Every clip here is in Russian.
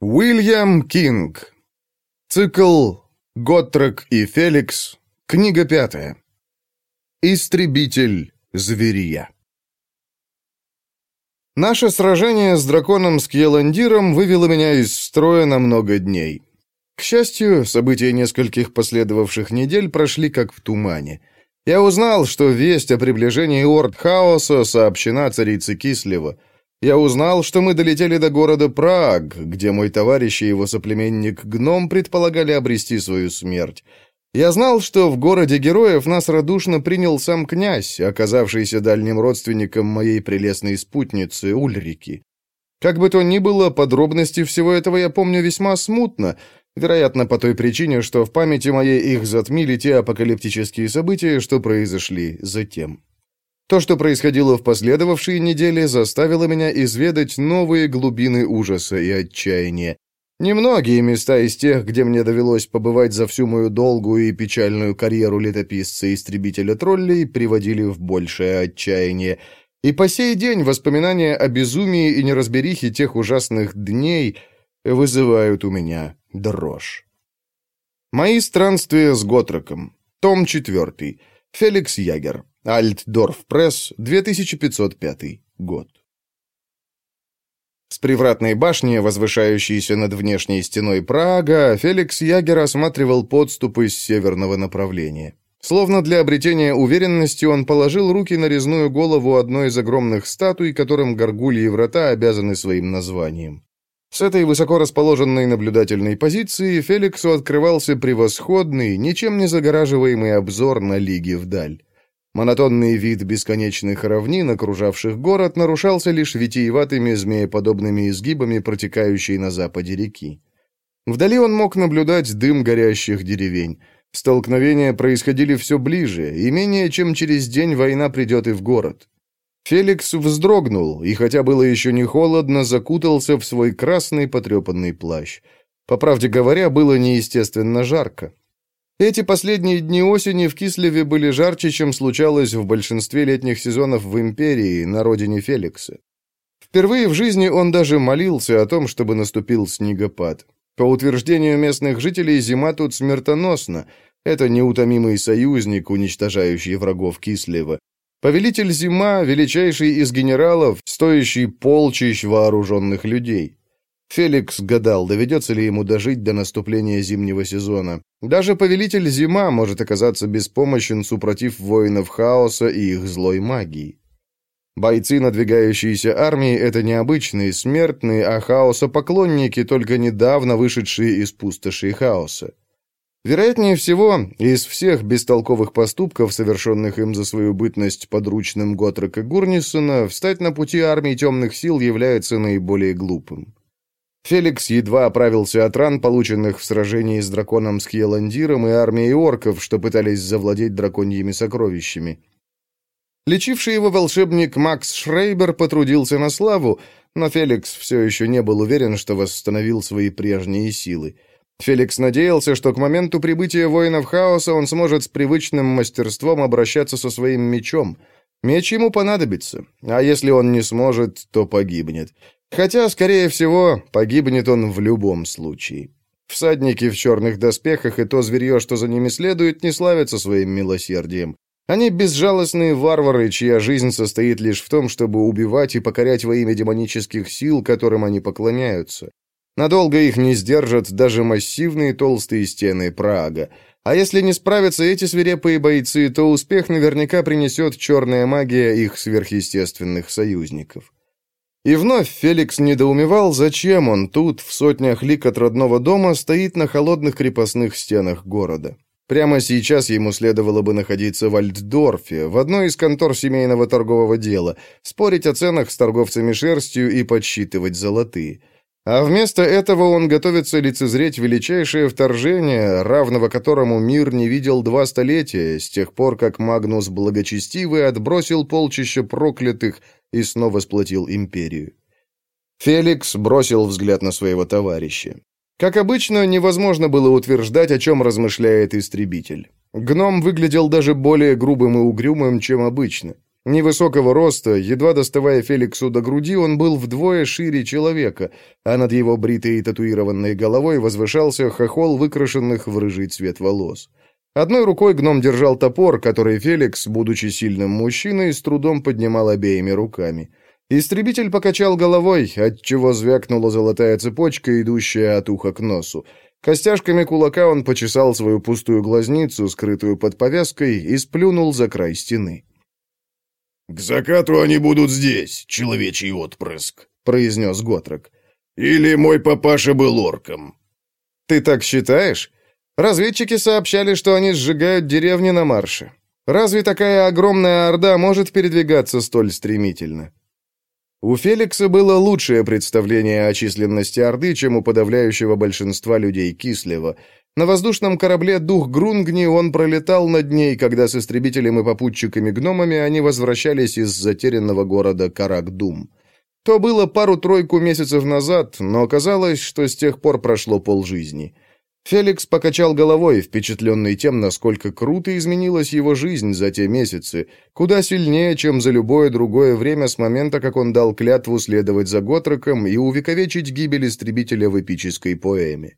Уильям Кинг. Цикл «Готтрек и Феликс». Книга пятая. Истребитель зверия. Наше сражение с драконом Скьеландиром вывело меня из строя на много дней. К счастью, события нескольких последовавших недель прошли как в тумане. Я узнал, что весть о приближении Орд Хаоса сообщена царице Кислева. Я узнал, что мы долетели до города Праг, где мой товарищ и его соплеменник Гном предполагали обрести свою смерть. Я знал, что в городе героев нас радушно принял сам князь, оказавшийся дальним родственником моей прелестной спутницы Ульрики. Как бы то ни было, подробности всего этого я помню весьма смутно, вероятно, по той причине, что в памяти моей их затмили те апокалиптические события, что произошли затем. То, что происходило в последовавшие недели, заставило меня изведать новые глубины ужаса и отчаяния. Немногие места из тех, где мне довелось побывать за всю мою долгую и печальную карьеру летописца-истребителя троллей, приводили в большее отчаяние. И по сей день воспоминания о безумии и неразберихе тех ужасных дней вызывают у меня дрожь. Мои странствия с Готроком. Том 4. Феликс Ягер. Альтдорф Пресс, 2505 год. С привратной башни, возвышающейся над внешней стеной Прага, Феликс Ягер осматривал подступы с северного направления. Словно для обретения уверенности он положил руки на резную голову одной из огромных статуй, которым горгульи врата обязаны своим названием. С этой высоко расположенной наблюдательной позиции Феликсу открывался превосходный, ничем не загораживаемый обзор на лиги вдаль. Монотонный вид бесконечных равнин, окружавших город, нарушался лишь витиеватыми змееподобными изгибами, протекающей на западе реки. Вдали он мог наблюдать дым горящих деревень. Столкновения происходили все ближе, и менее чем через день война придет и в город. Феликс вздрогнул, и хотя было еще не холодно, закутался в свой красный потрепанный плащ. По правде говоря, было неестественно жарко. Эти последние дни осени в Кислеве были жарче, чем случалось в большинстве летних сезонов в Империи, на родине Феликса. Впервые в жизни он даже молился о том, чтобы наступил снегопад. По утверждению местных жителей, зима тут смертоносна. Это неутомимый союзник, уничтожающий врагов Кислева. Повелитель Зима – величайший из генералов, стоящий полчищ вооруженных людей. Феликс гадал, доведется ли ему дожить до наступления зимнего сезона. Даже повелитель Зима может оказаться беспомощен, супротив воинов хаоса и их злой магии. Бойцы надвигающейся армии — это необычные смертные, а хаоса поклонники, только недавно вышедшие из пустоши хаоса. Вероятнее всего, из всех бестолковых поступков, совершенных им за свою бытность подручным Готрека Гурнисона, встать на пути армии темных сил является наиболее глупым. Феликс едва оправился от ран, полученных в сражении с драконом Скьеландиром и армией орков, что пытались завладеть драконьими сокровищами. Лечивший его волшебник Макс Шрейбер потрудился на славу, но Феликс все еще не был уверен, что восстановил свои прежние силы. Феликс надеялся, что к моменту прибытия воинов хаоса он сможет с привычным мастерством обращаться со своим мечом. Меч ему понадобится, а если он не сможет, то погибнет. Хотя, скорее всего, погибнет он в любом случае. Всадники в черных доспехах и то зверье, что за ними следует, не славятся своим милосердием. Они безжалостные варвары, чья жизнь состоит лишь в том, чтобы убивать и покорять во имя демонических сил, которым они поклоняются. Надолго их не сдержат даже массивные толстые стены Прага. А если не справятся эти свирепые бойцы, то успех наверняка принесет черная магия их сверхъестественных союзников. И вновь Феликс недоумевал, зачем он тут, в сотнях лик от родного дома, стоит на холодных крепостных стенах города. Прямо сейчас ему следовало бы находиться в Альтдорфе, в одной из контор семейного торгового дела, спорить о ценах с торговцами шерстью и подсчитывать золотые. А вместо этого он готовится лицезреть величайшее вторжение, равного которому мир не видел два столетия, с тех пор, как Магнус Благочестивый отбросил полчища проклятых и снова сплотил империю. Феликс бросил взгляд на своего товарища. Как обычно, невозможно было утверждать, о чем размышляет истребитель. Гном выглядел даже более грубым и угрюмым, чем обычно. Невысокого роста, едва доставая Феликсу до груди, он был вдвое шире человека, а над его бритой и татуированной головой возвышался хохол выкрашенных в рыжий цвет волос. Одной рукой гном держал топор, который Феликс, будучи сильным мужчиной, с трудом поднимал обеими руками. Истребитель покачал головой, отчего звякнула золотая цепочка, идущая от уха к носу. Костяшками кулака он почесал свою пустую глазницу, скрытую под повязкой, и сплюнул за край стены. «К закату они будут здесь, человечий отпрыск», — произнес Готрок. «Или мой папаша был орком». «Ты так считаешь? Разведчики сообщали, что они сжигают деревни на марше. Разве такая огромная орда может передвигаться столь стремительно?» У Феликса было лучшее представление о численности Орды, чем у подавляющего большинства людей Кислева. На воздушном корабле «Дух Грунгни» он пролетал над ней, когда с истребителем и попутчиками-гномами они возвращались из затерянного города Каракдум. То было пару-тройку месяцев назад, но оказалось, что с тех пор прошло полжизни. Феликс покачал головой, впечатленный тем, насколько круто изменилась его жизнь за те месяцы, куда сильнее, чем за любое другое время с момента, как он дал клятву следовать за Готроком и увековечить гибель истребителя в эпической поэме.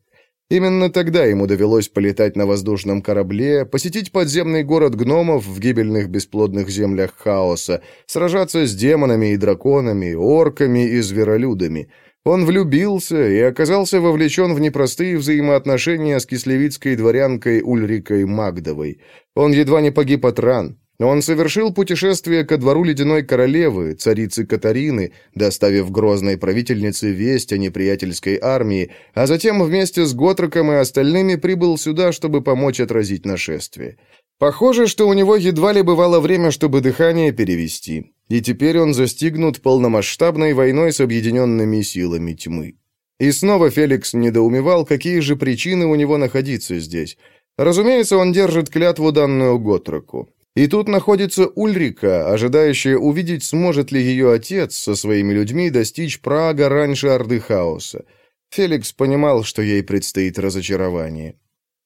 Именно тогда ему довелось полетать на воздушном корабле, посетить подземный город гномов в гибельных бесплодных землях хаоса, сражаться с демонами и драконами, орками и зверолюдами — он влюбился и оказался вовлечен в непростые взаимоотношения с кислевицкой дворянкой Ульрикой Магдовой. Он едва не погиб от ран. Он совершил путешествие ко двору ледяной королевы, царицы Катарины, доставив грозной правительнице весть о неприятельской армии, а затем вместе с Готроком и остальными прибыл сюда, чтобы помочь отразить нашествие. Похоже, что у него едва ли бывало время, чтобы дыхание перевести и теперь он застигнут полномасштабной войной с объединенными силами тьмы. И снова Феликс недоумевал, какие же причины у него находиться здесь. Разумеется, он держит клятву данную Готроку. И тут находится Ульрика, ожидающая увидеть, сможет ли ее отец со своими людьми достичь Прага раньше Орды Хаоса. Феликс понимал, что ей предстоит разочарование.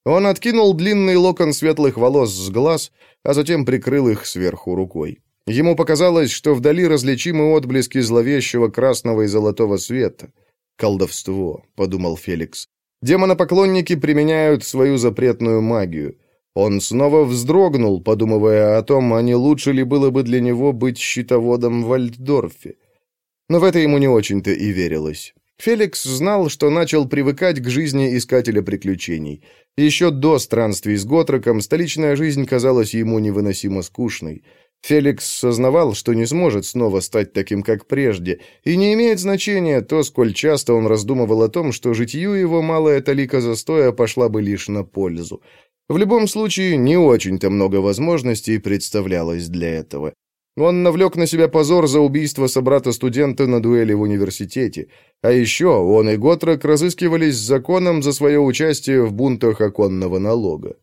Он откинул длинный локон светлых волос с глаз, а затем прикрыл их сверху рукой. Ему показалось, что вдали различимы отблески зловещего красного и золотого света. «Колдовство», — подумал Феликс. «Демонопоклонники применяют свою запретную магию». Он снова вздрогнул, подумывая о том, а не лучше ли было бы для него быть щитоводом в Вальддорфе. Но в это ему не очень-то и верилось. Феликс знал, что начал привыкать к жизни искателя приключений. Еще до странствий с Готроком столичная жизнь казалась ему невыносимо скучной. Феликс сознавал, что не сможет снова стать таким, как прежде, и не имеет значения то, сколь часто он раздумывал о том, что житью его малая талика застоя пошла бы лишь на пользу. В любом случае, не очень-то много возможностей представлялось для этого. Он навлек на себя позор за убийство собрата-студента на дуэли в университете. А еще он и Готрок разыскивались законом за свое участие в бунтах оконного налога.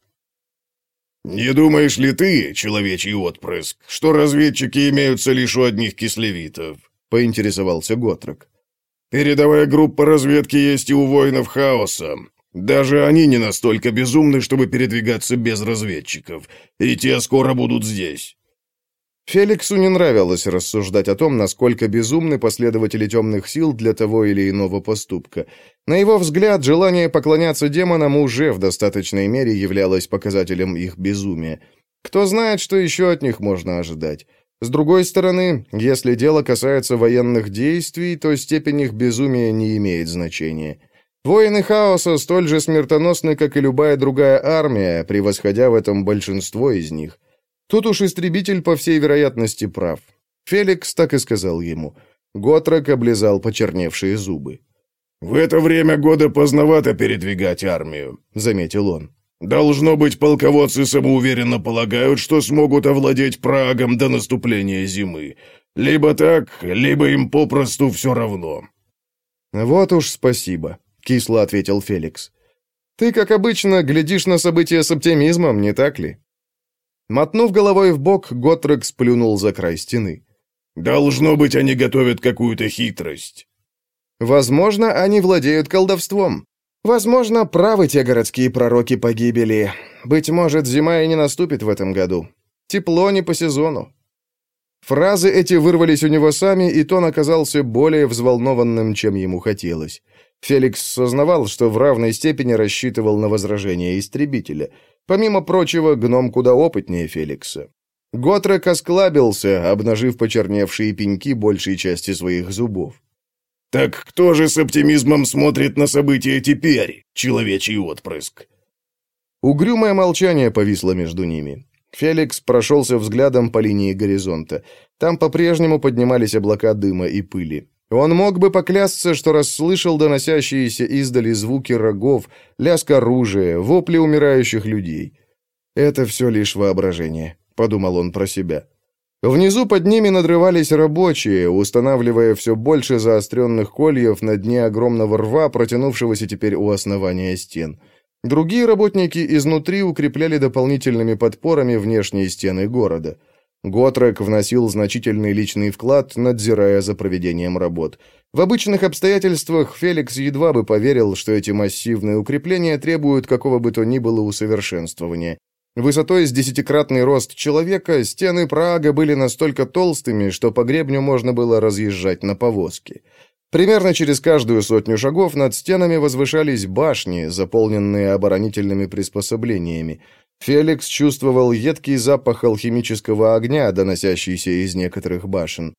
«Не думаешь ли ты, человечий отпрыск, что разведчики имеются лишь у одних кислевитов?» — поинтересовался Готрок. «Передовая группа разведки есть и у воинов хаоса. Даже они не настолько безумны, чтобы передвигаться без разведчиков, и те скоро будут здесь». Феликсу не нравилось рассуждать о том, насколько безумны последователи темных сил для того или иного поступка. На его взгляд, желание поклоняться демонам уже в достаточной мере являлось показателем их безумия. Кто знает, что еще от них можно ожидать. С другой стороны, если дело касается военных действий, то степень их безумия не имеет значения. Воины хаоса столь же смертоносны, как и любая другая армия, превосходя в этом большинство из них. Тут уж истребитель, по всей вероятности, прав. Феликс так и сказал ему. Готрок облизал почерневшие зубы. «В это время года поздновато передвигать армию», — заметил он. «Должно быть, полководцы самоуверенно полагают, что смогут овладеть Прагом до наступления зимы. Либо так, либо им попросту все равно». «Вот уж спасибо», — кисло ответил Феликс. «Ты, как обычно, глядишь на события с оптимизмом, не так ли?» Мотнув головой в бок, Готрек сплюнул за край стены. «Должно быть, они готовят какую-то хитрость». «Возможно, они владеют колдовством. Возможно, правы те городские пророки погибели. Быть может, зима и не наступит в этом году. Тепло не по сезону». Фразы эти вырвались у него сами, и тон оказался более взволнованным, чем ему хотелось. Феликс сознавал, что в равной степени рассчитывал на возражение истребителя. Помимо прочего, гном куда опытнее Феликса. Готрек осклабился, обнажив почерневшие пеньки большей части своих зубов. «Так кто же с оптимизмом смотрит на события теперь, человечий отпрыск?» Угрюмое молчание повисло между ними. Феликс прошелся взглядом по линии горизонта. Там по-прежнему поднимались облака дыма и пыли. Он мог бы поклясться, что расслышал доносящиеся издали звуки рогов, лязг оружия, вопли умирающих людей. «Это все лишь воображение», — подумал он про себя. Внизу под ними надрывались рабочие, устанавливая все больше заостренных кольев на дне огромного рва, протянувшегося теперь у основания стен. Другие работники изнутри укрепляли дополнительными подпорами внешние стены города. Готрек вносил значительный личный вклад, надзирая за проведением работ. В обычных обстоятельствах Феликс едва бы поверил, что эти массивные укрепления требуют какого бы то ни было усовершенствования. Высотой с десятикратный рост человека стены Прага были настолько толстыми, что по гребню можно было разъезжать на повозке. Примерно через каждую сотню шагов над стенами возвышались башни, заполненные оборонительными приспособлениями. Феликс чувствовал едкий запах алхимического огня, доносящийся из некоторых башен.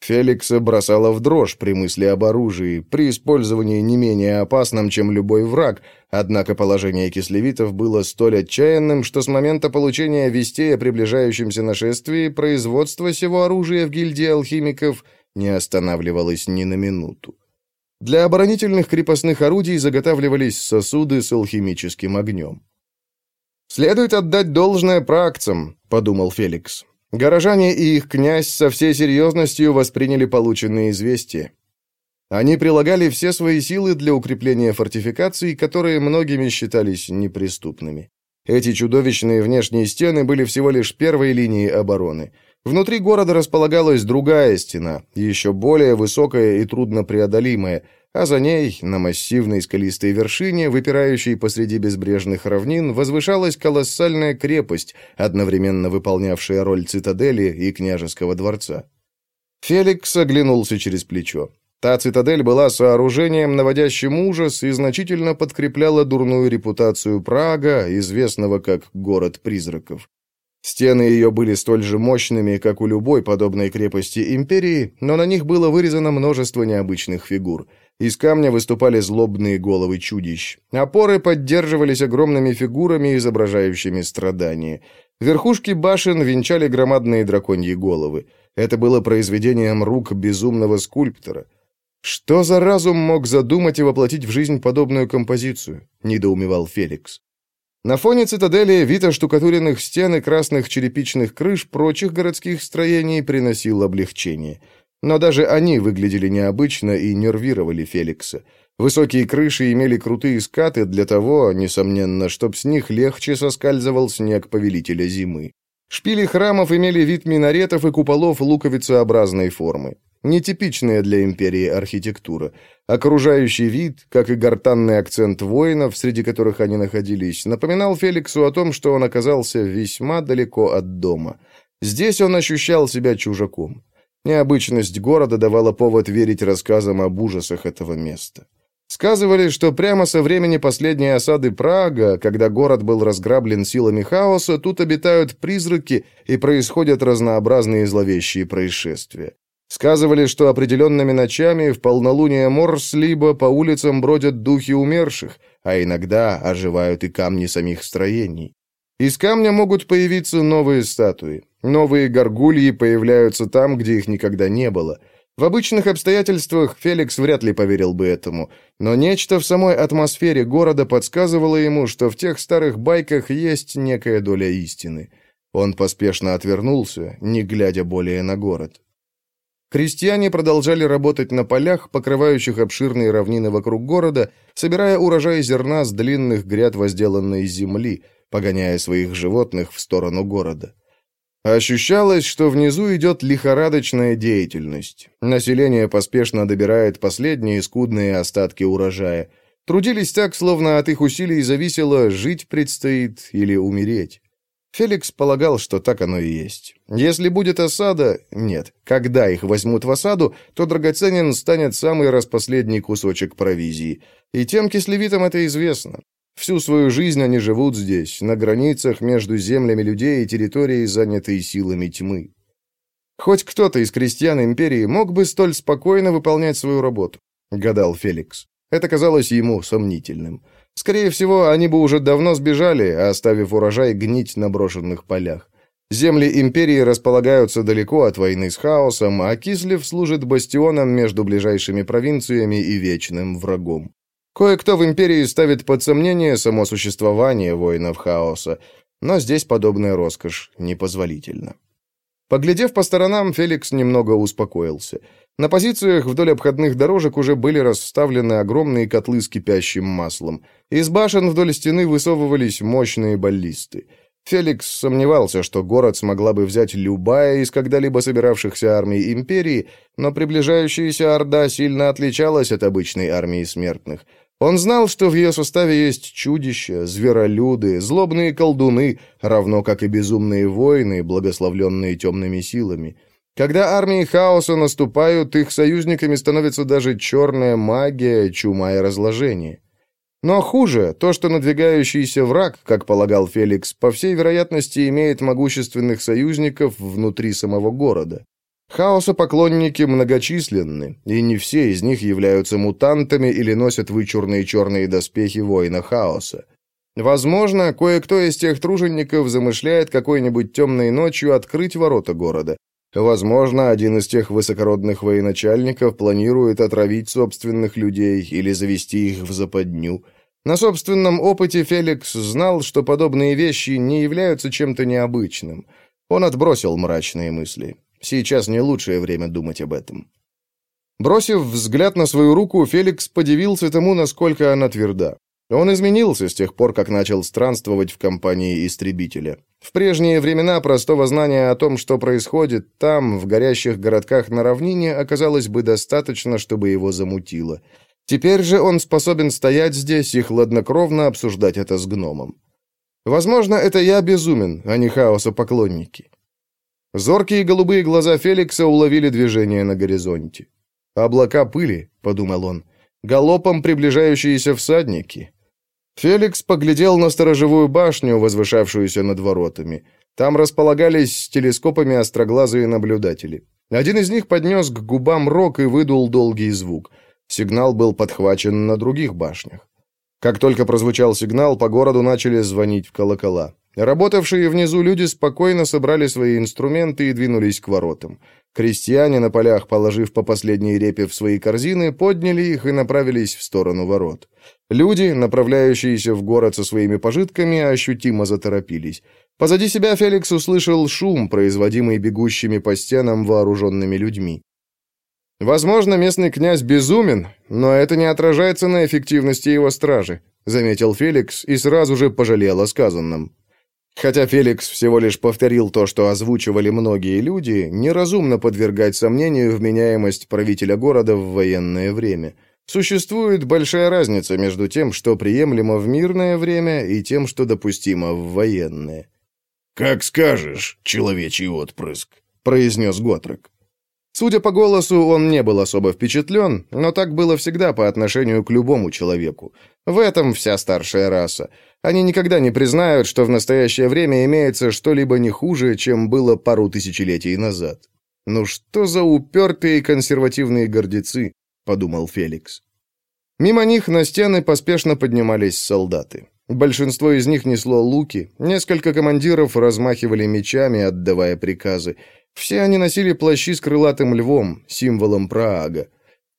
Феликса бросала в дрожь при мысли об оружии, при использовании не менее опасном, чем любой враг, однако положение кислевитов было столь отчаянным, что с момента получения вестей о приближающемся нашествии производство сего оружия в гильдии алхимиков – не останавливалась ни на минуту. Для оборонительных крепостных орудий заготавливались сосуды с алхимическим огнем. «Следует отдать должное пракцам», — подумал Феликс. Горожане и их князь со всей серьезностью восприняли полученные известия. Они прилагали все свои силы для укрепления фортификаций, которые многими считались неприступными. Эти чудовищные внешние стены были всего лишь первой линией обороны — Внутри города располагалась другая стена, еще более высокая и труднопреодолимая, а за ней, на массивной скалистой вершине, выпирающей посреди безбрежных равнин, возвышалась колоссальная крепость, одновременно выполнявшая роль цитадели и княжеского дворца. Феликс оглянулся через плечо. Та цитадель была сооружением, наводящим ужас, и значительно подкрепляла дурную репутацию Прага, известного как город призраков. Стены ее были столь же мощными, как у любой подобной крепости империи, но на них было вырезано множество необычных фигур. Из камня выступали злобные головы чудищ. Опоры поддерживались огромными фигурами, изображающими страдания. Верхушки башен венчали громадные драконьи головы. Это было произведением рук безумного скульптора. Что за разум мог задумать и воплотить в жизнь подобную композицию? недоумевал Феликс. На фоне цитадели вид оштукатуренных стен и красных черепичных крыш прочих городских строений приносил облегчение. Но даже они выглядели необычно и нервировали Феликса. Высокие крыши имели крутые скаты для того, несомненно, чтоб с них легче соскальзывал снег повелителя зимы. Шпили храмов имели вид минаретов и куполов луковицеобразной формы. Нетипичная для империи архитектура. Окружающий вид, как и гортанный акцент воинов, среди которых они находились, напоминал Феликсу о том, что он оказался весьма далеко от дома. Здесь он ощущал себя чужаком. Необычность города давала повод верить рассказам об ужасах этого места. Сказывали, что прямо со времени последней осады Прага, когда город был разграблен силами хаоса, тут обитают призраки и происходят разнообразные зловещие происшествия. Сказывали, что определенными ночами в полнолуние Морс либо по улицам бродят духи умерших, а иногда оживают и камни самих строений. Из камня могут появиться новые статуи. Новые горгульи появляются там, где их никогда не было. В обычных обстоятельствах Феликс вряд ли поверил бы этому, но нечто в самой атмосфере города подсказывало ему, что в тех старых байках есть некая доля истины. Он поспешно отвернулся, не глядя более на город. Крестьяне продолжали работать на полях, покрывающих обширные равнины вокруг города, собирая урожай зерна с длинных гряд возделанной земли, погоняя своих животных в сторону города. Ощущалось, что внизу идет лихорадочная деятельность. Население поспешно добирает последние скудные остатки урожая. Трудились так, словно от их усилий зависело, жить предстоит или умереть. Феликс полагал, что так оно и есть. Если будет осада... Нет, когда их возьмут в осаду, то драгоценен станет самый распоследний кусочек провизии. И тем кислевитам это известно. Всю свою жизнь они живут здесь, на границах между землями людей и территорией, занятой силами тьмы. Хоть кто-то из крестьян империи мог бы столь спокойно выполнять свою работу, гадал Феликс. Это казалось ему сомнительным. Скорее всего, они бы уже давно сбежали, оставив урожай гнить на брошенных полях. Земли империи располагаются далеко от войны с хаосом, а Кислев служит бастионом между ближайшими провинциями и вечным врагом. Кое-кто в империи ставит под сомнение само существование воинов хаоса, но здесь подобная роскошь непозволительна. Поглядев по сторонам, Феликс немного успокоился. На позициях вдоль обходных дорожек уже были расставлены огромные котлы с кипящим маслом. Из башен вдоль стены высовывались мощные баллисты. Феликс сомневался, что город смогла бы взять любая из когда-либо собиравшихся армий империи, но приближающаяся орда сильно отличалась от обычной армии смертных. Он знал, что в ее составе есть чудища, зверолюды, злобные колдуны, равно как и безумные воины, благословленные темными силами. Когда армии хаоса наступают, их союзниками становится даже черная магия, чума и разложение. Но хуже то, что надвигающийся враг, как полагал Феликс, по всей вероятности имеет могущественных союзников внутри самого города. Хаоса поклонники многочисленны, и не все из них являются мутантами или носят вычурные черные доспехи воина хаоса. Возможно, кое-кто из тех тружеников замышляет какой-нибудь темной ночью открыть ворота города, Возможно, один из тех высокородных военачальников планирует отравить собственных людей или завести их в западню. На собственном опыте Феликс знал, что подобные вещи не являются чем-то необычным. Он отбросил мрачные мысли. Сейчас не лучшее время думать об этом. Бросив взгляд на свою руку, Феликс подивился тому, насколько она тверда. Он изменился с тех пор, как начал странствовать в компании истребителя. В прежние времена простого знания о том, что происходит там, в горящих городках на равнине, оказалось бы достаточно, чтобы его замутило. Теперь же он способен стоять здесь и хладнокровно обсуждать это с гномом. Возможно, это я безумен, а не хаоса поклонники. Зоркие голубые глаза Феликса уловили движение на горизонте. «Облака пыли», — подумал он, — «галопом приближающиеся всадники». Феликс поглядел на сторожевую башню, возвышавшуюся над воротами. Там располагались телескопами остроглазые наблюдатели. Один из них поднес к губам рог и выдул долгий звук. Сигнал был подхвачен на других башнях. Как только прозвучал сигнал, по городу начали звонить в колокола. Работавшие внизу люди спокойно собрали свои инструменты и двинулись к воротам. Крестьяне на полях, положив по последней репе в свои корзины, подняли их и направились в сторону ворот. Люди, направляющиеся в город со своими пожитками, ощутимо заторопились. Позади себя Феликс услышал шум, производимый бегущими по стенам вооруженными людьми. «Возможно, местный князь безумен, но это не отражается на эффективности его стражи», заметил Феликс и сразу же пожалел о сказанном. Хотя Феликс всего лишь повторил то, что озвучивали многие люди, неразумно подвергать сомнению вменяемость правителя города в военное время – Существует большая разница между тем, что приемлемо в мирное время, и тем, что допустимо в военное. «Как скажешь, человечий отпрыск», — произнес Готрек. Судя по голосу, он не был особо впечатлен, но так было всегда по отношению к любому человеку. В этом вся старшая раса. Они никогда не признают, что в настоящее время имеется что-либо не хуже, чем было пару тысячелетий назад. Ну что за упертые консервативные гордецы? подумал Феликс. Мимо них на стены поспешно поднимались солдаты. Большинство из них несло луки, несколько командиров размахивали мечами, отдавая приказы. Все они носили плащи с крылатым львом, символом Праага.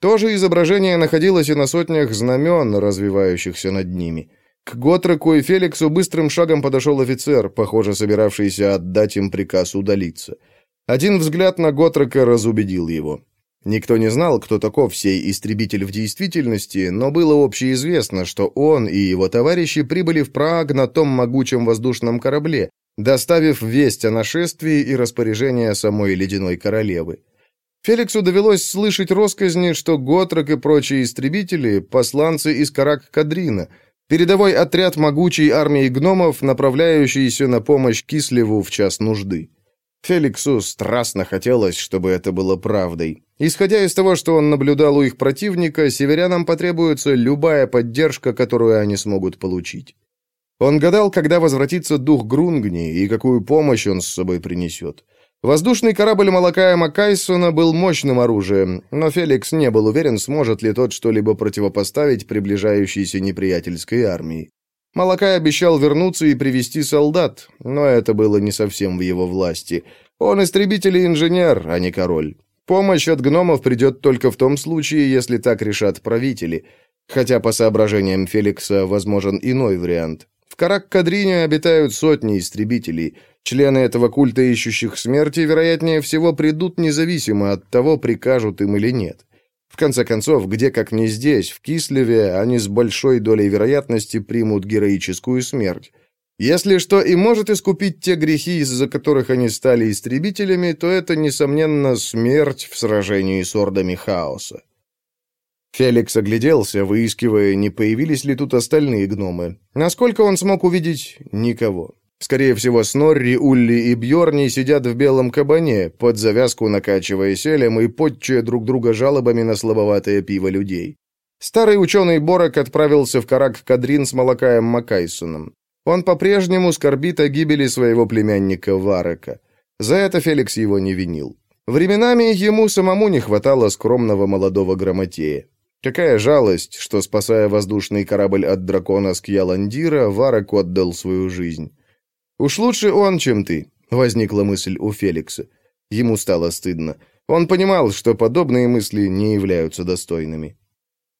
То же изображение находилось и на сотнях знамен, развивающихся над ними. К Готреку и Феликсу быстрым шагом подошел офицер, похоже, собиравшийся отдать им приказ удалиться. Один взгляд на Готрека разубедил его. Никто не знал, кто таков сей истребитель в действительности, но было общеизвестно, что он и его товарищи прибыли в Праг на том могучем воздушном корабле, доставив весть о нашествии и распоряжение самой ледяной королевы. Феликсу довелось слышать россказни, что Готрок и прочие истребители – посланцы из Карак-Кадрина. Передовой отряд могучей армии гномов, направляющийся на помощь Кислеву в час нужды. Феликсу страстно хотелось, чтобы это было правдой. Исходя из того, что он наблюдал у их противника, северянам потребуется любая поддержка, которую они смогут получить. Он гадал, когда возвратится дух Грунгни и какую помощь он с собой принесет. Воздушный корабль Малакая Макайсона был мощным оружием, но Феликс не был уверен, сможет ли тот что-либо противопоставить приближающейся неприятельской армии. Малакай обещал вернуться и привести солдат, но это было не совсем в его власти. Он истребитель и инженер, а не король. Помощь от гномов придет только в том случае, если так решат правители. Хотя по соображениям Феликса возможен иной вариант. В Карак-Кадрине обитают сотни истребителей. Члены этого культа ищущих смерти, вероятнее всего, придут независимо от того, прикажут им или нет. В конце концов, где как не здесь, в Кислеве, они с большой долей вероятности примут героическую смерть. Если что и может искупить те грехи, из-за которых они стали истребителями, то это, несомненно, смерть в сражении с ордами хаоса. Феликс огляделся, выискивая, не появились ли тут остальные гномы. Насколько он смог увидеть, никого. Скорее всего, Снорри, Улли и Бьорни сидят в белом кабане, под завязку накачивая селем и подчуя друг друга жалобами на слабоватое пиво людей. Старый ученый Борок отправился в Карак-Кадрин с Малакаем Макайсоном. Он по-прежнему скорбит о гибели своего племянника Варека. За это Феликс его не винил. Временами ему самому не хватало скромного молодого грамотея. Какая жалость, что, спасая воздушный корабль от дракона Скьяландира, Варек отдал свою жизнь. «Уж лучше он, чем ты», — возникла мысль у Феликса. Ему стало стыдно. Он понимал, что подобные мысли не являются достойными.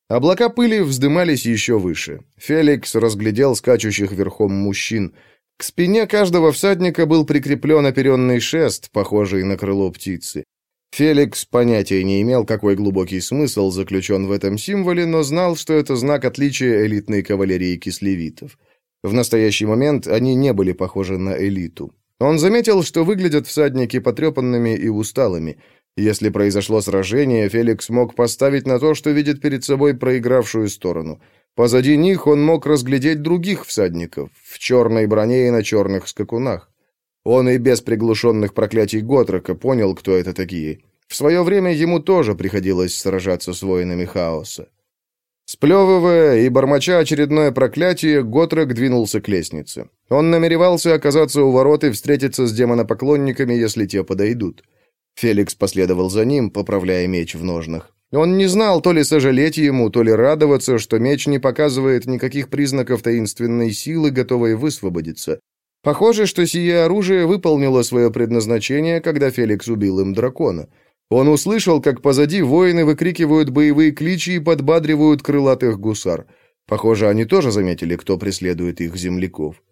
Облака пыли вздымались еще выше. Феликс разглядел скачущих верхом мужчин. К спине каждого всадника был прикреплен оперенный шест, похожий на крыло птицы. Феликс понятия не имел, какой глубокий смысл заключен в этом символе, но знал, что это знак отличия элитной кавалерии кислевитов. В настоящий момент они не были похожи на элиту. Он заметил, что выглядят всадники потрепанными и усталыми. Если произошло сражение, Феликс мог поставить на то, что видит перед собой проигравшую сторону. Позади них он мог разглядеть других всадников, в черной броне и на черных скакунах. Он и без приглушенных проклятий Готрока понял, кто это такие. В свое время ему тоже приходилось сражаться с воинами хаоса. Сплевывая и бормоча очередное проклятие, Готрек двинулся к лестнице. Он намеревался оказаться у ворот и встретиться с демонопоклонниками, если те подойдут. Феликс последовал за ним, поправляя меч в ножнах. Он не знал, то ли сожалеть ему, то ли радоваться, что меч не показывает никаких признаков таинственной силы, готовой высвободиться. Похоже, что сие оружие выполнило свое предназначение, когда Феликс убил им дракона. Он услышал, как позади воины выкрикивают боевые кличи и подбадривают крылатых гусар. Похоже, они тоже заметили, кто преследует их земляков.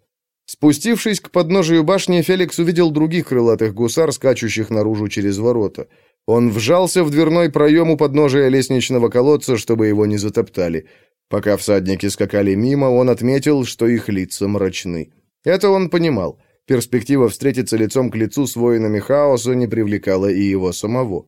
Спустившись к подножию башни, Феликс увидел других крылатых гусар, скачущих наружу через ворота. Он вжался в дверной проем у подножия лестничного колодца, чтобы его не затоптали. Пока всадники скакали мимо, он отметил, что их лица мрачны. Это он понимал. Перспектива встретиться лицом к лицу с воинами хаоса не привлекала и его самого.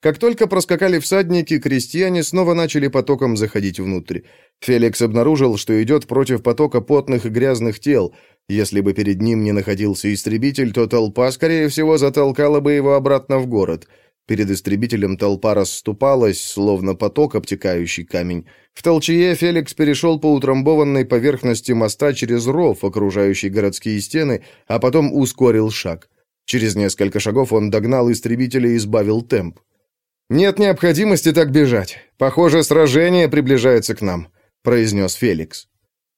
Как только проскакали всадники, крестьяне снова начали потоком заходить внутрь. Феликс обнаружил, что идет против потока потных и грязных тел. Если бы перед ним не находился истребитель, то толпа, скорее всего, затолкала бы его обратно в город. Перед истребителем толпа расступалась, словно поток, обтекающий камень. В толчее Феликс перешел по утрамбованной поверхности моста через ров, окружающий городские стены, а потом ускорил шаг. Через несколько шагов он догнал истребителя и избавил темп. «Нет необходимости так бежать. Похоже, сражение приближается к нам», — произнес Феликс.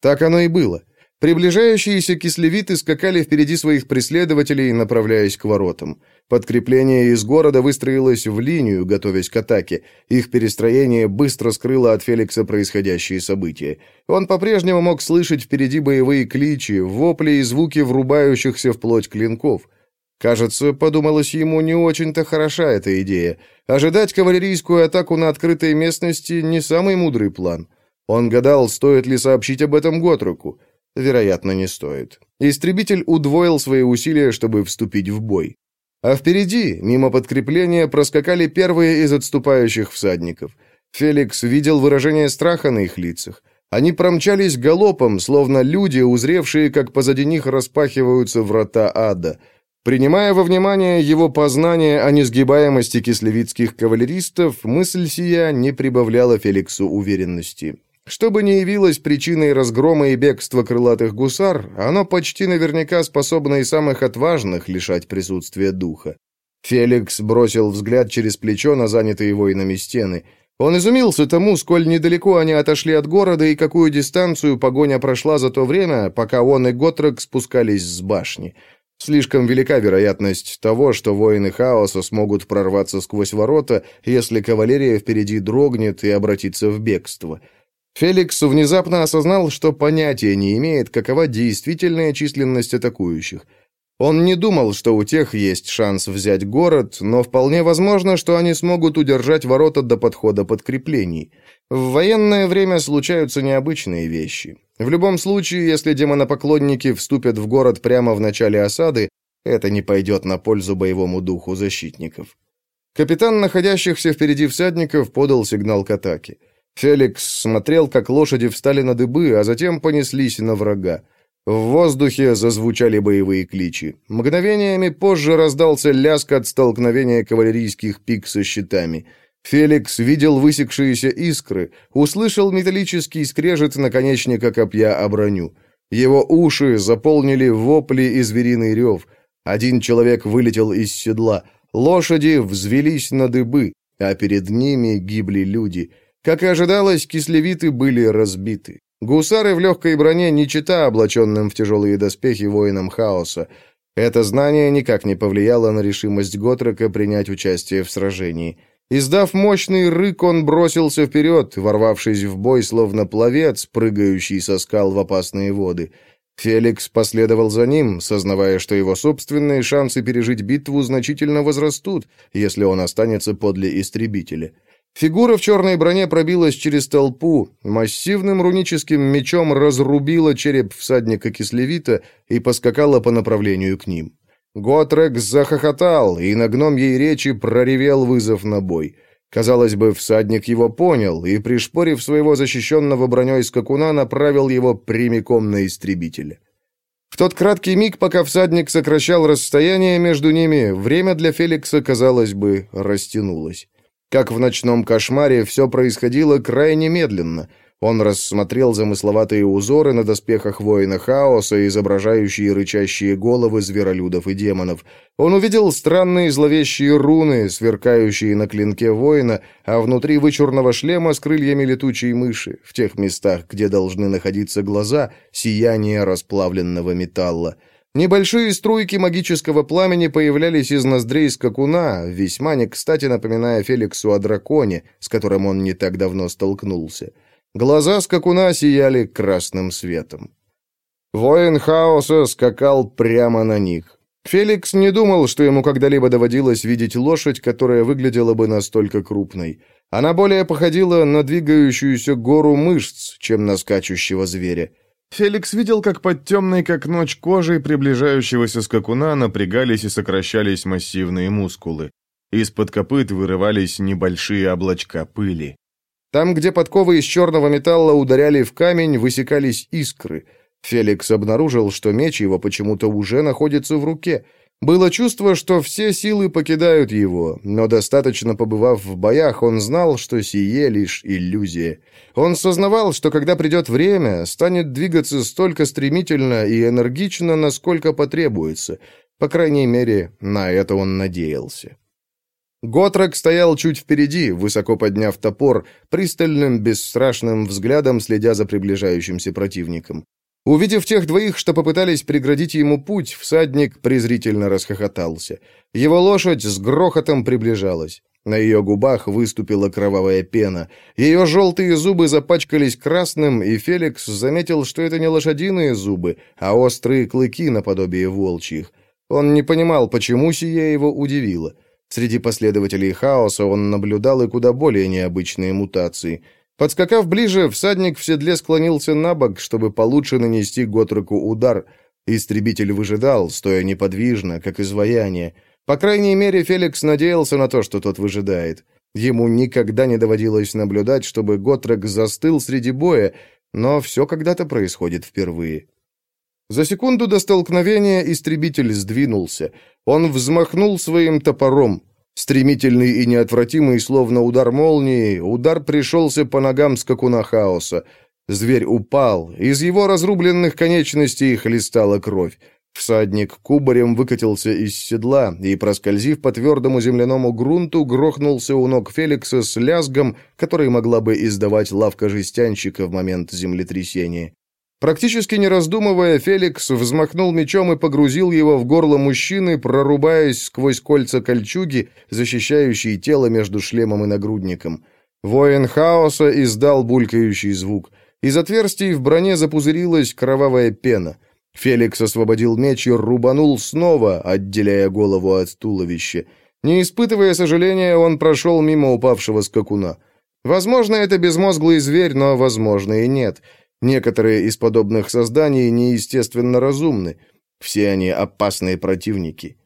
Так оно и было. Приближающиеся кислевиты скакали впереди своих преследователей, направляясь к воротам. Подкрепление из города выстроилось в линию, готовясь к атаке. Их перестроение быстро скрыло от Феликса происходящие события. Он по-прежнему мог слышать впереди боевые кличи, вопли и звуки врубающихся в плоть клинков. Кажется, подумалось ему, не очень-то хороша эта идея. Ожидать кавалерийскую атаку на открытой местности не самый мудрый план. Он гадал, стоит ли сообщить об этом Готруку. Вероятно, не стоит. Истребитель удвоил свои усилия, чтобы вступить в бой. А впереди, мимо подкрепления, проскакали первые из отступающих всадников. Феликс видел выражение страха на их лицах. Они промчались галопом, словно люди, узревшие, как позади них распахиваются врата ада. Принимая во внимание его познание о несгибаемости кислевицких кавалеристов, мысль сия не прибавляла Феликсу уверенности. Что бы ни явилось причиной разгрома и бегства крылатых гусар, оно почти наверняка способно и самых отважных лишать присутствия духа. Феликс бросил взгляд через плечо на занятые воинами стены – он изумился тому, сколь недалеко они отошли от города и какую дистанцию погоня прошла за то время, пока он и Готрек спускались с башни. Слишком велика вероятность того, что воины хаоса смогут прорваться сквозь ворота, если кавалерия впереди дрогнет и обратится в бегство. Феликс внезапно осознал, что понятия не имеет, какова действительная численность атакующих – он не думал, что у тех есть шанс взять город, но вполне возможно, что они смогут удержать ворота до подхода подкреплений. В военное время случаются необычные вещи. В любом случае, если демонопоклонники вступят в город прямо в начале осады, это не пойдет на пользу боевому духу защитников. Капитан находящихся впереди всадников подал сигнал к атаке. Феликс смотрел, как лошади встали на дыбы, а затем понеслись на врага. В воздухе зазвучали боевые кличи. Мгновениями позже раздался лязг от столкновения кавалерийских пик со щитами. Феликс видел высекшиеся искры, услышал металлический скрежет наконечника копья о броню. Его уши заполнили вопли и звериный рев. Один человек вылетел из седла. Лошади взвелись на дыбы, а перед ними гибли люди. Как и ожидалось, кислевиты были разбиты. Гусары в легкой броне не чита облаченным в тяжелые доспехи воинам хаоса. Это знание никак не повлияло на решимость Готрека принять участие в сражении. Издав мощный рык, он бросился вперед, ворвавшись в бой, словно пловец, прыгающий со скал в опасные воды. Феликс последовал за ним, сознавая, что его собственные шансы пережить битву значительно возрастут, если он останется подле истребителя. Фигура в черной броне пробилась через толпу, массивным руническим мечом разрубила череп всадника Кислевита и поскакала по направлению к ним. Готрекс захохотал, и на гномьей речи проревел вызов на бой. Казалось бы, всадник его понял, и, пришпорив своего защищенного броней скакуна, направил его прямиком на истребителя. В тот краткий миг, пока всадник сокращал расстояние между ними, время для Феликса, казалось бы, растянулось. Как в ночном кошмаре, все происходило крайне медленно. Он рассмотрел замысловатые узоры на доспехах воина хаоса, изображающие рычащие головы зверолюдов и демонов. Он увидел странные зловещие руны, сверкающие на клинке воина, а внутри вычурного шлема с крыльями летучей мыши, в тех местах, где должны находиться глаза, сияние расплавленного металла. Небольшие струйки магического пламени появлялись из ноздрей скакуна, весьма не кстати напоминая Феликсу о драконе, с которым он не так давно столкнулся. Глаза скакуна сияли красным светом. Воин хаоса скакал прямо на них. Феликс не думал, что ему когда-либо доводилось видеть лошадь, которая выглядела бы настолько крупной. Она более походила на двигающуюся гору мышц, чем на скачущего зверя. Феликс видел, как под темной, как ночь, кожей приближающегося скакуна напрягались и сокращались массивные мускулы. Из-под копыт вырывались небольшие облачка пыли. Там, где подковы из черного металла ударяли в камень, высекались искры. Феликс обнаружил, что меч его почему-то уже находится в руке — было чувство, что все силы покидают его, но достаточно побывав в боях, он знал, что сие лишь иллюзия. Он сознавал, что когда придет время, станет двигаться столько стремительно и энергично, насколько потребуется. По крайней мере, на это он надеялся. Готрек стоял чуть впереди, высоко подняв топор, пристальным, бесстрашным взглядом следя за приближающимся противником. Увидев тех двоих, что попытались преградить ему путь, всадник презрительно расхохотался. Его лошадь с грохотом приближалась. На ее губах выступила кровавая пена. Ее желтые зубы запачкались красным, и Феликс заметил, что это не лошадиные зубы, а острые клыки наподобие волчьих. Он не понимал, почему сие его удивило. Среди последователей хаоса он наблюдал и куда более необычные мутации — Подскакав ближе, всадник в седле склонился на бок, чтобы получше нанести Готреку удар. Истребитель выжидал, стоя неподвижно, как изваяние. По крайней мере, Феликс надеялся на то, что тот выжидает. Ему никогда не доводилось наблюдать, чтобы Готрек застыл среди боя, но все когда-то происходит впервые. За секунду до столкновения истребитель сдвинулся. Он взмахнул своим топором. Стремительный и неотвратимый, словно удар молнии, удар пришелся по ногам скакуна хаоса. Зверь упал, из его разрубленных конечностей хлестала кровь. Всадник кубарем выкатился из седла и, проскользив по твердому земляному грунту, грохнулся у ног Феликса с лязгом, который могла бы издавать лавка жестянщика в момент землетрясения. Практически не раздумывая, Феликс взмахнул мечом и погрузил его в горло мужчины, прорубаясь сквозь кольца кольчуги, защищающие тело между шлемом и нагрудником. Воин хаоса издал булькающий звук. Из отверстий в броне запузырилась кровавая пена. Феликс освободил меч и рубанул снова, отделяя голову от туловища. Не испытывая сожаления, он прошел мимо упавшего скакуна. Возможно, это безмозглый зверь, но, возможно, и нет — Некоторые из подобных созданий неестественно разумны. Все они опасные противники.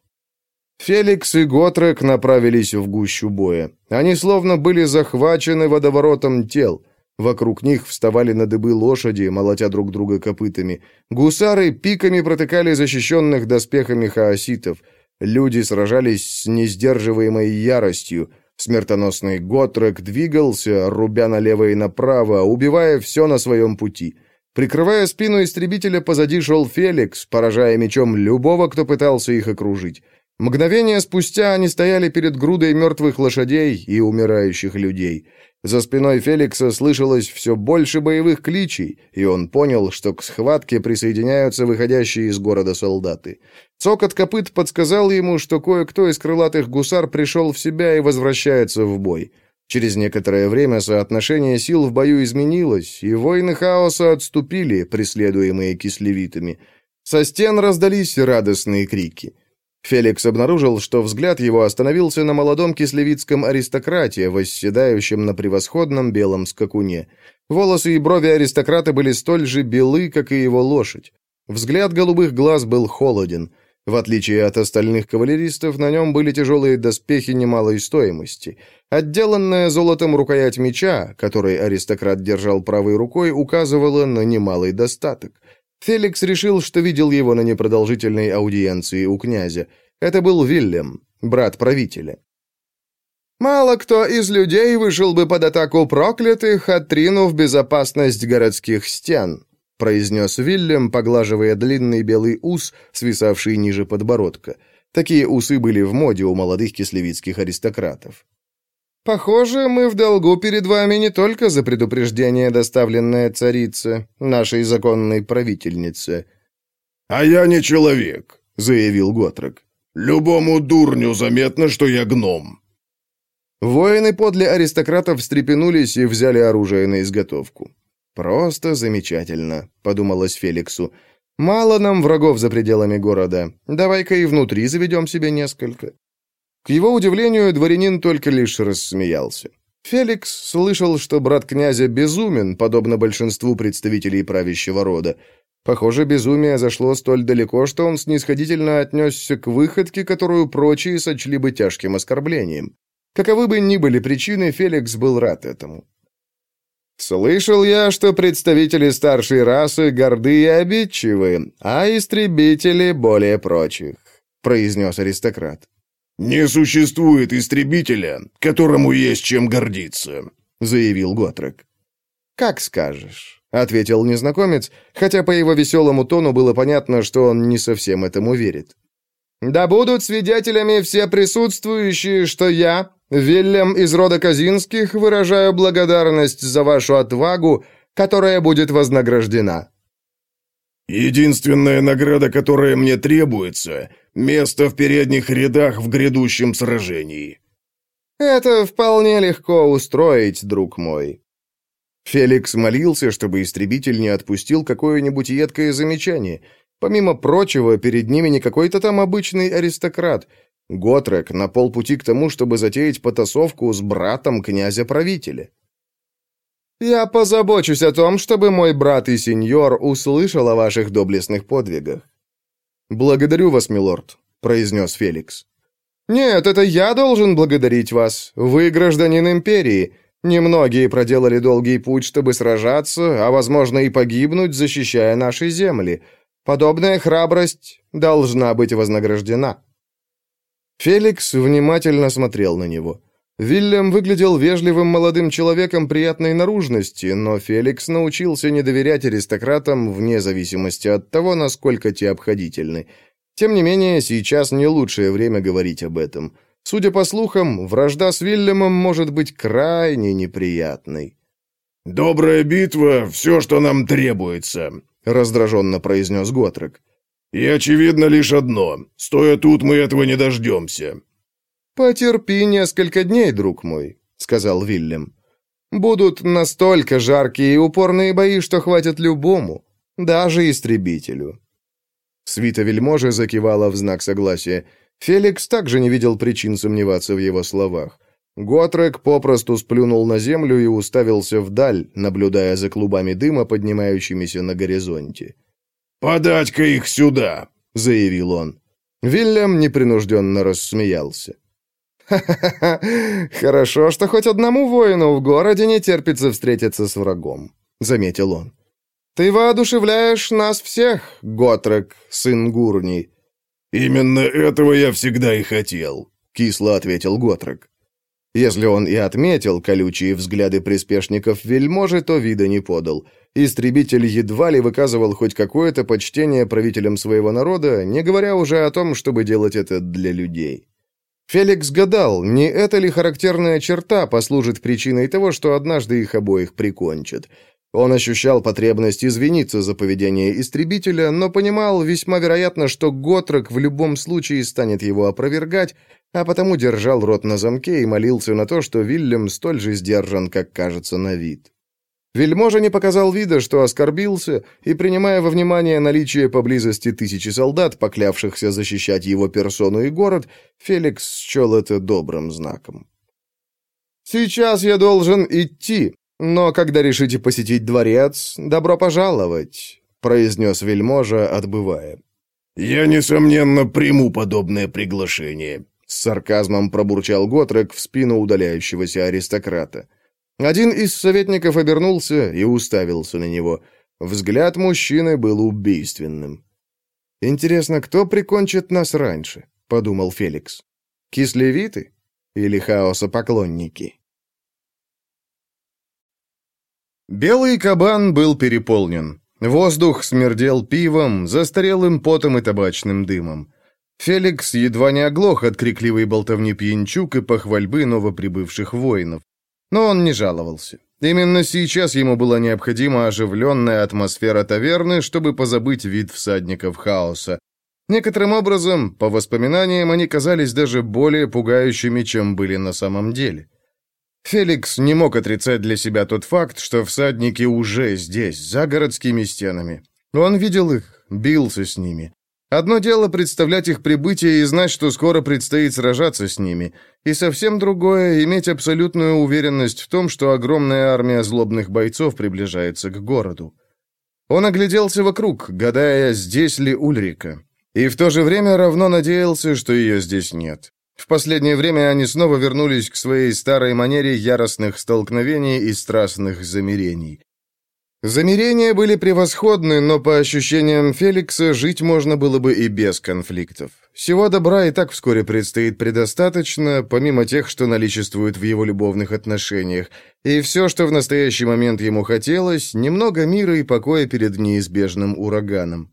Феликс и Готрек направились в гущу боя. Они словно были захвачены водоворотом тел. Вокруг них вставали на дыбы лошади, молотя друг друга копытами. Гусары пиками протыкали защищенных доспехами хаоситов. Люди сражались с несдерживаемой яростью. Смертоносный Готрек двигался, рубя налево и направо, убивая все на своем пути. Прикрывая спину истребителя, позади шел Феликс, поражая мечом любого, кто пытался их окружить. Мгновение спустя они стояли перед грудой мертвых лошадей и умирающих людей. За спиной Феликса слышалось все больше боевых кличей, и он понял, что к схватке присоединяются выходящие из города солдаты. Цокот копыт подсказал ему, что кое-кто из крылатых гусар пришел в себя и возвращается в бой. Через некоторое время соотношение сил в бою изменилось, и воины хаоса отступили, преследуемые кислевитами. Со стен раздались радостные крики. Феликс обнаружил, что взгляд его остановился на молодом кислевицком аристократе, восседающем на превосходном белом скакуне. Волосы и брови аристократа были столь же белы, как и его лошадь. Взгляд голубых глаз был холоден. В отличие от остальных кавалеристов, на нем были тяжелые доспехи немалой стоимости. Отделанная золотом рукоять меча, который аристократ держал правой рукой, указывала на немалый достаток. Феликс решил, что видел его на непродолжительной аудиенции у князя. Это был Вильям, брат правителя. «Мало кто из людей вышел бы под атаку проклятых, отринув безопасность городских стен», произнес Вильям, поглаживая длинный белый ус, свисавший ниже подбородка. Такие усы были в моде у молодых кислевицких аристократов. «Похоже, мы в долгу перед вами не только за предупреждение, доставленное царице, нашей законной правительнице». «А я не человек», — заявил Готрок. «Любому дурню заметно, что я гном». Воины подле аристократов встрепенулись и взяли оружие на изготовку. «Просто замечательно», — подумалось Феликсу. «Мало нам врагов за пределами города. Давай-ка и внутри заведем себе несколько». К его удивлению, дворянин только лишь рассмеялся. Феликс слышал, что брат князя безумен, подобно большинству представителей правящего рода. Похоже, безумие зашло столь далеко, что он снисходительно отнесся к выходке, которую прочие сочли бы тяжким оскорблением. Каковы бы ни были причины, Феликс был рад этому. «Слышал я, что представители старшей расы горды и обидчивы, а истребители более прочих», — произнес аристократ. «Не существует истребителя, которому есть чем гордиться», — заявил Готрек. «Как скажешь», — ответил незнакомец, хотя по его веселому тону было понятно, что он не совсем этому верит. «Да будут свидетелями все присутствующие, что я, Вильям из рода Казинских, выражаю благодарность за вашу отвагу, которая будет вознаграждена». «Единственная награда, которая мне требуется, Место в передних рядах в грядущем сражении». «Это вполне легко устроить, друг мой». Феликс молился, чтобы истребитель не отпустил какое-нибудь едкое замечание. Помимо прочего, перед ними не какой-то там обычный аристократ. Готрек на полпути к тому, чтобы затеять потасовку с братом князя-правителя. «Я позабочусь о том, чтобы мой брат и сеньор услышал о ваших доблестных подвигах. «Благодарю вас, милорд», — произнес Феликс. «Нет, это я должен благодарить вас. Вы гражданин империи. Немногие проделали долгий путь, чтобы сражаться, а, возможно, и погибнуть, защищая наши земли. Подобная храбрость должна быть вознаграждена». Феликс внимательно смотрел на него. Вильям выглядел вежливым молодым человеком приятной наружности, но Феликс научился не доверять аристократам вне зависимости от того, насколько те обходительны. Тем не менее, сейчас не лучшее время говорить об этом. Судя по слухам, вражда с Вильямом может быть крайне неприятной. «Добрая битва — все, что нам требуется», — раздраженно произнес Готрек. «И очевидно лишь одно. Стоя тут, мы этого не дождемся. «Потерпи несколько дней, друг мой», — сказал Вильям. «Будут настолько жаркие и упорные бои, что хватит любому, даже истребителю». Свита вельможи закивала в знак согласия. Феликс также не видел причин сомневаться в его словах. Готрек попросту сплюнул на землю и уставился вдаль, наблюдая за клубами дыма, поднимающимися на горизонте. «Подать-ка их сюда!» — заявил он. Вильям непринужденно рассмеялся. «Ха-ха-ха! Хорошо, что хоть одному воину в городе не терпится встретиться с врагом», — заметил он. «Ты воодушевляешь нас всех, Готрек, сын Гурни». «Именно этого я всегда и хотел», — кисло ответил Готрек. Если он и отметил колючие взгляды приспешников вельможи, то вида не подал. Истребитель едва ли выказывал хоть какое-то почтение правителям своего народа, не говоря уже о том, чтобы делать это для людей. Феликс гадал, не эта ли характерная черта послужит причиной того, что однажды их обоих прикончат. Он ощущал потребность извиниться за поведение истребителя, но понимал весьма вероятно, что Готрок в любом случае станет его опровергать, а потому держал рот на замке и молился на то, что Вильям столь же сдержан, как кажется на вид. Вельможа не показал вида, что оскорбился, и, принимая во внимание наличие поблизости тысячи солдат, поклявшихся защищать его персону и город, Феликс счел это добрым знаком. «Сейчас я должен идти, но когда решите посетить дворец, добро пожаловать», — произнес вельможа, отбывая. «Я, несомненно, приму подобное приглашение», — с сарказмом пробурчал Готрек в спину удаляющегося аристократа. Один из советников обернулся и уставился на него. Взгляд мужчины был убийственным. «Интересно, кто прикончит нас раньше?» — подумал Феликс. «Кислевиты или хаосопоклонники?» Белый кабан был переполнен. Воздух смердел пивом, застарелым потом и табачным дымом. Феликс едва не оглох от крикливой болтовни пьянчук и похвальбы новоприбывших воинов. Но он не жаловался. Именно сейчас ему была необходима оживленная атмосфера таверны, чтобы позабыть вид всадников хаоса. Некоторым образом, по воспоминаниям, они казались даже более пугающими, чем были на самом деле. Феликс не мог отрицать для себя тот факт, что всадники уже здесь, за городскими стенами. Он видел их, бился с ними. Одно дело представлять их прибытие и знать, что скоро предстоит сражаться с ними, и совсем другое — иметь абсолютную уверенность в том, что огромная армия злобных бойцов приближается к городу. Он огляделся вокруг, гадая, здесь ли Ульрика, и в то же время равно надеялся, что ее здесь нет. В последнее время они снова вернулись к своей старой манере яростных столкновений и страстных замирений. Замерения были превосходны, но по ощущениям Феликса жить можно было бы и без конфликтов. Всего добра и так вскоре предстоит предостаточно, помимо тех, что наличествуют в его любовных отношениях, и все, что в настоящий момент ему хотелось, немного мира и покоя перед неизбежным ураганом.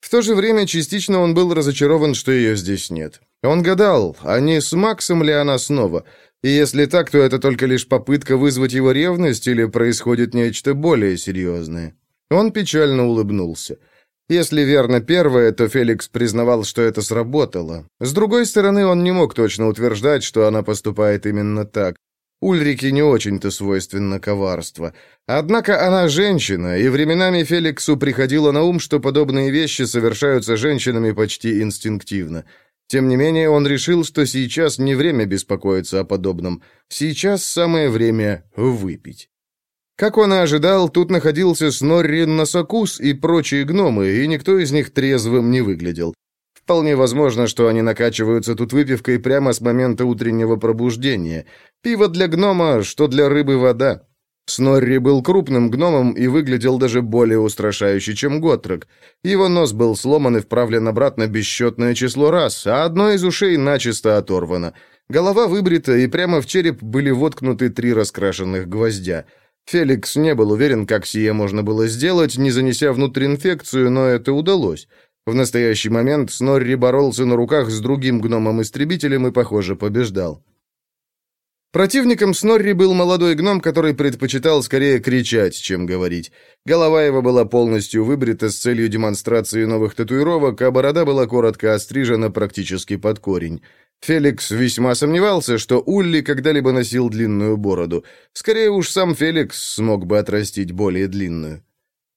В то же время частично он был разочарован, что ее здесь нет. Он гадал, а не с Максом ли она снова, и если так, то это только лишь попытка вызвать его ревность или происходит нечто более серьезное. Он печально улыбнулся. Если верно первое, то Феликс признавал, что это сработало. С другой стороны, он не мог точно утверждать, что она поступает именно так. Ульрике не очень-то свойственно коварство. Однако она женщина, и временами Феликсу приходило на ум, что подобные вещи совершаются женщинами почти инстинктивно. Тем не менее, он решил, что сейчас не время беспокоиться о подобном. Сейчас самое время выпить. Как он и ожидал, тут находился Снорри Носокус и прочие гномы, и никто из них трезвым не выглядел. Вполне возможно, что они накачиваются тут выпивкой прямо с момента утреннего пробуждения. Пиво для гнома, что для рыбы вода. Снорри был крупным гномом и выглядел даже более устрашающе, чем Готрек. Его нос был сломан и вправлен обратно бесчетное число раз, а одно из ушей начисто оторвано. Голова выбрита, и прямо в череп были воткнуты три раскрашенных гвоздя. Феликс не был уверен, как сие можно было сделать, не занеся внутрь инфекцию, но это удалось. В настоящий момент Снорри боролся на руках с другим гномом-истребителем и, похоже, побеждал. Противником Снорри был молодой гном, который предпочитал скорее кричать, чем говорить. Голова его была полностью выбрита с целью демонстрации новых татуировок, а борода была коротко острижена практически под корень. Феликс весьма сомневался, что Улли когда-либо носил длинную бороду. Скорее уж сам Феликс смог бы отрастить более длинную.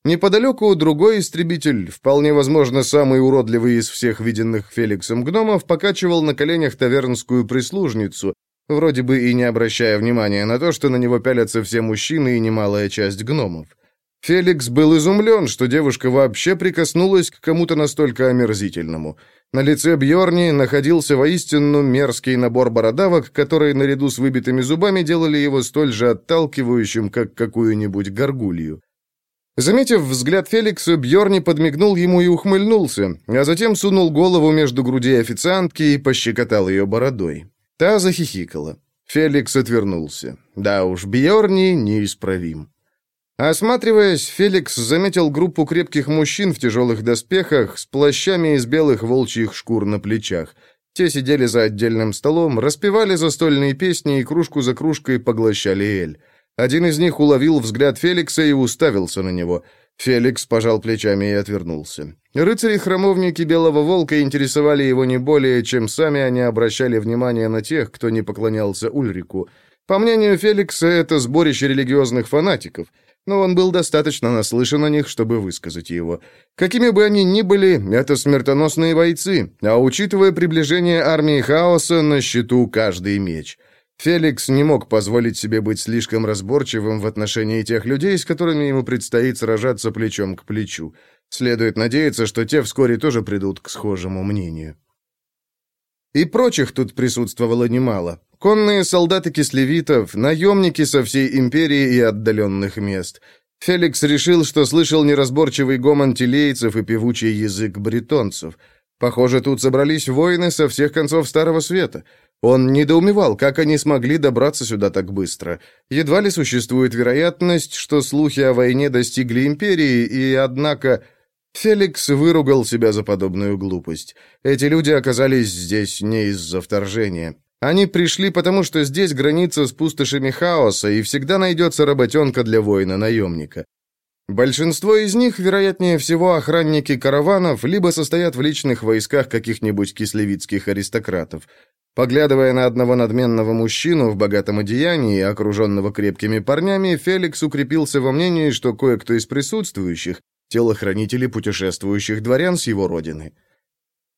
Неподалеку другой истребитель, вполне возможно, самый уродливый из всех виденных Феликсом гномов, покачивал на коленях тавернскую прислужницу, вроде бы и не обращая внимания на то, что на него пялятся все мужчины и немалая часть гномов. Феликс был изумлен, что девушка вообще прикоснулась к кому-то настолько омерзительному. На лице Бьорни находился воистину мерзкий набор бородавок, которые наряду с выбитыми зубами делали его столь же отталкивающим, как какую-нибудь горгулью. Заметив взгляд Феликса, Бьорни подмигнул ему и ухмыльнулся, а затем сунул голову между грудей официантки и пощекотал ее бородой. Та захихикала. Феликс отвернулся. Да уж, Бьорни неисправим. Осматриваясь, Феликс заметил группу крепких мужчин в тяжелых доспехах с плащами из белых волчьих шкур на плечах. Те сидели за отдельным столом, распевали застольные песни и кружку за кружкой поглощали эль. Один из них уловил взгляд Феликса и уставился на него. Феликс пожал плечами и отвернулся. Рыцари-храмовники Белого Волка интересовали его не более, чем сами они обращали внимание на тех, кто не поклонялся Ульрику. По мнению Феликса, это сборище религиозных фанатиков, но он был достаточно наслышан о них, чтобы высказать его. Какими бы они ни были, это смертоносные бойцы, а учитывая приближение армии хаоса, на счету каждый меч — Феликс не мог позволить себе быть слишком разборчивым в отношении тех людей, с которыми ему предстоит сражаться плечом к плечу. Следует надеяться, что те вскоре тоже придут к схожему мнению. И прочих тут присутствовало немало. Конные солдаты кислевитов, наемники со всей империи и отдаленных мест. Феликс решил, что слышал неразборчивый гомон телейцев и певучий язык бретонцев. Похоже, тут собрались воины со всех концов Старого Света — он недоумевал, как они смогли добраться сюда так быстро. Едва ли существует вероятность, что слухи о войне достигли империи, и, однако... Феликс выругал себя за подобную глупость. Эти люди оказались здесь не из-за вторжения. Они пришли потому, что здесь граница с пустошами хаоса, и всегда найдется работенка для воина-наемника. Большинство из них, вероятнее всего, охранники караванов, либо состоят в личных войсках каких-нибудь кислевицких аристократов. Поглядывая на одного надменного мужчину в богатом одеянии, окруженного крепкими парнями, Феликс укрепился во мнении, что кое-кто из присутствующих — телохранители путешествующих дворян с его родины.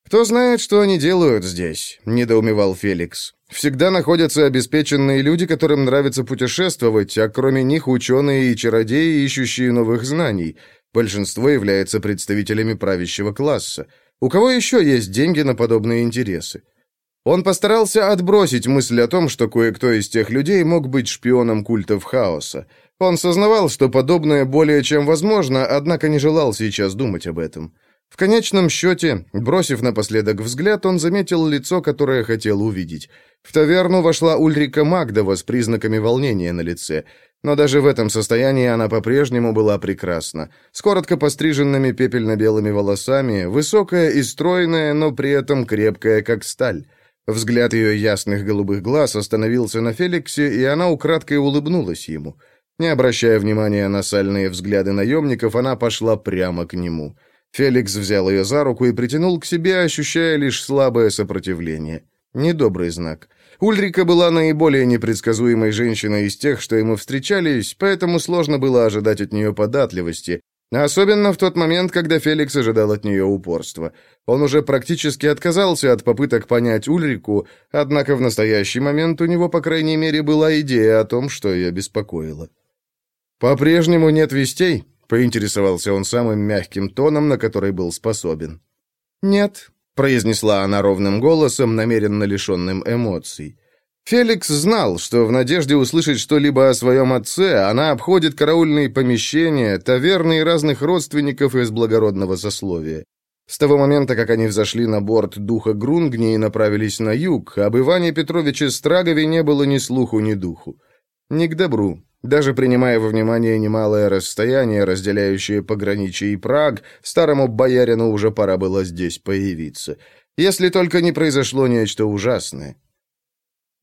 «Кто знает, что они делают здесь?» — недоумевал Феликс. «Всегда находятся обеспеченные люди, которым нравится путешествовать, а кроме них ученые и чародеи, ищущие новых знаний. Большинство является представителями правящего класса. У кого еще есть деньги на подобные интересы?» Он постарался отбросить мысль о том, что кое-кто из тех людей мог быть шпионом культов хаоса. Он сознавал, что подобное более чем возможно, однако не желал сейчас думать об этом. В конечном счете, бросив напоследок взгляд, он заметил лицо, которое хотел увидеть. В таверну вошла Ульрика Магдова с признаками волнения на лице. Но даже в этом состоянии она по-прежнему была прекрасна. С коротко постриженными пепельно-белыми волосами, высокая и стройная, но при этом крепкая, как сталь. Взгляд ее ясных голубых глаз остановился на Феликсе, и она украдкой улыбнулась ему. Не обращая внимания на сальные взгляды наемников, она пошла прямо к нему. Феликс взял ее за руку и притянул к себе, ощущая лишь слабое сопротивление. Недобрый знак. Ульрика была наиболее непредсказуемой женщиной из тех, что ему встречались, поэтому сложно было ожидать от нее податливости, Особенно в тот момент, когда Феликс ожидал от нее упорства. Он уже практически отказался от попыток понять Ульрику, однако в настоящий момент у него, по крайней мере, была идея о том, что ее беспокоило. «По-прежнему нет вестей?» — поинтересовался он самым мягким тоном, на который был способен. «Нет», — произнесла она ровным голосом, намеренно лишенным эмоций. Феликс знал, что в надежде услышать что-либо о своем отце, она обходит караульные помещения, таверны и разных родственников из благородного сословия. С того момента, как они взошли на борт духа Грунгни и направились на юг, об Иване Петровиче Страгове не было ни слуху, ни духу. Не к добру. Даже принимая во внимание немалое расстояние, разделяющее пограничье и Праг, старому боярину уже пора было здесь появиться. Если только не произошло нечто ужасное.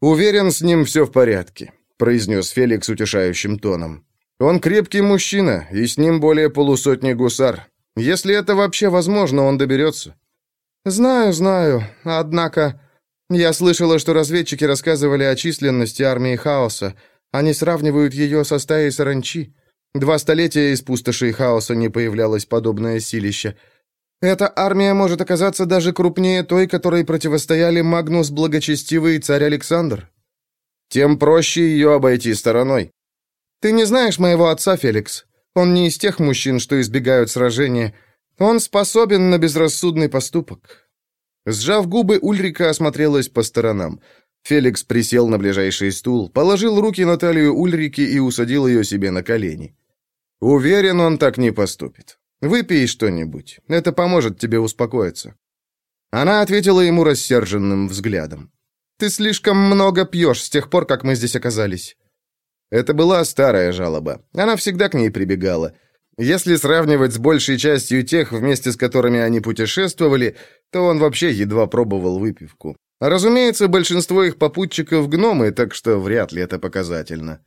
«Уверен, с ним все в порядке», — произнес Феликс утешающим тоном. «Он крепкий мужчина, и с ним более полусотни гусар. Если это вообще возможно, он доберется». «Знаю, знаю. Однако...» «Я слышала, что разведчики рассказывали о численности армии хаоса. Они сравнивают ее со стаей саранчи. Два столетия из пустоши и хаоса не появлялось подобное силище. Эта армия может оказаться даже крупнее той, которой противостояли Магнус Благочестивый и царь Александр. Тем проще ее обойти стороной. Ты не знаешь моего отца, Феликс. Он не из тех мужчин, что избегают сражения. Он способен на безрассудный поступок. Сжав губы, Ульрика осмотрелась по сторонам. Феликс присел на ближайший стул, положил руки на талию Ульрики и усадил ее себе на колени. Уверен, он так не поступит. Выпей что-нибудь. Это поможет тебе успокоиться». Она ответила ему рассерженным взглядом. «Ты слишком много пьешь с тех пор, как мы здесь оказались». Это была старая жалоба. Она всегда к ней прибегала. Если сравнивать с большей частью тех, вместе с которыми они путешествовали, то он вообще едва пробовал выпивку. Разумеется, большинство их попутчиков гномы, так что вряд ли это показательно.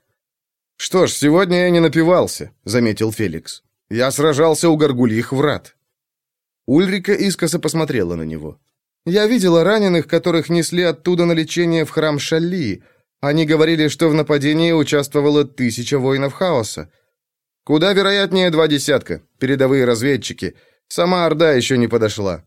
«Что ж, сегодня я не напивался», — заметил Феликс. Я сражался у горгульих врат». Ульрика искоса посмотрела на него. «Я видела раненых, которых несли оттуда на лечение в храм Шалли. Они говорили, что в нападении участвовало тысяча воинов хаоса. Куда вероятнее два десятка, передовые разведчики. Сама Орда еще не подошла».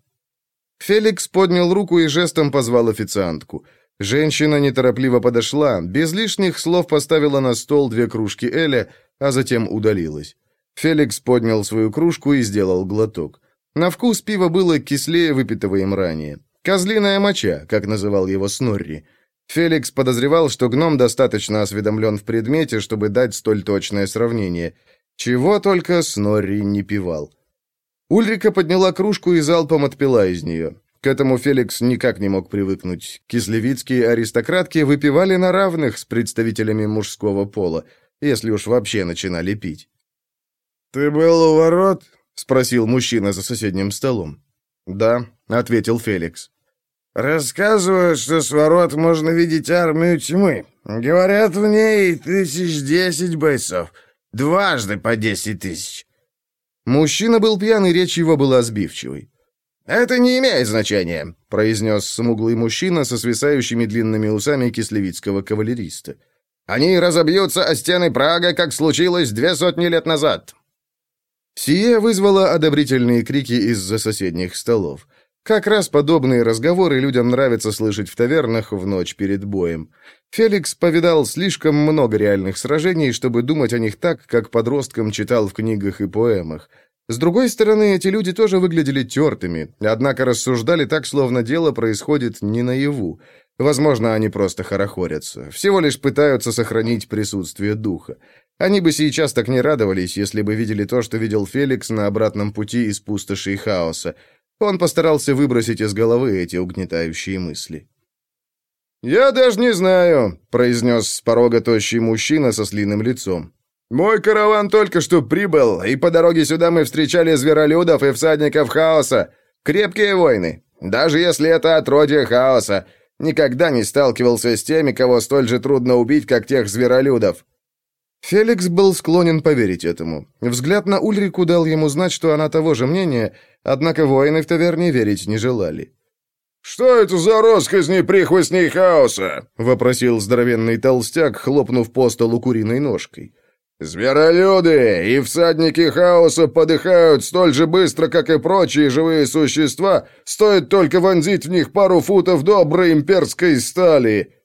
Феликс поднял руку и жестом позвал официантку. Женщина неторопливо подошла, без лишних слов поставила на стол две кружки Эля, а затем удалилась. Феликс поднял свою кружку и сделал глоток. На вкус пиво было кислее выпитого им ранее. «Козлиная моча», как называл его Снорри. Феликс подозревал, что гном достаточно осведомлен в предмете, чтобы дать столь точное сравнение. Чего только Снорри не пивал. Ульрика подняла кружку и залпом отпила из нее. К этому Феликс никак не мог привыкнуть. Кислевицкие аристократки выпивали на равных с представителями мужского пола, если уж вообще начинали пить. «Ты был у ворот?» — спросил мужчина за соседним столом. «Да», — ответил Феликс. «Рассказывают, что с ворот можно видеть армию тьмы. Говорят, в ней тысяч десять бойцов. Дважды по десять тысяч». Мужчина был пьян, и речь его была сбивчивой. «Это не имеет значения», — произнес смуглый мужчина со свисающими длинными усами кислевицкого кавалериста. «Они разобьются о стены Прага, как случилось две сотни лет назад. Сие вызвало одобрительные крики из-за соседних столов. Как раз подобные разговоры людям нравится слышать в тавернах в ночь перед боем. Феликс повидал слишком много реальных сражений, чтобы думать о них так, как подросткам читал в книгах и поэмах. С другой стороны, эти люди тоже выглядели тертыми, однако рассуждали так, словно дело происходит не наяву. Возможно, они просто хорохорятся, всего лишь пытаются сохранить присутствие духа. Они бы сейчас так не радовались, если бы видели то, что видел Феликс на обратном пути из пустоши и хаоса. Он постарался выбросить из головы эти угнетающие мысли. «Я даже не знаю», — произнес с порога тощий мужчина со слиным лицом. «Мой караван только что прибыл, и по дороге сюда мы встречали зверолюдов и всадников хаоса. Крепкие войны. Даже если это отродье хаоса. Никогда не сталкивался с теми, кого столь же трудно убить, как тех зверолюдов. Феликс был склонен поверить этому. Взгляд на Ульрику дал ему знать, что она того же мнения, однако воины в таверне верить не желали. «Что это за росказни прихвостней хаоса?» — вопросил здоровенный толстяк, хлопнув по столу куриной ножкой. «Зверолюды и всадники хаоса подыхают столь же быстро, как и прочие живые существа, стоит только вонзить в них пару футов доброй имперской стали.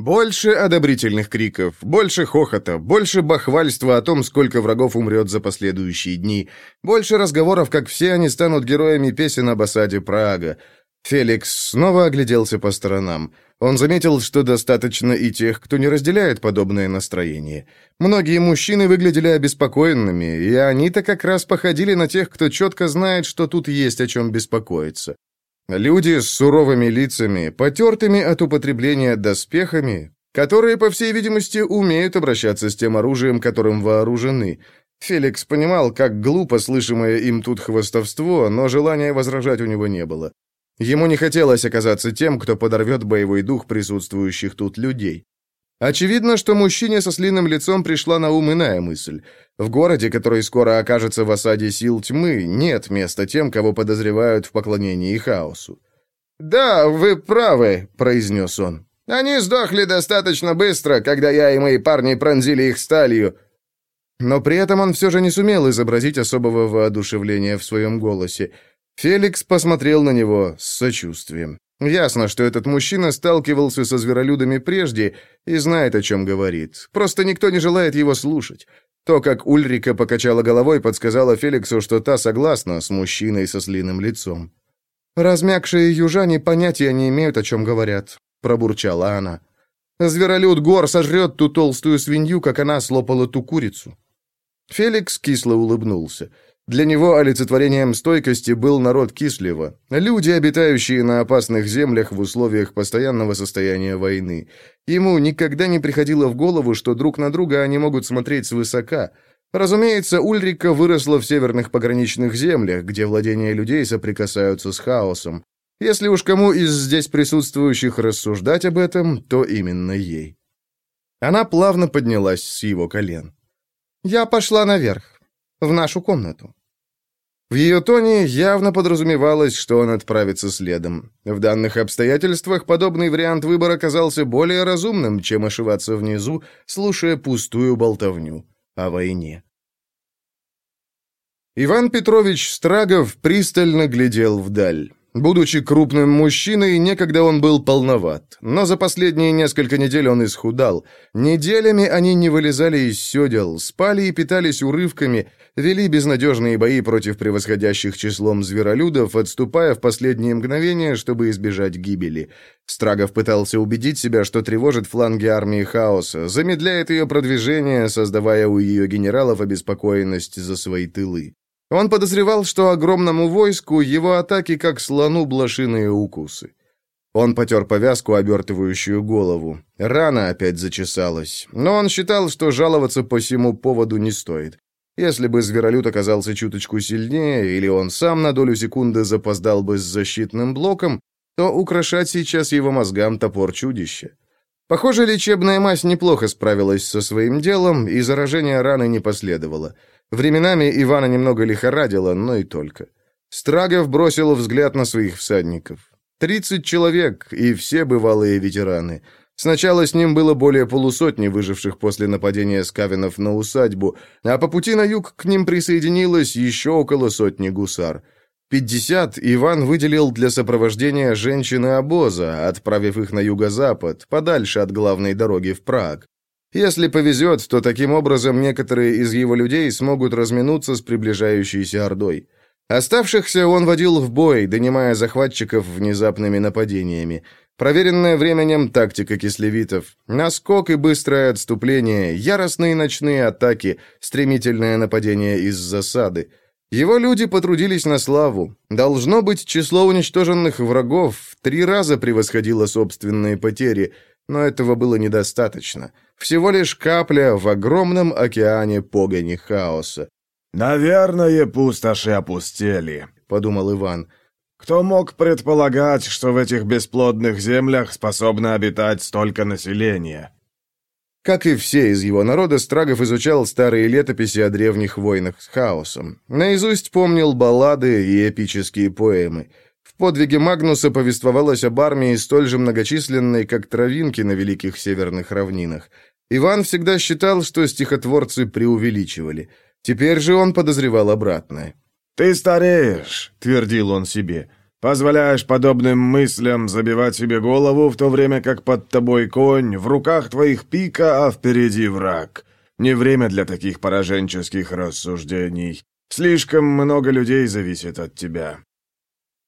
Больше одобрительных криков, больше хохота, больше бахвальства о том, сколько врагов умрет за последующие дни, больше разговоров, как все они станут героями песен об осаде Прага. Феликс снова огляделся по сторонам. Он заметил, что достаточно и тех, кто не разделяет подобное настроение. Многие мужчины выглядели обеспокоенными, и они-то как раз походили на тех, кто четко знает, что тут есть о чем беспокоиться. Люди с суровыми лицами, потертыми от употребления доспехами, которые, по всей видимости, умеют обращаться с тем оружием, которым вооружены. Феликс понимал, как глупо слышимое им тут хвостовство, но желания возражать у него не было. Ему не хотелось оказаться тем, кто подорвет боевой дух присутствующих тут людей. Очевидно, что мужчине со слиным лицом пришла на ум иная мысль. В городе, который скоро окажется в осаде сил тьмы, нет места тем, кого подозревают в поклонении хаосу. «Да, вы правы», — произнес он. «Они сдохли достаточно быстро, когда я и мои парни пронзили их сталью». Но при этом он все же не сумел изобразить особого воодушевления в своем голосе. Феликс посмотрел на него с сочувствием. Ясно, что этот мужчина сталкивался со зверолюдами прежде и знает, о чем говорит. Просто никто не желает его слушать. То, как Ульрика покачала головой, подсказала Феликсу, что та согласна с мужчиной со слиным лицом. «Размягшие южане понятия не имеют, о чем говорят», — пробурчала она. «Зверолюд гор сожрет ту толстую свинью, как она слопала ту курицу». Феликс кисло улыбнулся. Для него олицетворением стойкости был народ Кислева, люди, обитающие на опасных землях в условиях постоянного состояния войны. Ему никогда не приходило в голову, что друг на друга они могут смотреть свысока. Разумеется, Ульрика выросла в северных пограничных землях, где владения людей соприкасаются с хаосом. Если уж кому из здесь присутствующих рассуждать об этом, то именно ей. Она плавно поднялась с его колен. «Я пошла наверх, в нашу комнату». В ее тоне явно подразумевалось, что он отправится следом. В данных обстоятельствах подобный вариант выбора казался более разумным, чем ошиваться внизу, слушая пустую болтовню о войне. Иван Петрович Страгов пристально глядел вдаль. Будучи крупным мужчиной, некогда он был полноват, но за последние несколько недель он исхудал. Неделями они не вылезали из седел, спали и питались урывками, вели безнадежные бои против превосходящих числом зверолюдов, отступая в последние мгновения, чтобы избежать гибели. Страгов пытался убедить себя, что тревожит фланги армии хаоса, замедляет ее продвижение, создавая у ее генералов обеспокоенность за свои тылы. Он подозревал, что огромному войску его атаки как слону блошиные укусы. Он потер повязку, обертывающую голову. Рана опять зачесалась. Но он считал, что жаловаться по всему поводу не стоит. Если бы зверолюд оказался чуточку сильнее, или он сам на долю секунды запоздал бы с защитным блоком, то украшать сейчас его мозгам топор чудища. Похоже, лечебная мазь неплохо справилась со своим делом, и заражение раны не последовало. Временами Ивана немного лихорадило, но и только. Страгов бросил взгляд на своих всадников. Тридцать человек, и все бывалые ветераны. Сначала с ним было более полусотни выживших после нападения скавинов на усадьбу, а по пути на юг к ним присоединилось еще около сотни гусар. Пятьдесят Иван выделил для сопровождения женщины обоза, отправив их на юго-запад, подальше от главной дороги в Праг. Если повезет, то таким образом некоторые из его людей смогут разминуться с приближающейся ордой. Оставшихся он водил в бой, донимая захватчиков внезапными нападениями. Проверенная временем тактика кислевитов. Наскок и быстрое отступление, яростные ночные атаки, стремительное нападение из засады. Его люди потрудились на славу. Должно быть, число уничтоженных врагов в три раза превосходило собственные потери – но этого было недостаточно. Всего лишь капля в огромном океане погони хаоса. «Наверное, пустоши опустели», — подумал Иван. «Кто мог предполагать, что в этих бесплодных землях способно обитать столько населения?» Как и все из его народа, Страгов изучал старые летописи о древних войнах с хаосом. Наизусть помнил баллады и эпические поэмы — в подвиге Магнуса повествовалось об армии столь же многочисленной, как травинки на великих северных равнинах. Иван всегда считал, что стихотворцы преувеличивали. Теперь же он подозревал обратное. «Ты стареешь», — твердил он себе. Позволяешь подобным мыслям забивать себе голову, в то время как под тобой конь, в руках твоих пика, а впереди враг. Не время для таких пораженческих рассуждений. Слишком много людей зависит от тебя».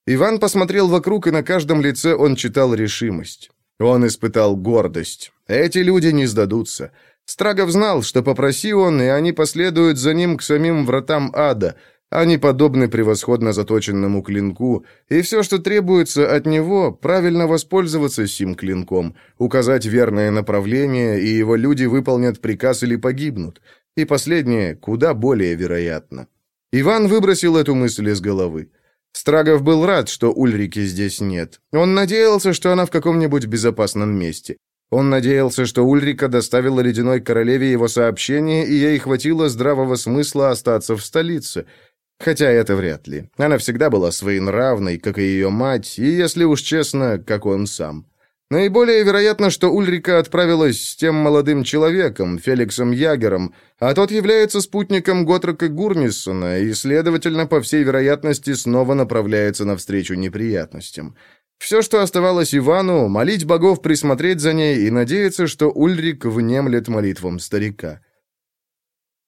Иван посмотрел вокруг, и на каждом лице он читал решимость. Он испытал гордость. Эти люди не сдадутся. Страгов знал, что попроси он, и они последуют за ним к самим вратам ада. Они подобны превосходно заточенному клинку, и все, что требуется от него, правильно воспользоваться сим клинком, указать верное направление, и его люди выполнят приказ или погибнут. И последнее куда более вероятно. Иван выбросил эту мысль из головы. Страгов был рад, что Ульрики здесь нет. Он надеялся, что она в каком-нибудь безопасном месте. Он надеялся, что Ульрика доставила ледяной королеве его сообщение, и ей хватило здравого смысла остаться в столице. Хотя это вряд ли. Она всегда была своенравной, как и ее мать, и, если уж честно, как он сам. Наиболее вероятно, что Ульрика отправилась с тем молодым человеком, Феликсом Ягером, а тот является спутником Готрока Гурнисона и, следовательно, по всей вероятности, снова направляется навстречу неприятностям. Все, что оставалось Ивану, молить богов присмотреть за ней и надеяться, что Ульрик внемлет молитвам старика.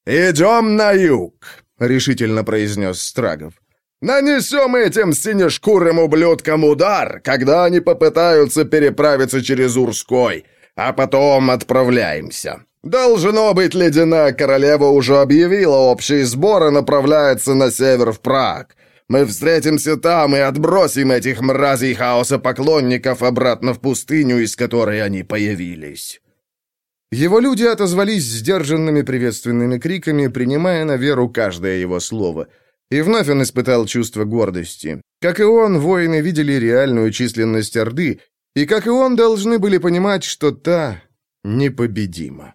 «Идем на юг», — решительно произнес Страгов. Нанесем этим синешкурым ублюдкам удар, когда они попытаются переправиться через Урской, а потом отправляемся. Должно быть, ледяная королева уже объявила общий сбор и направляется на север в Праг. Мы встретимся там и отбросим этих мразей хаоса поклонников обратно в пустыню, из которой они появились». Его люди отозвались сдержанными приветственными криками, принимая на веру каждое его слово – и вновь он испытал чувство гордости. Как и он, воины видели реальную численность Орды, и, как и он, должны были понимать, что та непобедима.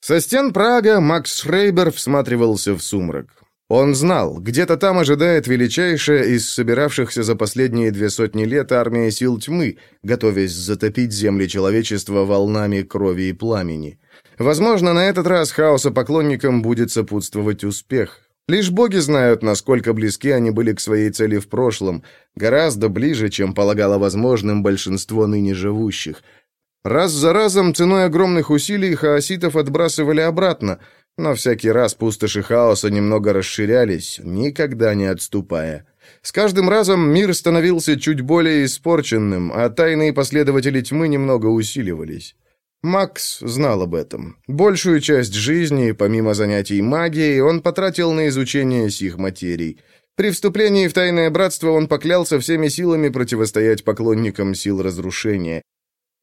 Со стен Прага Макс Шрейбер всматривался в сумрак. Он знал, где-то там ожидает величайшая из собиравшихся за последние две сотни лет армия сил тьмы, готовясь затопить земли человечества волнами крови и пламени. Возможно, на этот раз хаоса поклонникам будет сопутствовать успех. Лишь боги знают, насколько близки они были к своей цели в прошлом, гораздо ближе, чем полагало возможным большинство ныне живущих. Раз за разом, ценой огромных усилий, хаоситов отбрасывали обратно, но всякий раз пустоши хаоса немного расширялись, никогда не отступая. С каждым разом мир становился чуть более испорченным, а тайные последователи тьмы немного усиливались. Макс знал об этом. Большую часть жизни, помимо занятий магией, он потратил на изучение сих материй. При вступлении в Тайное Братство он поклялся всеми силами противостоять поклонникам сил разрушения.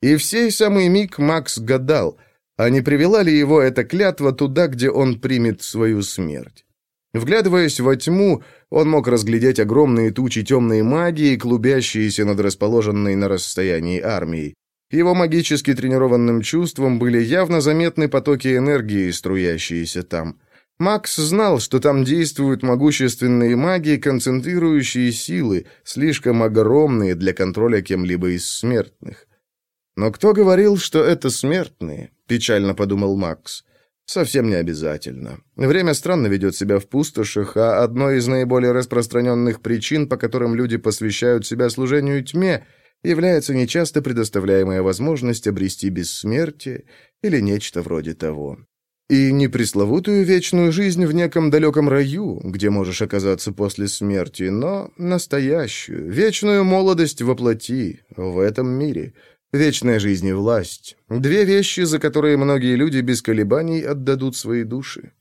И в сей самый миг Макс гадал, а не привела ли его эта клятва туда, где он примет свою смерть. Вглядываясь во тьму, он мог разглядеть огромные тучи темной магии, клубящиеся над расположенной на расстоянии армией. Его магически тренированным чувством были явно заметны потоки энергии, струящиеся там. Макс знал, что там действуют могущественные маги, концентрирующие силы, слишком огромные для контроля кем-либо из смертных. «Но кто говорил, что это смертные?» — печально подумал Макс. «Совсем не обязательно. Время странно ведет себя в пустошах, а одной из наиболее распространенных причин, по которым люди посвящают себя служению тьме — является нечасто предоставляемая возможность обрести бессмертие или нечто вроде того. И не пресловутую вечную жизнь в неком далеком раю, где можешь оказаться после смерти, но настоящую, вечную молодость во плоти, в этом мире, вечная жизнь и власть. Две вещи, за которые многие люди без колебаний отдадут свои души.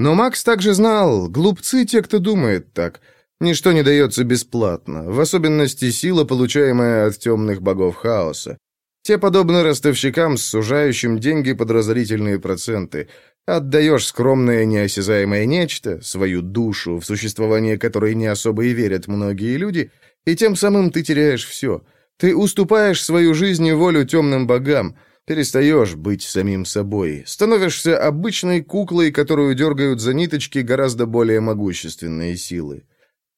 Но Макс также знал, глупцы те, кто думает так – Ничто не дается бесплатно, в особенности сила, получаемая от темных богов хаоса. Те подобны ростовщикам сужающим деньги под разорительные проценты. Отдаешь скромное неосязаемое нечто, свою душу, в существование которой не особо и верят многие люди, и тем самым ты теряешь все. Ты уступаешь свою жизнь и волю темным богам, перестаешь быть самим собой, становишься обычной куклой, которую дергают за ниточки гораздо более могущественные силы.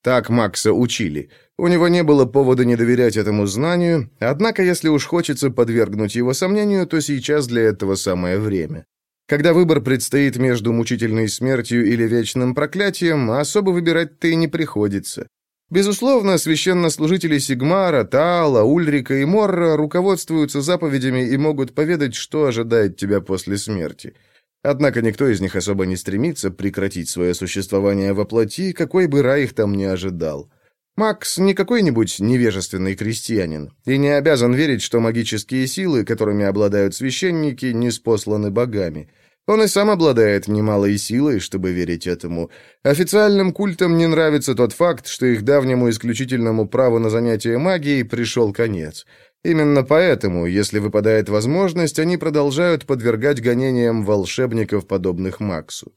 Так Макса учили. У него не было повода не доверять этому знанию, однако если уж хочется подвергнуть его сомнению, то сейчас для этого самое время. Когда выбор предстоит между мучительной смертью или вечным проклятием, особо выбирать-то и не приходится. Безусловно, священнослужители Сигмара, Таала, Ульрика и Морра руководствуются заповедями и могут поведать, что ожидает тебя после смерти. Однако никто из них особо не стремится прекратить свое существование во плоти, какой бы рай их там не ожидал. Макс не какой-нибудь невежественный крестьянин и не обязан верить, что магические силы, которыми обладают священники, не спосланы богами. Он и сам обладает немалой силой, чтобы верить этому. Официальным культам не нравится тот факт, что их давнему исключительному праву на занятие магией пришел конец. Именно поэтому, если выпадает возможность, они продолжают подвергать гонениям волшебников, подобных Максу.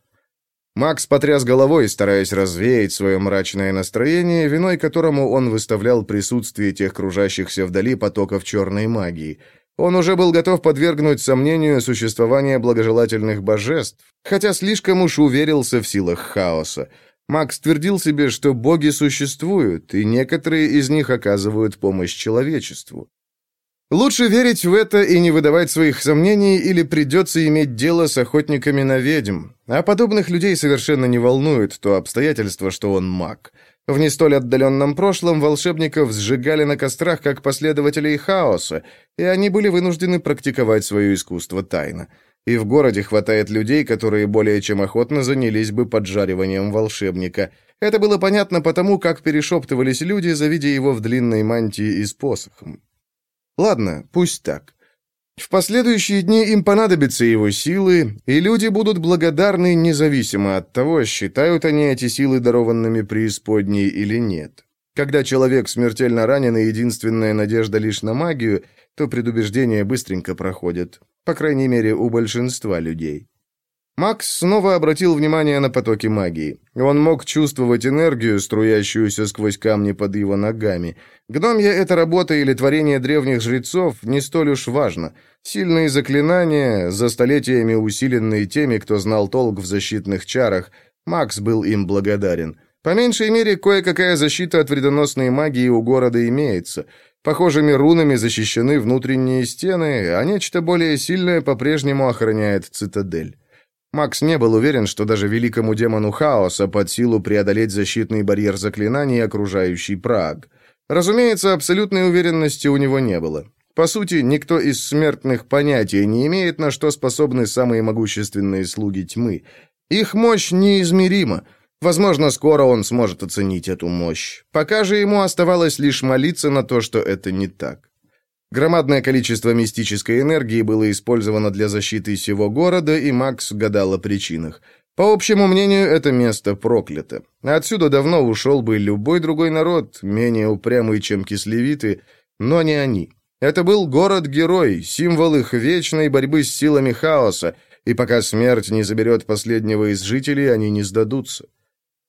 Макс потряс головой, стараясь развеять свое мрачное настроение, виной которому он выставлял присутствие тех кружащихся вдали потоков черной магии. Он уже был готов подвергнуть сомнению существование благожелательных божеств, хотя слишком уж уверился в силах хаоса. Макс твердил себе, что боги существуют, и некоторые из них оказывают помощь человечеству. Лучше верить в это и не выдавать своих сомнений, или придется иметь дело с охотниками на ведьм. А подобных людей совершенно не волнует то обстоятельство, что он маг. В не столь отдаленном прошлом волшебников сжигали на кострах как последователей хаоса, и они были вынуждены практиковать свое искусство тайно. И в городе хватает людей, которые более чем охотно занялись бы поджариванием волшебника. Это было понятно потому, как перешептывались люди, завидя его в длинной мантии и с посохом. Ладно, пусть так. В последующие дни им понадобятся его силы, и люди будут благодарны независимо от того, считают они эти силы дарованными преисподней или нет. Когда человек смертельно ранен и единственная надежда лишь на магию, то предубеждения быстренько проходят, по крайней мере, у большинства людей. Макс снова обратил внимание на потоки магии. Он мог чувствовать энергию, струящуюся сквозь камни под его ногами. Гномья — это работа или творение древних жрецов, не столь уж важно. Сильные заклинания, за столетиями усиленные теми, кто знал толк в защитных чарах. Макс был им благодарен. По меньшей мере, кое-какая защита от вредоносной магии у города имеется. Похожими рунами защищены внутренние стены, а нечто более сильное по-прежнему охраняет цитадель. Макс не был уверен, что даже великому демону хаоса под силу преодолеть защитный барьер заклинаний, окружающий Праг. Разумеется, абсолютной уверенности у него не было. По сути, никто из смертных понятия не имеет, на что способны самые могущественные слуги тьмы. Их мощь неизмерима. Возможно, скоро он сможет оценить эту мощь. Пока же ему оставалось лишь молиться на то, что это не так. Громадное количество мистической энергии было использовано для защиты всего города, и Макс гадал о причинах. По общему мнению, это место проклято. Отсюда давно ушел бы любой другой народ, менее упрямый, чем кислевиты, но не они. Это был город-герой, символ их вечной борьбы с силами хаоса, и пока смерть не заберет последнего из жителей, они не сдадутся.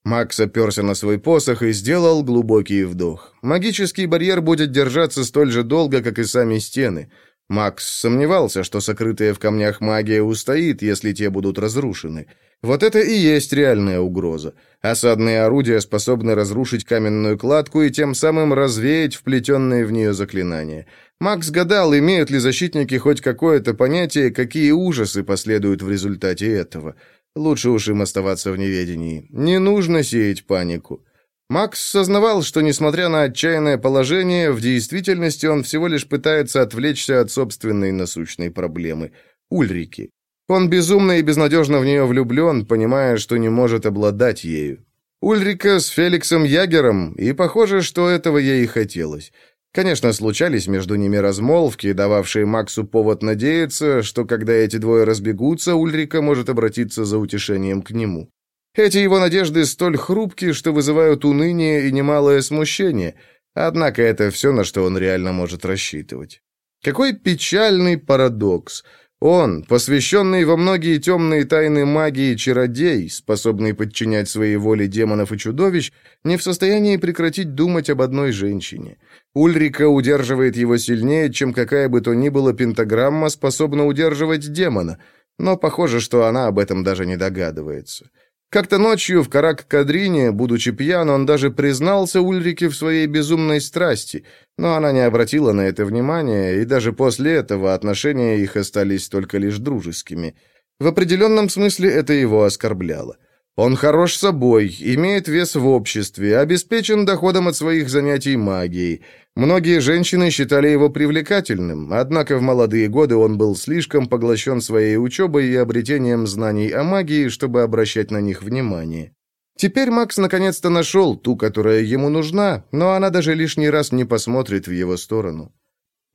Макс оперся на свой посох и сделал глубокий вдох. Магический барьер будет держаться столь же долго, как и сами стены. Макс сомневался, что сокрытая в камнях магия устоит, если те будут разрушены. Вот это и есть реальная угроза. Осадные орудия способны разрушить каменную кладку и тем самым развеять вплетенные в нее заклинания. Макс гадал, имеют ли защитники хоть какое-то понятие, какие ужасы последуют в результате этого. Лучше уж им оставаться в неведении. Не нужно сеять панику. Макс сознавал, что, несмотря на отчаянное положение, в действительности он всего лишь пытается отвлечься от собственной насущной проблемы — Ульрики. Он безумно и безнадежно в нее влюблен, понимая, что не может обладать ею. Ульрика с Феликсом Ягером, и похоже, что этого ей и хотелось. Конечно, случались между ними размолвки, дававшие Максу повод надеяться, что когда эти двое разбегутся, Ульрика может обратиться за утешением к нему. Эти его надежды столь хрупки, что вызывают уныние и немалое смущение, однако это все, на что он реально может рассчитывать. Какой печальный парадокс — он, посвященный во многие темные тайны магии чародей, способный подчинять своей воле демонов и чудовищ, не в состоянии прекратить думать об одной женщине. Ульрика удерживает его сильнее, чем какая бы то ни была пентаграмма способна удерживать демона, но похоже, что она об этом даже не догадывается. Как-то ночью в Карак-Кадрине, будучи пьян, он даже признался Ульрике в своей безумной страсти, но она не обратила на это внимания, и даже после этого отношения их остались только лишь дружескими. В определенном смысле это его оскорбляло. Он хорош собой, имеет вес в обществе, обеспечен доходом от своих занятий магией. Многие женщины считали его привлекательным, однако в молодые годы он был слишком поглощен своей учебой и обретением знаний о магии, чтобы обращать на них внимание. Теперь Макс наконец-то нашел ту, которая ему нужна, но она даже лишний раз не посмотрит в его сторону.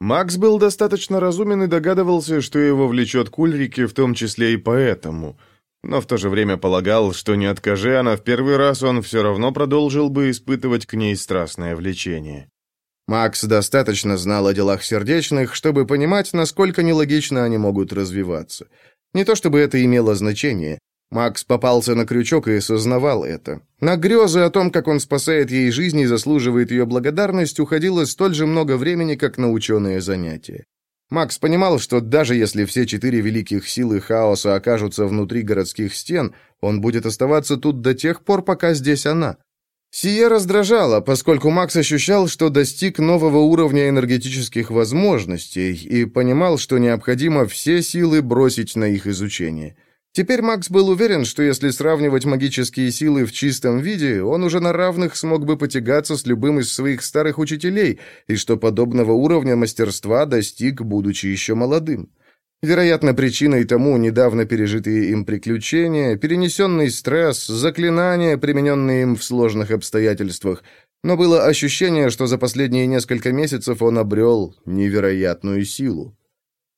Макс был достаточно разумен и догадывался, что его влечет к Ульрике, в том числе и поэтому – но в то же время полагал, что не откажи она в первый раз, он все равно продолжил бы испытывать к ней страстное влечение. Макс достаточно знал о делах сердечных, чтобы понимать, насколько нелогично они могут развиваться. Не то чтобы это имело значение. Макс попался на крючок и осознавал это. На грезы о том, как он спасает ей жизнь и заслуживает ее благодарность, уходило столь же много времени, как на ученые занятия. Макс понимал, что даже если все четыре великих силы хаоса окажутся внутри городских стен, он будет оставаться тут до тех пор, пока здесь она. Сие раздражало, поскольку Макс ощущал, что достиг нового уровня энергетических возможностей и понимал, что необходимо все силы бросить на их изучение – Теперь Макс был уверен, что если сравнивать магические силы в чистом виде, он уже на равных смог бы потягаться с любым из своих старых учителей, и что подобного уровня мастерства достиг, будучи еще молодым. Вероятно, причиной тому недавно пережитые им приключения, перенесенный стресс, заклинания, примененные им в сложных обстоятельствах, но было ощущение, что за последние несколько месяцев он обрел невероятную силу.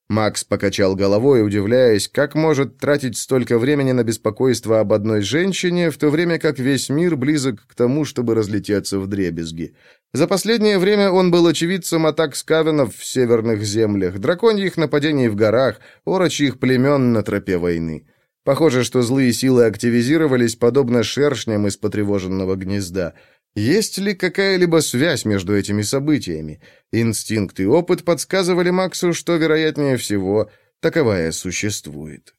Макс покачал головой, удивляясь, как может тратить столько времени на беспокойство об одной женщине, в то время как весь мир близок к тому, чтобы разлететься в дребезги. За последнее время он был очевидцем атак скавенов в северных землях, драконьих нападений в горах, орочьих племен на тропе войны. Похоже, что злые силы активизировались, подобно шершням из потревоженного гнезда. Есть ли какая-либо связь между этими событиями? Инстинкт и опыт подсказывали Максу, что, вероятнее всего, таковая существует.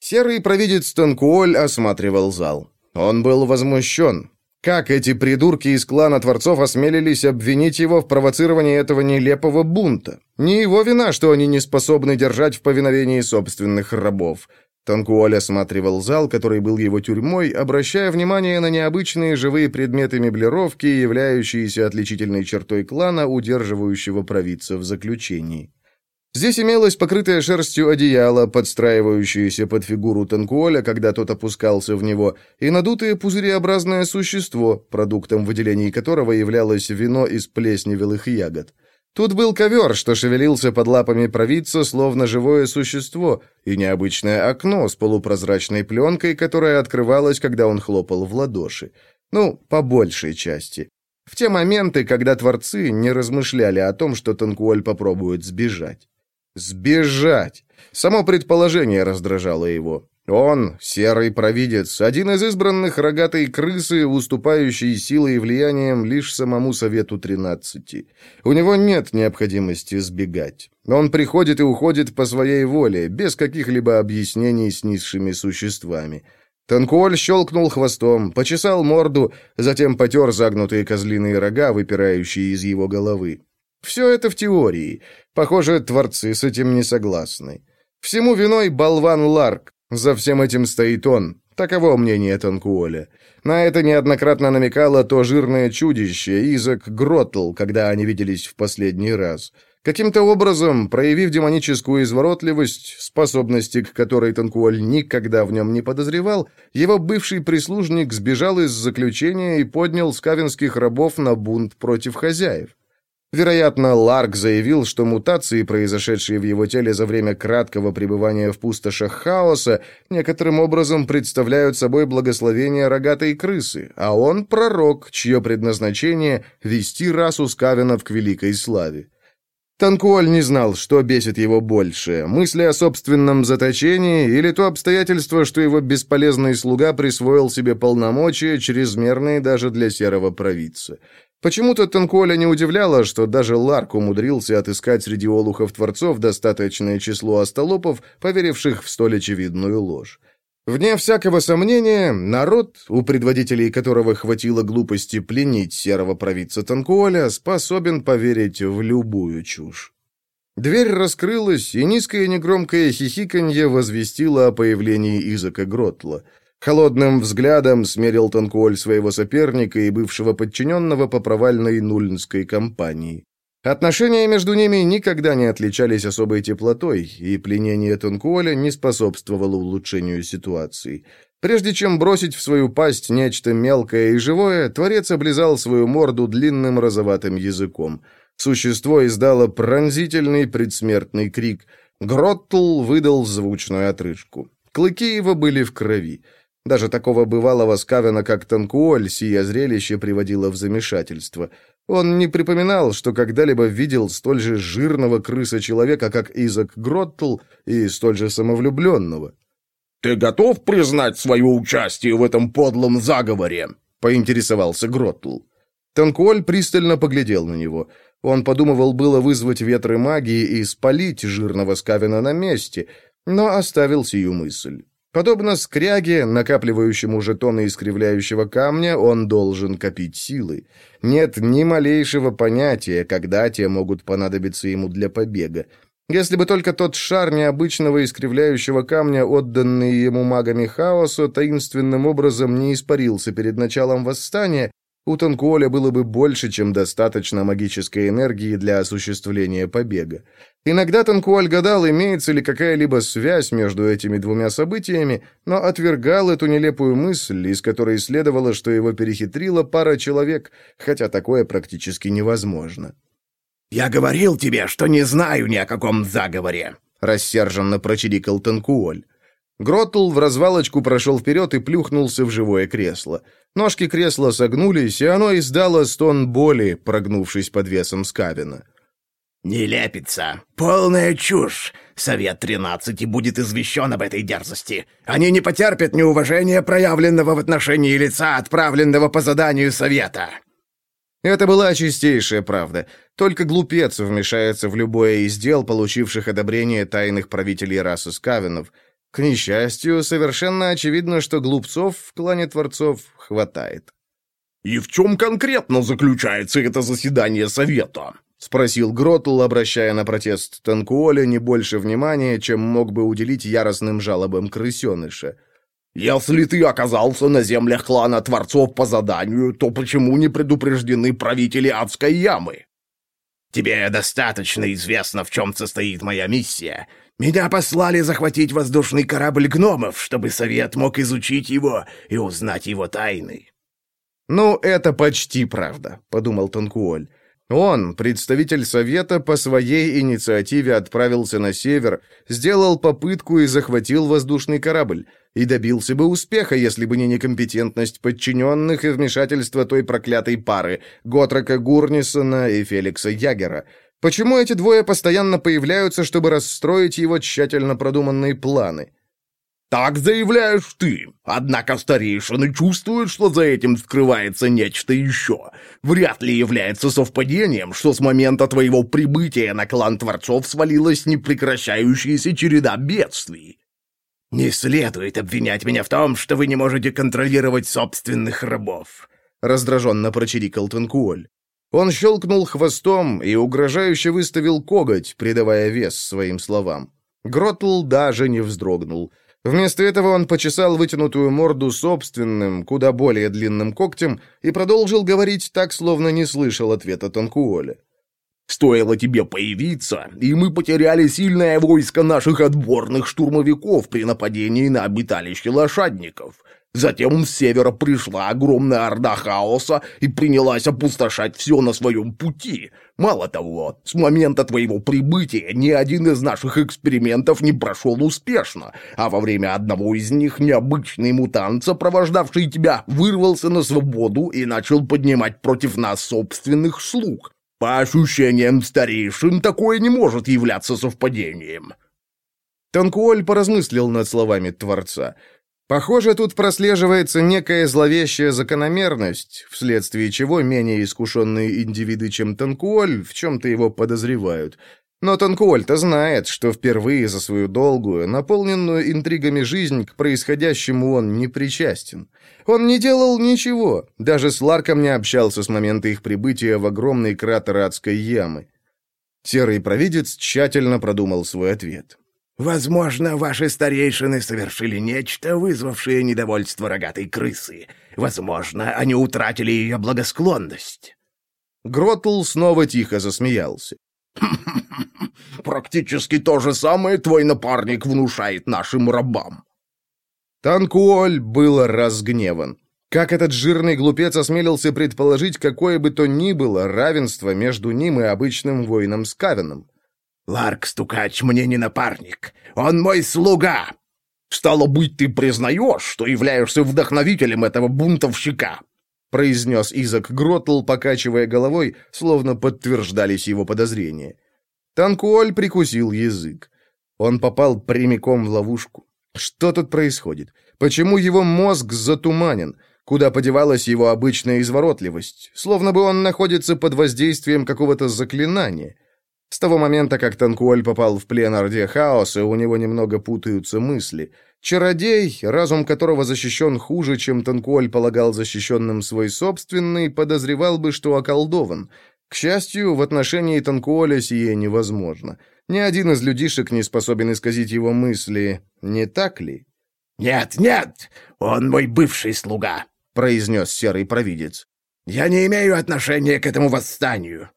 Серый провидец Танкуоль осматривал зал. Он был возмущен. Как эти придурки из клана Творцов осмелились обвинить его в провоцировании этого нелепого бунта? Не его вина, что они не способны держать в повиновении собственных рабов. Танкуоль осматривал зал, который был его тюрьмой, обращая внимание на необычные живые предметы меблировки, являющиеся отличительной чертой клана, удерживающего провидца в заключении. Здесь имелось покрытое шерстью одеяло, подстраивающееся под фигуру Танкуоля, когда тот опускался в него, и надутое пузыреобразное существо, продуктом выделений которого являлось вино из плесневелых ягод. Тут был ковер, что шевелился под лапами провидца, словно живое существо, и необычное окно с полупрозрачной пленкой, которая открывалась, когда он хлопал в ладоши. Ну, по большей части. В те моменты, когда творцы не размышляли о том, что Танкуоль попробует сбежать. Сбежать! Само предположение раздражало его. Он, серый провидец, один из избранных рогатой крысы, уступающий силой и влиянием лишь самому Совету Тринадцати. У него нет необходимости сбегать. Он приходит и уходит по своей воле, без каких-либо объяснений с низшими существами. Танкуоль щелкнул хвостом, почесал морду, затем потер загнутые козлиные рога, выпирающие из его головы. Все это в теории. Похоже, творцы с этим не согласны. Всему виной болван Ларк, за всем этим стоит он. Таково мнение Танкуоля. На это неоднократно намекало то жирное чудище, Изак Гротл, когда они виделись в последний раз. Каким-то образом, проявив демоническую изворотливость, способности к которой Танкуоль никогда в нем не подозревал, его бывший прислужник сбежал из заключения и поднял скавинских рабов на бунт против хозяев. Вероятно, Ларк заявил, что мутации, произошедшие в его теле за время краткого пребывания в пустошах хаоса, некоторым образом представляют собой благословение рогатой крысы, а он пророк, чье предназначение — вести расу скавинов к великой славе. Танкуоль не знал, что бесит его больше, мысли о собственном заточении или то обстоятельство, что его бесполезный слуга присвоил себе полномочия, чрезмерные даже для серого провидца. Почему-то Танкуоля не удивляло, что даже Ларк умудрился отыскать среди олухов-творцов достаточное число остолопов, поверивших в столь очевидную ложь. Вне всякого сомнения, народ, у предводителей которого хватило глупости пленить серого провидца Танкуоля, способен поверить в любую чушь. Дверь раскрылась, и низкое негромкое хихиканье возвестило о появлении Изака Гротла. Холодным взглядом смерил Танкуоль своего соперника и бывшего подчиненного по провальной нульнской кампании. Отношения между ними никогда не отличались особой теплотой, и пленение Танкуоля не способствовало улучшению ситуации. Прежде чем бросить в свою пасть нечто мелкое и живое, Творец облизал свою морду длинным розоватым языком. Существо издало пронзительный предсмертный крик. Гроттл выдал звучную отрыжку. Клыки его были в крови. Даже такого бывалого скавена, как Танкуоль, сия зрелище приводило в замешательство. Он не припоминал, что когда-либо видел столь же жирного крыса-человека, как Изак Гроттл, и столь же самовлюбленного. «Ты готов признать свое участие в этом подлом заговоре?» — поинтересовался Гроттл. Танкуоль пристально поглядел на него. Он подумывал было вызвать ветры магии и спалить жирного скавена на месте, но оставил сию мысль. Подобно скряге, накапливающему жетоны искривляющего камня, он должен копить силы. Нет ни малейшего понятия, когда те могут понадобиться ему для побега. Если бы только тот шар необычного искривляющего камня, отданный ему магами хаоса, таинственным образом не испарился перед началом восстания, у Танкуоля было бы больше, чем достаточно магической энергии для осуществления побега. Иногда Танкуоль гадал, имеется ли какая-либо связь между этими двумя событиями, но отвергал эту нелепую мысль, из которой следовало, что его перехитрила пара человек, хотя такое практически невозможно. «Я говорил тебе, что не знаю ни о каком заговоре», — рассерженно прочирикал Танкуоль. Гротл в развалочку прошел вперед и плюхнулся в живое кресло. Ножки кресла согнулись, и оно издало стон боли, прогнувшись под весом скабина. «Нелепица! Полная чушь! Совет тринадцати будет извещен об этой дерзости. Они не потерпят неуважения, проявленного в отношении лица, отправленного по заданию Совета!» Это была чистейшая правда. Только глупец вмешается в любое из дел, получивших одобрение тайных правителей расы Скавинов. К несчастью, совершенно очевидно, что глупцов в клане Творцов хватает. «И в чем конкретно заключается это заседание Совета?» — спросил Гротл, обращая на протест Танкуоля не больше внимания, чем мог бы уделить яростным жалобам крысеныша. «Если ты оказался на землях клана Творцов по заданию, то почему не предупреждены правители Адской Ямы?» «Тебе достаточно известно, в чем состоит моя миссия. Меня послали захватить воздушный корабль гномов, чтобы Совет мог изучить его и узнать его тайны». «Ну, это почти правда», — подумал Танкуоль. Он, представитель Совета, по своей инициативе отправился на север, сделал попытку и захватил воздушный корабль, и добился бы успеха, если бы не некомпетентность подчиненных и вмешательство той проклятой пары, Готрока Гурнисона и Феликса Ягера. Почему эти двое постоянно появляются, чтобы расстроить его тщательно продуманные планы? Так заявляешь ты. Однако старейшины чувствуют, что за этим скрывается нечто еще. Вряд ли является совпадением, что с момента твоего прибытия на клан Творцов свалилась непрекращающаяся череда бедствий. Не следует обвинять меня в том, что вы не можете контролировать собственных рабов. Раздраженно прочирикал Танкуоль. Он щелкнул хвостом и угрожающе выставил коготь, придавая вес своим словам. Гротл даже не вздрогнул. Вместо этого он почесал вытянутую морду собственным, куда более длинным когтем и продолжил говорить так, словно не слышал ответа Танкуоля. Стоило тебе появиться, и мы потеряли сильное войско наших отборных штурмовиков при нападении на обиталище лошадников. Затем с севера пришла огромная орда хаоса и принялась опустошать все на своем пути. Мало того, с момента твоего прибытия ни один из наших экспериментов не прошел успешно, а во время одного из них необычный мутант, сопровождавший тебя, вырвался на свободу и начал поднимать против нас собственных слуг. По ощущениям старейшин, такое не может являться совпадением». Танкуоль поразмыслил над словами Творца. Похоже, тут прослеживается некая зловещая закономерность, вследствие чего менее искушенные индивиды, чем Танкуоль, в чем-то его подозревают. Но Танкуоль-то знает, что впервые за свою долгую, наполненную интригами жизнь к происходящему он не причастен. Он не делал ничего, даже с Ларком не общался с момента их прибытия в огромный кратер адской ямы. Серый провидец тщательно продумал свой ответ. Возможно, ваши старейшины совершили нечто, вызвавшее недовольство рогатой крысы. Возможно, они утратили ее благосклонность. Гротл снова тихо засмеялся. «Практически то же самое твой напарник внушает нашим рабам». Танкуоль был разгневан. Как этот жирный глупец осмелился предположить какое бы то ни было равенство между ним и обычным воином Скавеном? Ларк-стукач мне не напарник. Он мой слуга. Стало быть, ты признаешь, что являешься вдохновителем этого бунтовщика?» произнес Изак Гротл, покачивая головой, словно подтверждались его подозрения. Танкуоль прикусил язык. Он попал прямиком в ловушку. Что тут происходит? Почему его мозг затуманен? Куда подевалась его обычная изворотливость? Словно бы он находится под воздействием какого-то заклинания. С того момента, как Танкуоль попал в плен Орде Хаоса, у него немного путаются мысли. Чародей, разум которого защищен хуже, чем Танкуоль полагал защищенным свой собственный, подозревал бы, что околдован. К счастью, в отношении Танкуоля сие невозможно. Ни один из людишек не способен исказить его мысли, не так ли? «Нет, нет, он мой бывший слуга», — произнес серый провидец. «Я не имею отношения к этому восстанию.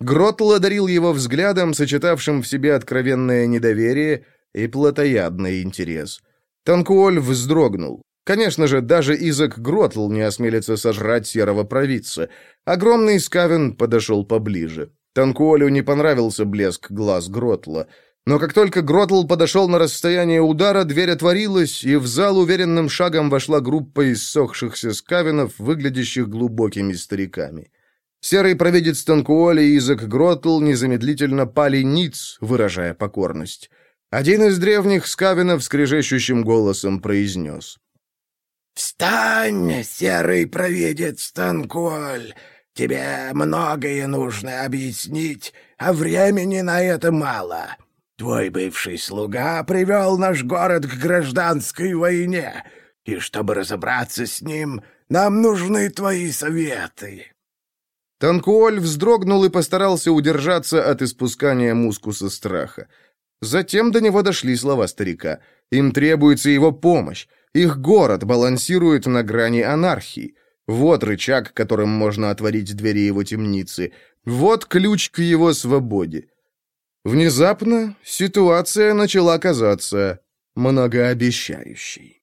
Гротл одарил его взглядом, сочетавшим в себе откровенное недоверие и плотоядный интерес. Танкуоль вздрогнул. Конечно же, даже Изак Гротл не осмелится сожрать серого провидца. Огромный Скавен подошел поближе. Танкуолю не понравился блеск глаз Гротла. Но как только Гротл подошел на расстояние удара, дверь отворилась, и в зал уверенным шагом вошла группа иссохшихся скавенов, выглядящих глубокими стариками. Серый провидец Танкуоли и Изак Гротл незамедлительно пали ниц, выражая покорность. Один из древних скавинов скрежещущим голосом произнес. «Встань, серый провидец Танкуоль! Тебе многое нужно объяснить, а времени на это мало. Твой бывший слуга привел наш город к гражданской войне, и чтобы разобраться с ним, нам нужны твои советы». Танкуоль вздрогнул и постарался удержаться от испускания мускуса страха. Затем до него дошли слова старика. Им требуется его помощь. Их город балансирует на грани анархии. Вот рычаг, которым можно отворить двери его темницы. Вот ключ к его свободе. Внезапно ситуация начала казаться многообещающей.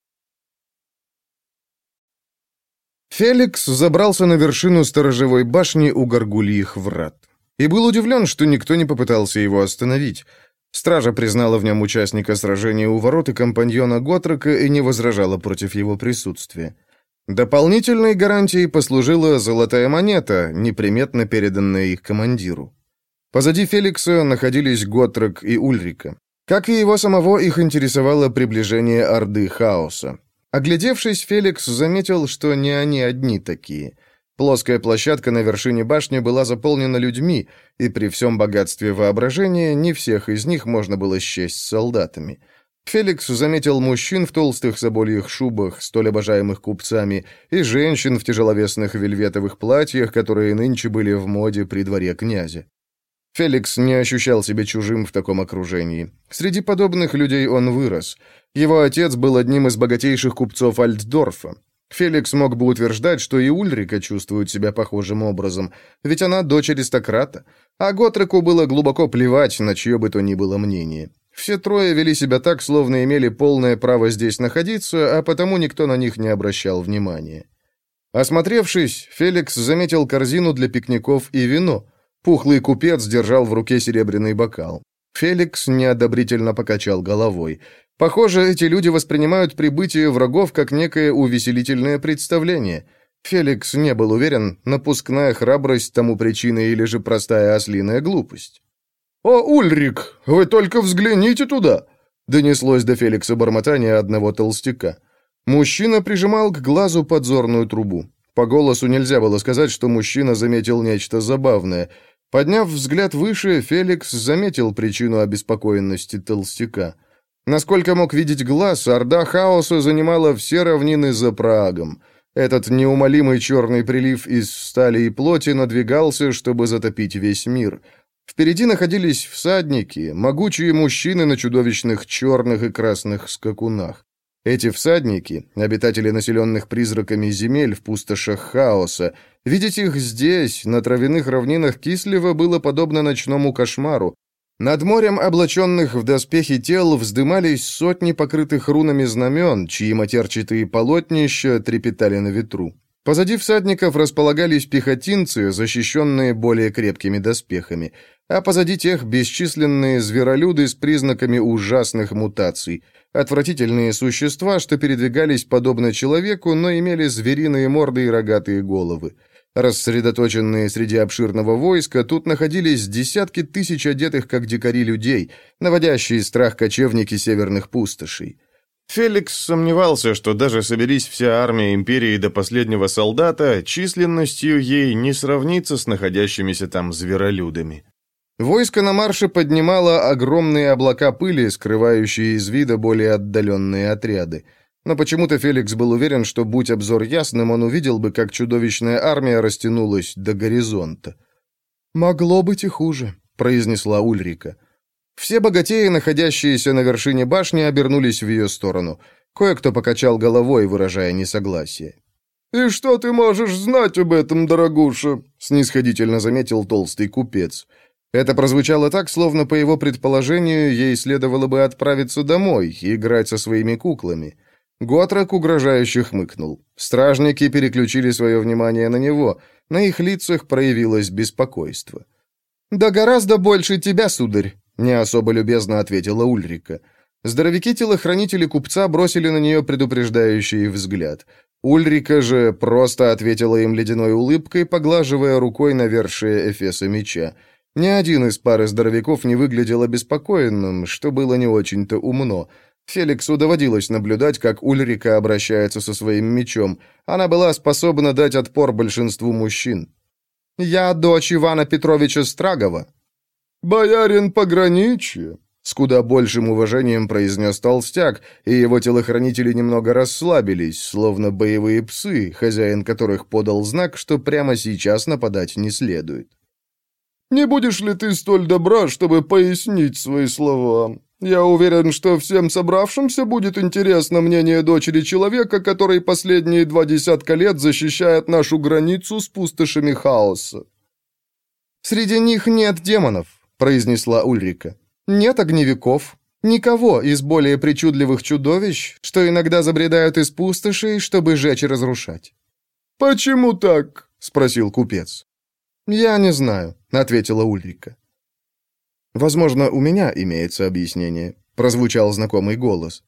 Феликс забрался на вершину сторожевой башни у горгульих врат. И был удивлен, что никто не попытался его остановить. Стража признала в нем участника сражения у ворот и компаньона Готрека и не возражала против его присутствия. Дополнительной гарантией послужила золотая монета, неприметно переданная их командиру. Позади Феликса находились Готрек и Ульрика. Как и его самого, их интересовало приближение Орды Хаоса. Оглядевшись, Феликс заметил, что не они одни такие. Плоская площадка на вершине башни была заполнена людьми, и при всем богатстве воображения не всех из них можно было счесть солдатами. Феликс заметил мужчин в толстых собольих шубах, столь обожаемых купцами, и женщин в тяжеловесных вельветовых платьях, которые нынче были в моде при дворе князя. Феликс не ощущал себя чужим в таком окружении. Среди подобных людей он вырос. Его отец был одним из богатейших купцов Альтдорфа. Феликс мог бы утверждать, что и Ульрика чувствует себя похожим образом, ведь она дочь аристократа, а Готреку было глубоко плевать на чье бы то ни было мнение. Все трое вели себя так, словно имели полное право здесь находиться, а потому никто на них не обращал внимания. Осмотревшись, Феликс заметил корзину для пикников и вино — Пухлый купец держал в руке серебряный бокал. Феликс неодобрительно покачал головой. Похоже, эти люди воспринимают прибытие врагов как некое увеселительное представление. Феликс не был уверен, напускная храбрость тому причиной или же простая ослиная глупость. «О, Ульрик, вы только взгляните туда!» Донеслось до Феликса бормотание одного толстяка. Мужчина прижимал к глазу подзорную трубу. По голосу нельзя было сказать, что мужчина заметил нечто забавное. Подняв взгляд выше, Феликс заметил причину обеспокоенности толстяка. Насколько мог видеть глаз, Орда Хаоса занимала все равнины за Праагом. Этот неумолимый черный прилив из стали и плоти надвигался, чтобы затопить весь мир. Впереди находились всадники, могучие мужчины на чудовищных черных и красных скакунах. Эти всадники, обитатели населенных призраками земель в пустошах хаоса, видеть их здесь, на травяных равнинах Кислева, было подобно ночному кошмару. Над морем облаченных в доспехи тел вздымались сотни покрытых рунами знамен, чьи матерчатые полотнища трепетали на ветру. Позади всадников располагались пехотинцы, защищенные более крепкими доспехами, а позади тех бесчисленные зверолюды с признаками ужасных мутаций, отвратительные существа, что передвигались подобно человеку, но имели звериные морды и рогатые головы. Рассредоточенные среди обширного войска, тут находились десятки тысяч одетых как дикари людей, наводящие страх кочевники северных пустошей. Феликс сомневался, что даже соберись вся армия империи до последнего солдата, численностью ей не сравнится с находящимися там зверолюдами. Войско на марше поднимало огромные облака пыли, скрывающие из вида более отдаленные отряды. Но почему-то Феликс был уверен, что, будь обзор ясным, он увидел бы, как чудовищная армия растянулась до горизонта. «Могло быть и хуже», — произнесла Ульрика. Все богатеи, находящиеся на вершине башни, обернулись в ее сторону. Кое-кто покачал головой, выражая несогласие. «И что ты можешь знать об этом, дорогуша?» — снисходительно заметил толстый купец. Это прозвучало так, словно, по его предположению, ей следовало бы отправиться домой и играть со своими куклами. Готрек угрожающе хмыкнул. Стражники переключили свое внимание на него. На их лицах проявилось беспокойство. «Да гораздо больше тебя, сударь», не особо любезно ответила Ульрика. Здоровяки-телохранители купца бросили на нее предупреждающий взгляд. Ульрика же просто ответила им ледяной улыбкой, поглаживая рукой навершие эфеса меча. Ни один из пары здоровяков не выглядел обеспокоенным, что было не очень-то умно. Феликсу доводилось наблюдать, как Ульрика обращается со своим мечом. Она была способна дать отпор большинству мужчин. «Я дочь Ивана Петровича Страгова», «Боярин пограничья», — с куда большим уважением произнес толстяк, и его телохранители немного расслабились, словно боевые псы, хозяин которых подал знак, что прямо сейчас нападать не следует. «Не будешь ли ты столь добра, чтобы пояснить свои слова? Я уверен, что всем собравшимся будет интересно мнение дочери человека, который последние два десятка лет защищает нашу границу с пустошами хаоса». «Среди них нет демонов», — произнесла Ульрика. «Нет огневиков, никого из более причудливых чудовищ, что иногда забредают из пустошей, чтобы жечь и разрушать». «Почему так?» — спросил купец. «Я не знаю», — ответила Ульрика. «Возможно, у меня имеется объяснение», — прозвучал знакомый голос.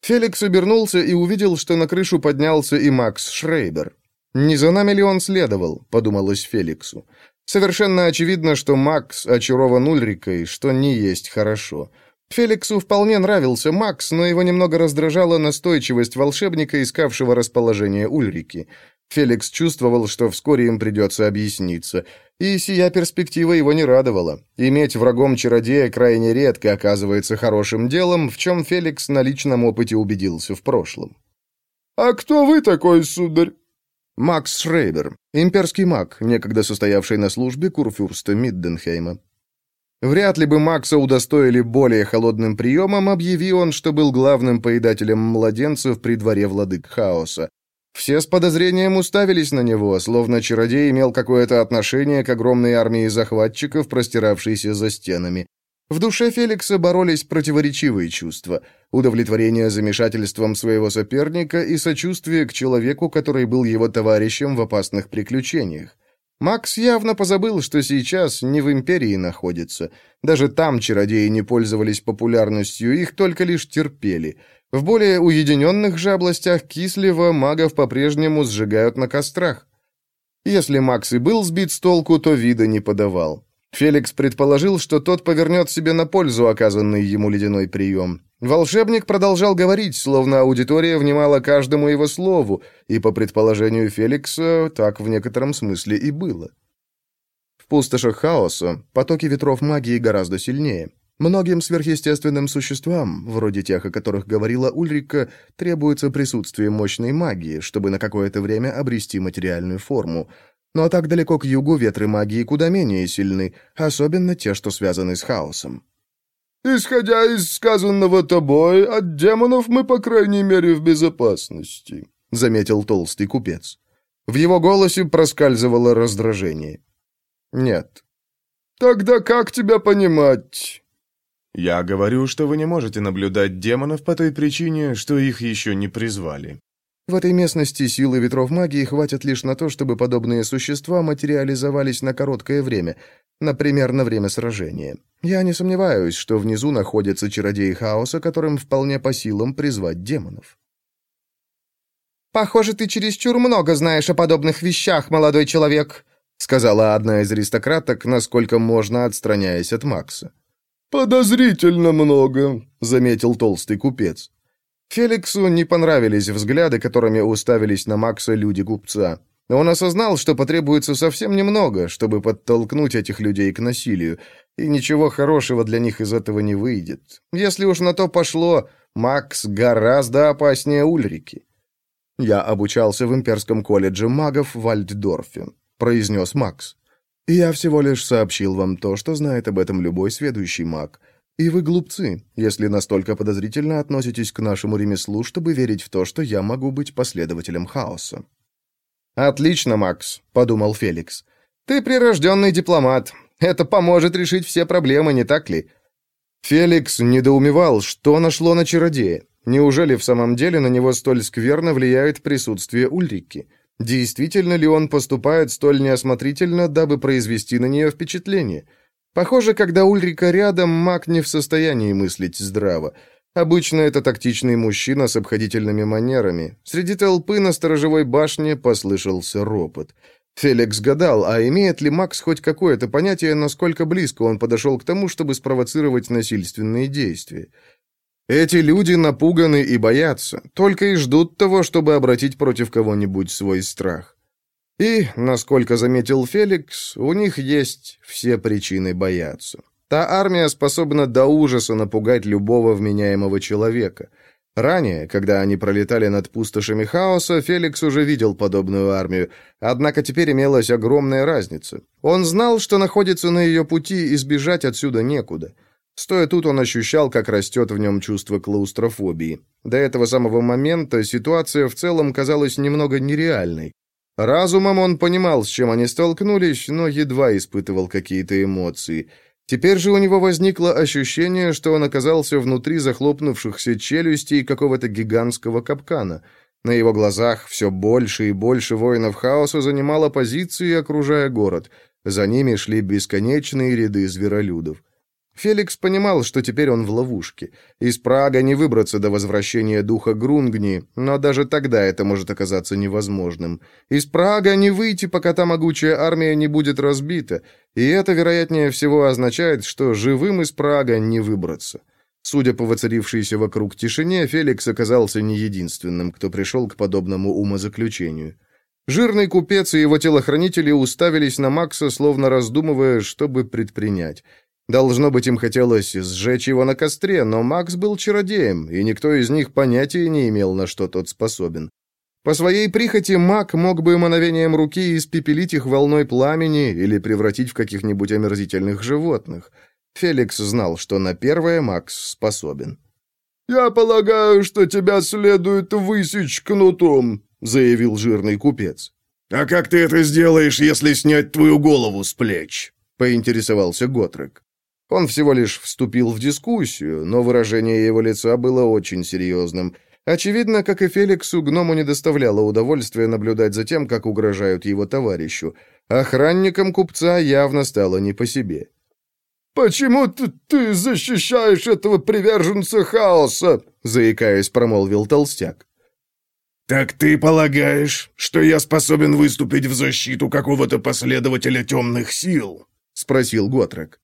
Феликс обернулся и увидел, что на крышу поднялся и Макс Шрейбер. «Не за нами ли он следовал?» — подумалось Феликсу. Совершенно очевидно, что Макс очарован Ульрикой, что не есть хорошо. Феликсу вполне нравился Макс, но его немного раздражала настойчивость волшебника, искавшего расположение Ульрики. Феликс чувствовал, что вскоре им придется объясниться, и сия перспектива его не радовала. Иметь врагом чародея крайне редко оказывается хорошим делом, в чем Феликс на личном опыте убедился в прошлом. «А кто вы такой, сударь?» Макс Шрейбер, имперский маг, некогда состоявший на службе курфюрста Мидденхейма. Вряд ли бы Макса удостоили более холодным приемом, объяви он, что был главным поедателем младенцев при дворе владык хаоса. Все с подозрением уставились на него, словно чародей имел какое-то отношение к огромной армии захватчиков, простиравшейся за стенами. В душе Феликса боролись противоречивые чувства – удовлетворение замешательством своего соперника и сочувствие к человеку, который был его товарищем в опасных приключениях. Макс явно позабыл, что сейчас не в Империи находится. Даже там чародеи не пользовались популярностью, их только лишь терпели. В более уединенных же областях Кислева магов по-прежнему сжигают на кострах. Если Макс и был сбит с толку, то вида не подавал. Феликс предположил, что тот повернет себе на пользу оказанный ему ледяной прием. Волшебник продолжал говорить, словно аудитория внимала каждому его слову, и, по предположению Феликса, так в некотором смысле и было. В пустошах хаоса потоки ветров магии гораздо сильнее. Многим сверхъестественным существам, вроде тех, о которых говорила Ульрика, требуется присутствие мощной магии, чтобы на какое-то время обрести материальную форму. Но так далеко к югу ветры магии куда менее сильны, особенно те, что связаны с хаосом. «Исходя из сказанного тобой, от демонов мы, по крайней мере, в безопасности», — заметил толстый купец. В его голосе проскальзывало раздражение. «Нет». «Тогда как тебя понимать?» «Я говорю, что вы не можете наблюдать демонов по той причине, что их еще не призвали». В этой местности силы ветров магии хватит лишь на то, чтобы подобные существа материализовались на короткое время, например, на время сражения. Я не сомневаюсь, что внизу находятся чародеи хаоса, которым вполне по силам призвать демонов. «Похоже, ты чересчур много знаешь о подобных вещах, молодой человек», сказала одна из аристократок, насколько можно отстраняясь от Макса. «Подозрительно много», — заметил толстый купец. Феликсу не понравились взгляды, которыми уставились на Макса люди-купца. Он осознал, что потребуется совсем немного, чтобы подтолкнуть этих людей к насилию, и ничего хорошего для них из этого не выйдет. Если уж на то пошло, Макс гораздо опаснее Ульрики. «Я обучался в имперском колледже магов в Альтдорфе», — произнес Макс. «Я всего лишь сообщил вам то, что знает об этом любой сведущий маг». И вы глупцы, если настолько подозрительно относитесь к нашему ремеслу, чтобы верить в то, что я могу быть последователем хаоса». «Отлично, Макс», — подумал Феликс. «Ты прирожденный дипломат. Это поможет решить все проблемы, не так ли?» Феликс недоумевал, что нашло на чародея. Неужели в самом деле на него столь скверно влияет присутствие Ульрики? Действительно ли он поступает столь неосмотрительно, дабы произвести на нее впечатление? — Похоже, когда Ульрика рядом, маг не в состоянии мыслить здраво. Обычно это тактичный мужчина с обходительными манерами. Среди толпы на сторожевой башне послышался ропот. Феликс гадал, а имеет ли Макс хоть какое-то понятие, насколько близко он подошел к тому, чтобы спровоцировать насильственные действия. Эти люди напуганы и боятся, только и ждут того, чтобы обратить против кого-нибудь свой страх. И, насколько заметил Феликс, у них есть все причины бояться. Та армия способна до ужаса напугать любого вменяемого человека. Ранее, когда они пролетали над пустошами хаоса, Феликс уже видел подобную армию, однако теперь имелась огромная разница. Он знал, что находится на ее пути и сбежать отсюда некуда. Стоя тут, он ощущал, как растет в нем чувство клаустрофобии. До этого самого момента ситуация в целом казалась немного нереальной. Разумом он понимал, с чем они столкнулись, но едва испытывал какие-то эмоции. Теперь же у него возникло ощущение, что он оказался внутри захлопнувшихся челюстей какого-то гигантского капкана. На его глазах все больше и больше воинов хаоса занимало позиции, окружая город. За ними шли бесконечные ряды зверолюдов. Феликс понимал, что теперь он в ловушке. Из Прага не выбраться до возвращения духа Грунгни, но даже тогда это может оказаться невозможным. Из Прага не выйти, пока та могучая армия не будет разбита, и это, вероятнее всего, означает, что живым из Прага не выбраться. Судя по воцарившейся вокруг тишине, Феликс оказался не единственным, кто пришел к подобному умозаключению. Жирный купец и его телохранители уставились на Макса, словно раздумывая, что бы предпринять. Должно быть, им хотелось сжечь его на костре, но Макс был чародеем, и никто из них понятия не имел, на что тот способен. По своей прихоти маг мог бы мановением руки испепелить их волной пламени или превратить в каких-нибудь омерзительных животных. Феликс знал, что на первое Макс способен. «Я полагаю, что тебя следует высечь кнутом», — заявил жирный купец. «А как ты это сделаешь, если снять твою голову с плеч?» — поинтересовался Готрек. Он всего лишь вступил в дискуссию, но выражение его лица было очень серьезным. Очевидно, как и Феликсу, гному не доставляло удовольствия наблюдать за тем, как угрожают его товарищу. Охранникам купца явно стало не по себе. «Почему ты, ты защищаешь этого приверженца хаоса?» — заикаясь, промолвил толстяк. «Так ты полагаешь, что я способен выступить в защиту какого-то последователя темных сил?» — спросил Готрек.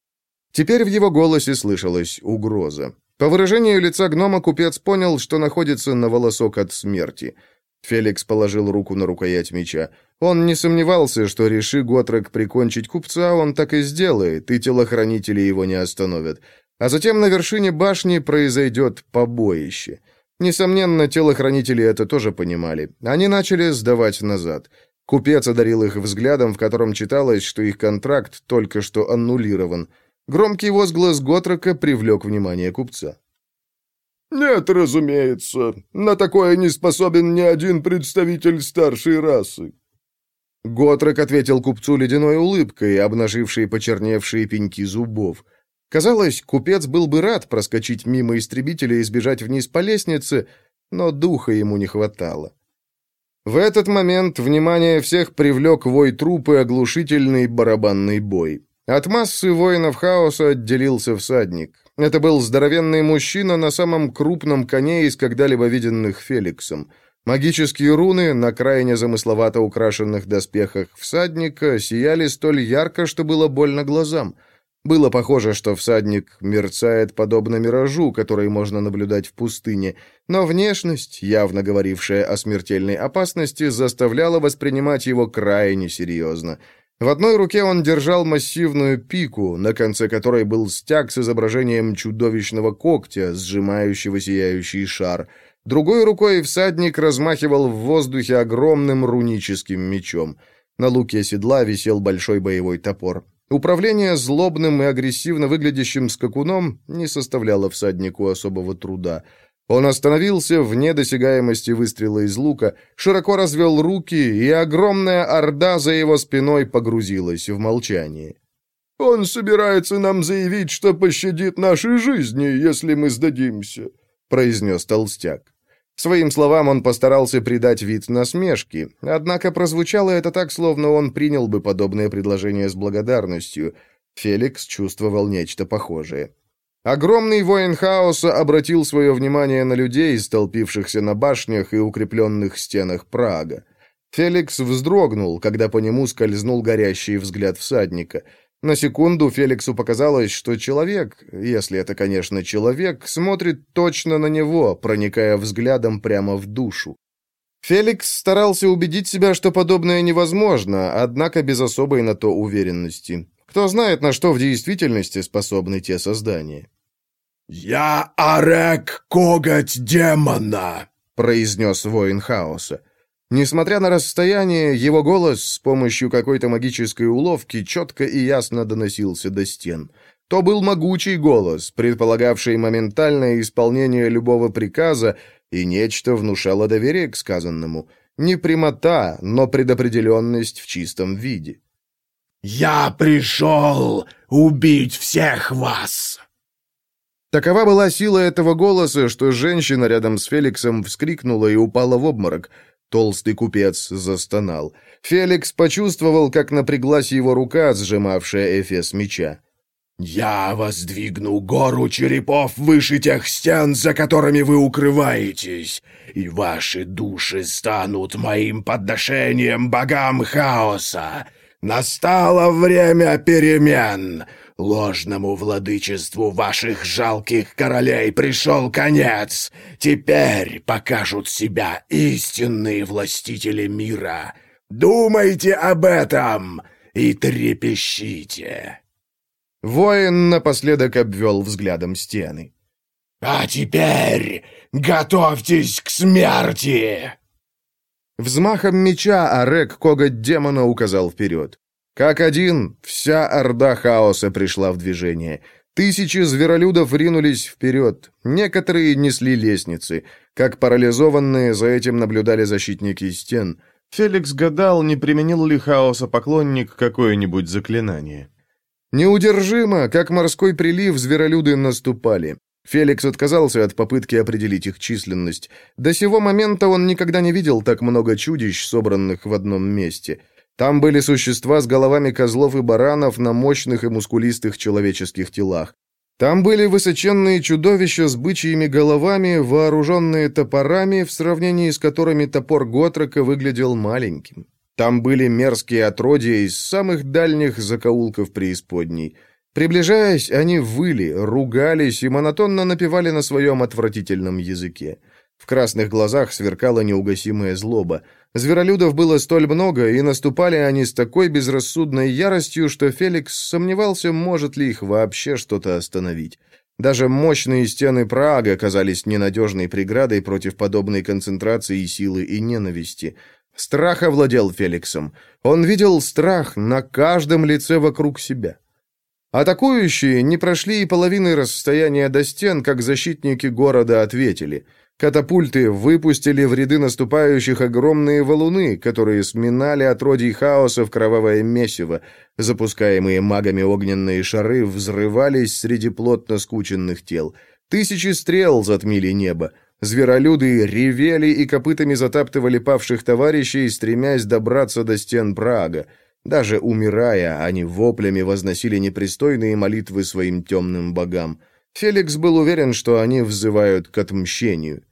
Теперь в его голосе слышалась угроза. По выражению лица гнома купец понял, что находится на волосок от смерти. Феликс положил руку на рукоять меча. Он не сомневался, что, реши Готрек прикончить купца, он так и сделает, и телохранители его не остановят. А затем на вершине башни произойдет побоище. Несомненно, телохранители это тоже понимали. Они начали сдавать назад. Купец одарил их взглядом, в котором читалось, что их контракт только что аннулирован. Громкий возглас Готрока привлек внимание купца. «Нет, разумеется. На такое не способен ни один представитель старшей расы». Готрок ответил купцу ледяной улыбкой, обнажившей почерневшие пеньки зубов. Казалось, купец был бы рад проскочить мимо истребителя и сбежать вниз по лестнице, но духа ему не хватало. В этот момент внимание всех привлек вой трупы оглушительный барабанный бой. От массы воинов хаоса отделился всадник. Это был здоровенный мужчина на самом крупном коне из когда-либо виденных Феликсом. Магические руны на крайне замысловато украшенных доспехах всадника сияли столь ярко, что было больно глазам. Было похоже, что всадник мерцает подобно миражу, который можно наблюдать в пустыне, но внешность, явно говорившая о смертельной опасности, заставляла воспринимать его крайне серьезно — в одной руке он держал массивную пику, на конце которой был стяг с изображением чудовищного когтя, сжимающего сияющий шар. Другой рукой всадник размахивал в воздухе огромным руническим мечом. На луке седла висел большой боевой топор. Управление злобным и агрессивно выглядящим скакуном не составляло всаднику особого труда — он остановился вне досягаемости выстрела из лука, широко развел руки, и огромная орда за его спиной погрузилась в молчание. «Он собирается нам заявить, что пощадит наши жизни, если мы сдадимся», — произнес толстяк. Своим словам он постарался придать вид насмешки, однако прозвучало это так, словно он принял бы подобное предложение с благодарностью. Феликс чувствовал нечто похожее. Огромный воин хаоса обратил свое внимание на людей, столпившихся на башнях и укрепленных стенах Прага. Феликс вздрогнул, когда по нему скользнул горящий взгляд всадника. На секунду Феликсу показалось, что человек, если это, конечно, человек, смотрит точно на него, проникая взглядом прямо в душу. Феликс старался убедить себя, что подобное невозможно, однако без особой на то уверенности. Кто знает, на что в действительности способны те создания. «Я Арек, коготь демона!» — произнес воин хаоса. Несмотря на расстояние, его голос с помощью какой-то магической уловки четко и ясно доносился до стен. То был могучий голос, предполагавший моментальное исполнение любого приказа, и нечто внушало доверие к сказанному. Не прямота, но предопределенность в чистом виде. «Я пришел убить всех вас!» Такова была сила этого голоса, что женщина рядом с Феликсом вскрикнула и упала в обморок. Толстый купец застонал. Феликс почувствовал, как напряглась его рука, сжимавшая эфес меча. «Я воздвигну гору черепов выше тех стен, за которыми вы укрываетесь, и ваши души станут моим подношением богам хаоса. Настало время перемен!» Ложному владычеству ваших жалких королей пришел конец. Теперь покажут себя истинные властители мира. Думайте об этом и трепещите». Воин напоследок обвел взглядом стены. «А теперь готовьтесь к смерти!» Взмахом меча Арек коготь демона указал вперед. Как один, вся орда хаоса пришла в движение. Тысячи зверолюдов ринулись вперед. Некоторые несли лестницы. Как парализованные, за этим наблюдали защитники стен. Феликс гадал, не применил ли хаоса поклонник какое-нибудь заклинание. Неудержимо, как морской прилив, зверолюды наступали. Феликс отказался от попытки определить их численность. До сего момента он никогда не видел так много чудищ, собранных в одном месте — там были существа с головами козлов и баранов на мощных и мускулистых человеческих телах. Там были высоченные чудовища с бычьими головами, вооруженные топорами, в сравнении с которыми топор Готрока выглядел маленьким. Там были мерзкие отродья из самых дальних закоулков преисподней. Приближаясь, они выли, ругались и монотонно напевали на своем отвратительном языке. В красных глазах сверкала неугасимая злоба. Зверолюдов было столь много, и наступали они с такой безрассудной яростью, что Феликс сомневался, может ли их вообще что-то остановить. Даже мощные стены Прага казались ненадежной преградой против подобной концентрации силы и ненависти. Страх овладел Феликсом. Он видел страх на каждом лице вокруг себя. Атакующие не прошли и половины расстояния до стен, как защитники города ответили. Катапульты выпустили в ряды наступающих огромные валуны, которые сминали отродий хаоса в кровавое месиво. Запускаемые магами огненные шары взрывались среди плотно скученных тел. Тысячи стрел затмили небо. Зверолюды ревели и копытами затаптывали павших товарищей, стремясь добраться до стен Прага. Даже умирая, они воплями возносили непристойные молитвы своим темным богам. Феликс был уверен, что они взывают к отмщению.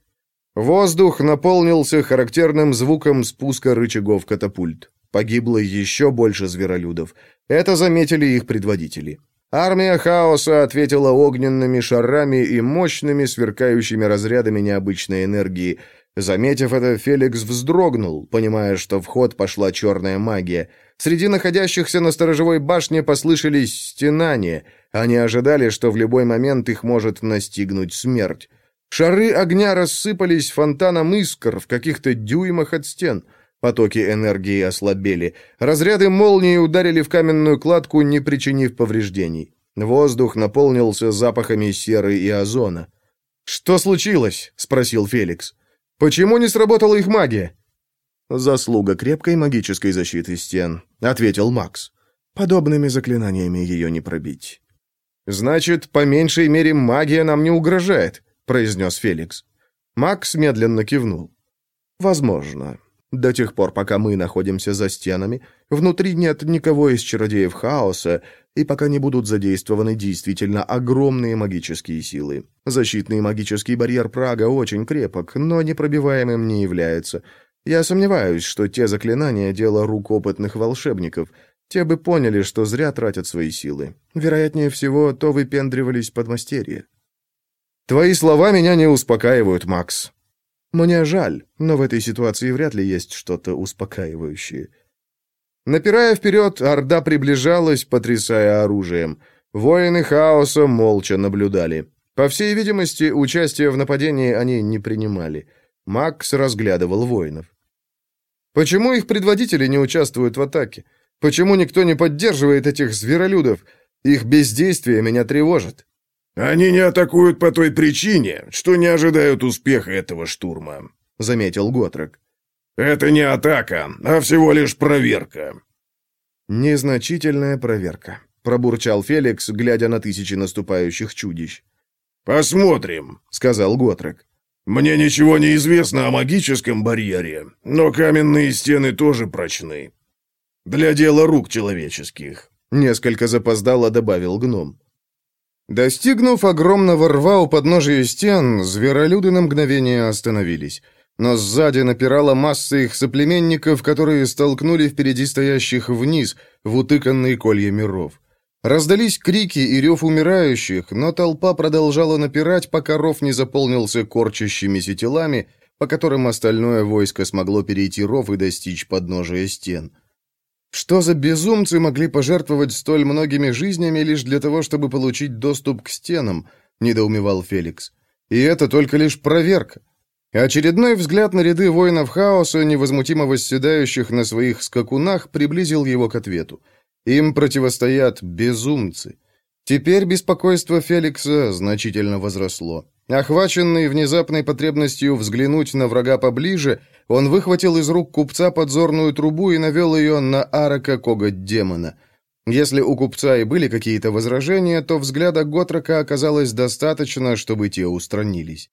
Воздух наполнился характерным звуком спуска рычагов катапульт. Погибло еще больше зверолюдов. Это заметили их предводители. Армия хаоса ответила огненными шарами и мощными сверкающими разрядами необычной энергии. Заметив это, Феликс вздрогнул, понимая, что в ход пошла черная магия. Среди находящихся на сторожевой башне послышались стенания. Они ожидали, что в любой момент их может настигнуть смерть. Шары огня рассыпались фонтаном искр в каких-то дюймах от стен. Потоки энергии ослабели. Разряды молнии ударили в каменную кладку, не причинив повреждений. Воздух наполнился запахами серы и озона. «Что случилось?» — спросил Феликс. «Почему не сработала их магия?» «Заслуга крепкой магической защиты стен», — ответил Макс. «Подобными заклинаниями ее не пробить». «Значит, по меньшей мере магия нам не угрожает», произнес Феликс. Макс медленно кивнул. «Возможно. До тех пор, пока мы находимся за стенами, внутри нет никого из чародеев хаоса, и пока не будут задействованы действительно огромные магические силы. Защитный магический барьер Прага очень крепок, но непробиваемым не является. Я сомневаюсь, что те заклинания — дело рук опытных волшебников. Те бы поняли, что зря тратят свои силы. Вероятнее всего, то выпендривались подмастерье. Твои слова меня не успокаивают, Макс. Мне жаль, но в этой ситуации вряд ли есть что-то успокаивающее. Напирая вперед, Орда приближалась, потрясая оружием. Воины хаоса молча наблюдали. По всей видимости, участие в нападении они не принимали. Макс разглядывал воинов. Почему их предводители не участвуют в атаке? Почему никто не поддерживает этих зверолюдов? Их бездействие меня тревожит. «Они не атакуют по той причине, что не ожидают успеха этого штурма», — заметил Готрек. «Это не атака, а всего лишь проверка». «Незначительная проверка», — пробурчал Феликс, глядя на тысячи наступающих чудищ. «Посмотрим», — сказал Готрек. «Мне ничего не известно о магическом барьере, но каменные стены тоже прочны. Для дела рук человеческих», — несколько запоздало добавил гном. Достигнув огромного рва у подножия стен, зверолюды на мгновение остановились. Но сзади напирала масса их соплеменников, которые столкнули впереди стоящих вниз, в утыканные кольями ров. Раздались крики и рев умирающих, но толпа продолжала напирать, пока ров не заполнился корчащимися телами, по которым остальное войско смогло перейти ров и достичь подножия стен. Что за безумцы могли пожертвовать столь многими жизнями лишь для того, чтобы получить доступ к стенам, недоумевал Феликс. И это только лишь проверка. Очередной взгляд на ряды воинов хаоса, невозмутимо восседающих на своих скакунах, приблизил его к ответу. Им противостоят безумцы. Теперь беспокойство Феликса значительно возросло. Охваченный внезапной потребностью взглянуть на врага поближе, он выхватил из рук купца подзорную трубу и навел ее на арака коготь демона. Если у купца и были какие-то возражения, то взгляда Готрока оказалось достаточно, чтобы те устранились.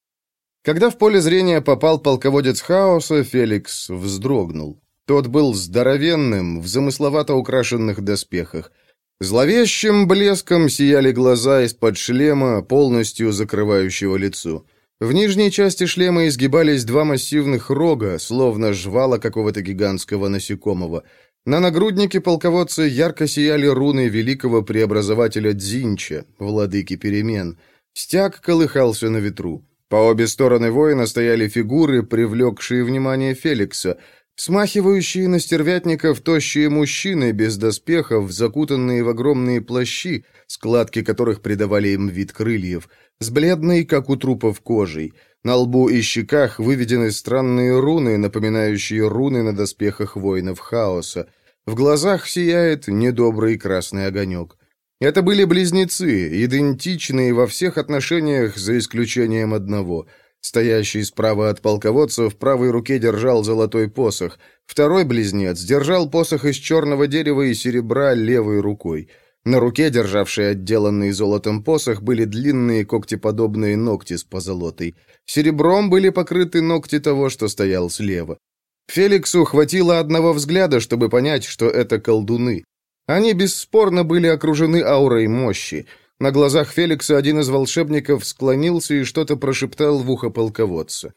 Когда в поле зрения попал полководец хаоса, Феликс вздрогнул. Тот был здоровенным, в замысловато украшенных доспехах. Зловещим блеском сияли глаза из-под шлема, полностью закрывающего лицо. В нижней части шлема изгибались два массивных рога, словно жвала какого-то гигантского насекомого. На нагруднике полководца ярко сияли руны великого преобразователя Дзинча, владыки перемен. Стяг колыхался на ветру. По обе стороны воина стояли фигуры, привлекшие внимание Феликса, Смахивающие на стервятников тощие мужчины без доспехов, закутанные в огромные плащи, складки которых придавали им вид крыльев, с бледной, как у трупов, кожей. На лбу и щеках выведены странные руны, напоминающие руны на доспехах воинов хаоса. В глазах сияет недобрый красный огонек. Это были близнецы, идентичные во всех отношениях, за исключением одного. Стоящий справа от полководца в правой руке держал золотой посох. Второй близнец держал посох из черного дерева и серебра левой рукой. На руке, державшей отделанный золотом посох, были длинные когтеподобные ногти с позолотой. Серебром были покрыты ногти того, что стоял слева. Феликсу хватило одного взгляда, чтобы понять, что это колдуны. Они бесспорно были окружены аурой мощи. На глазах Феликса один из волшебников склонился и что-то прошептал в ухо полководца.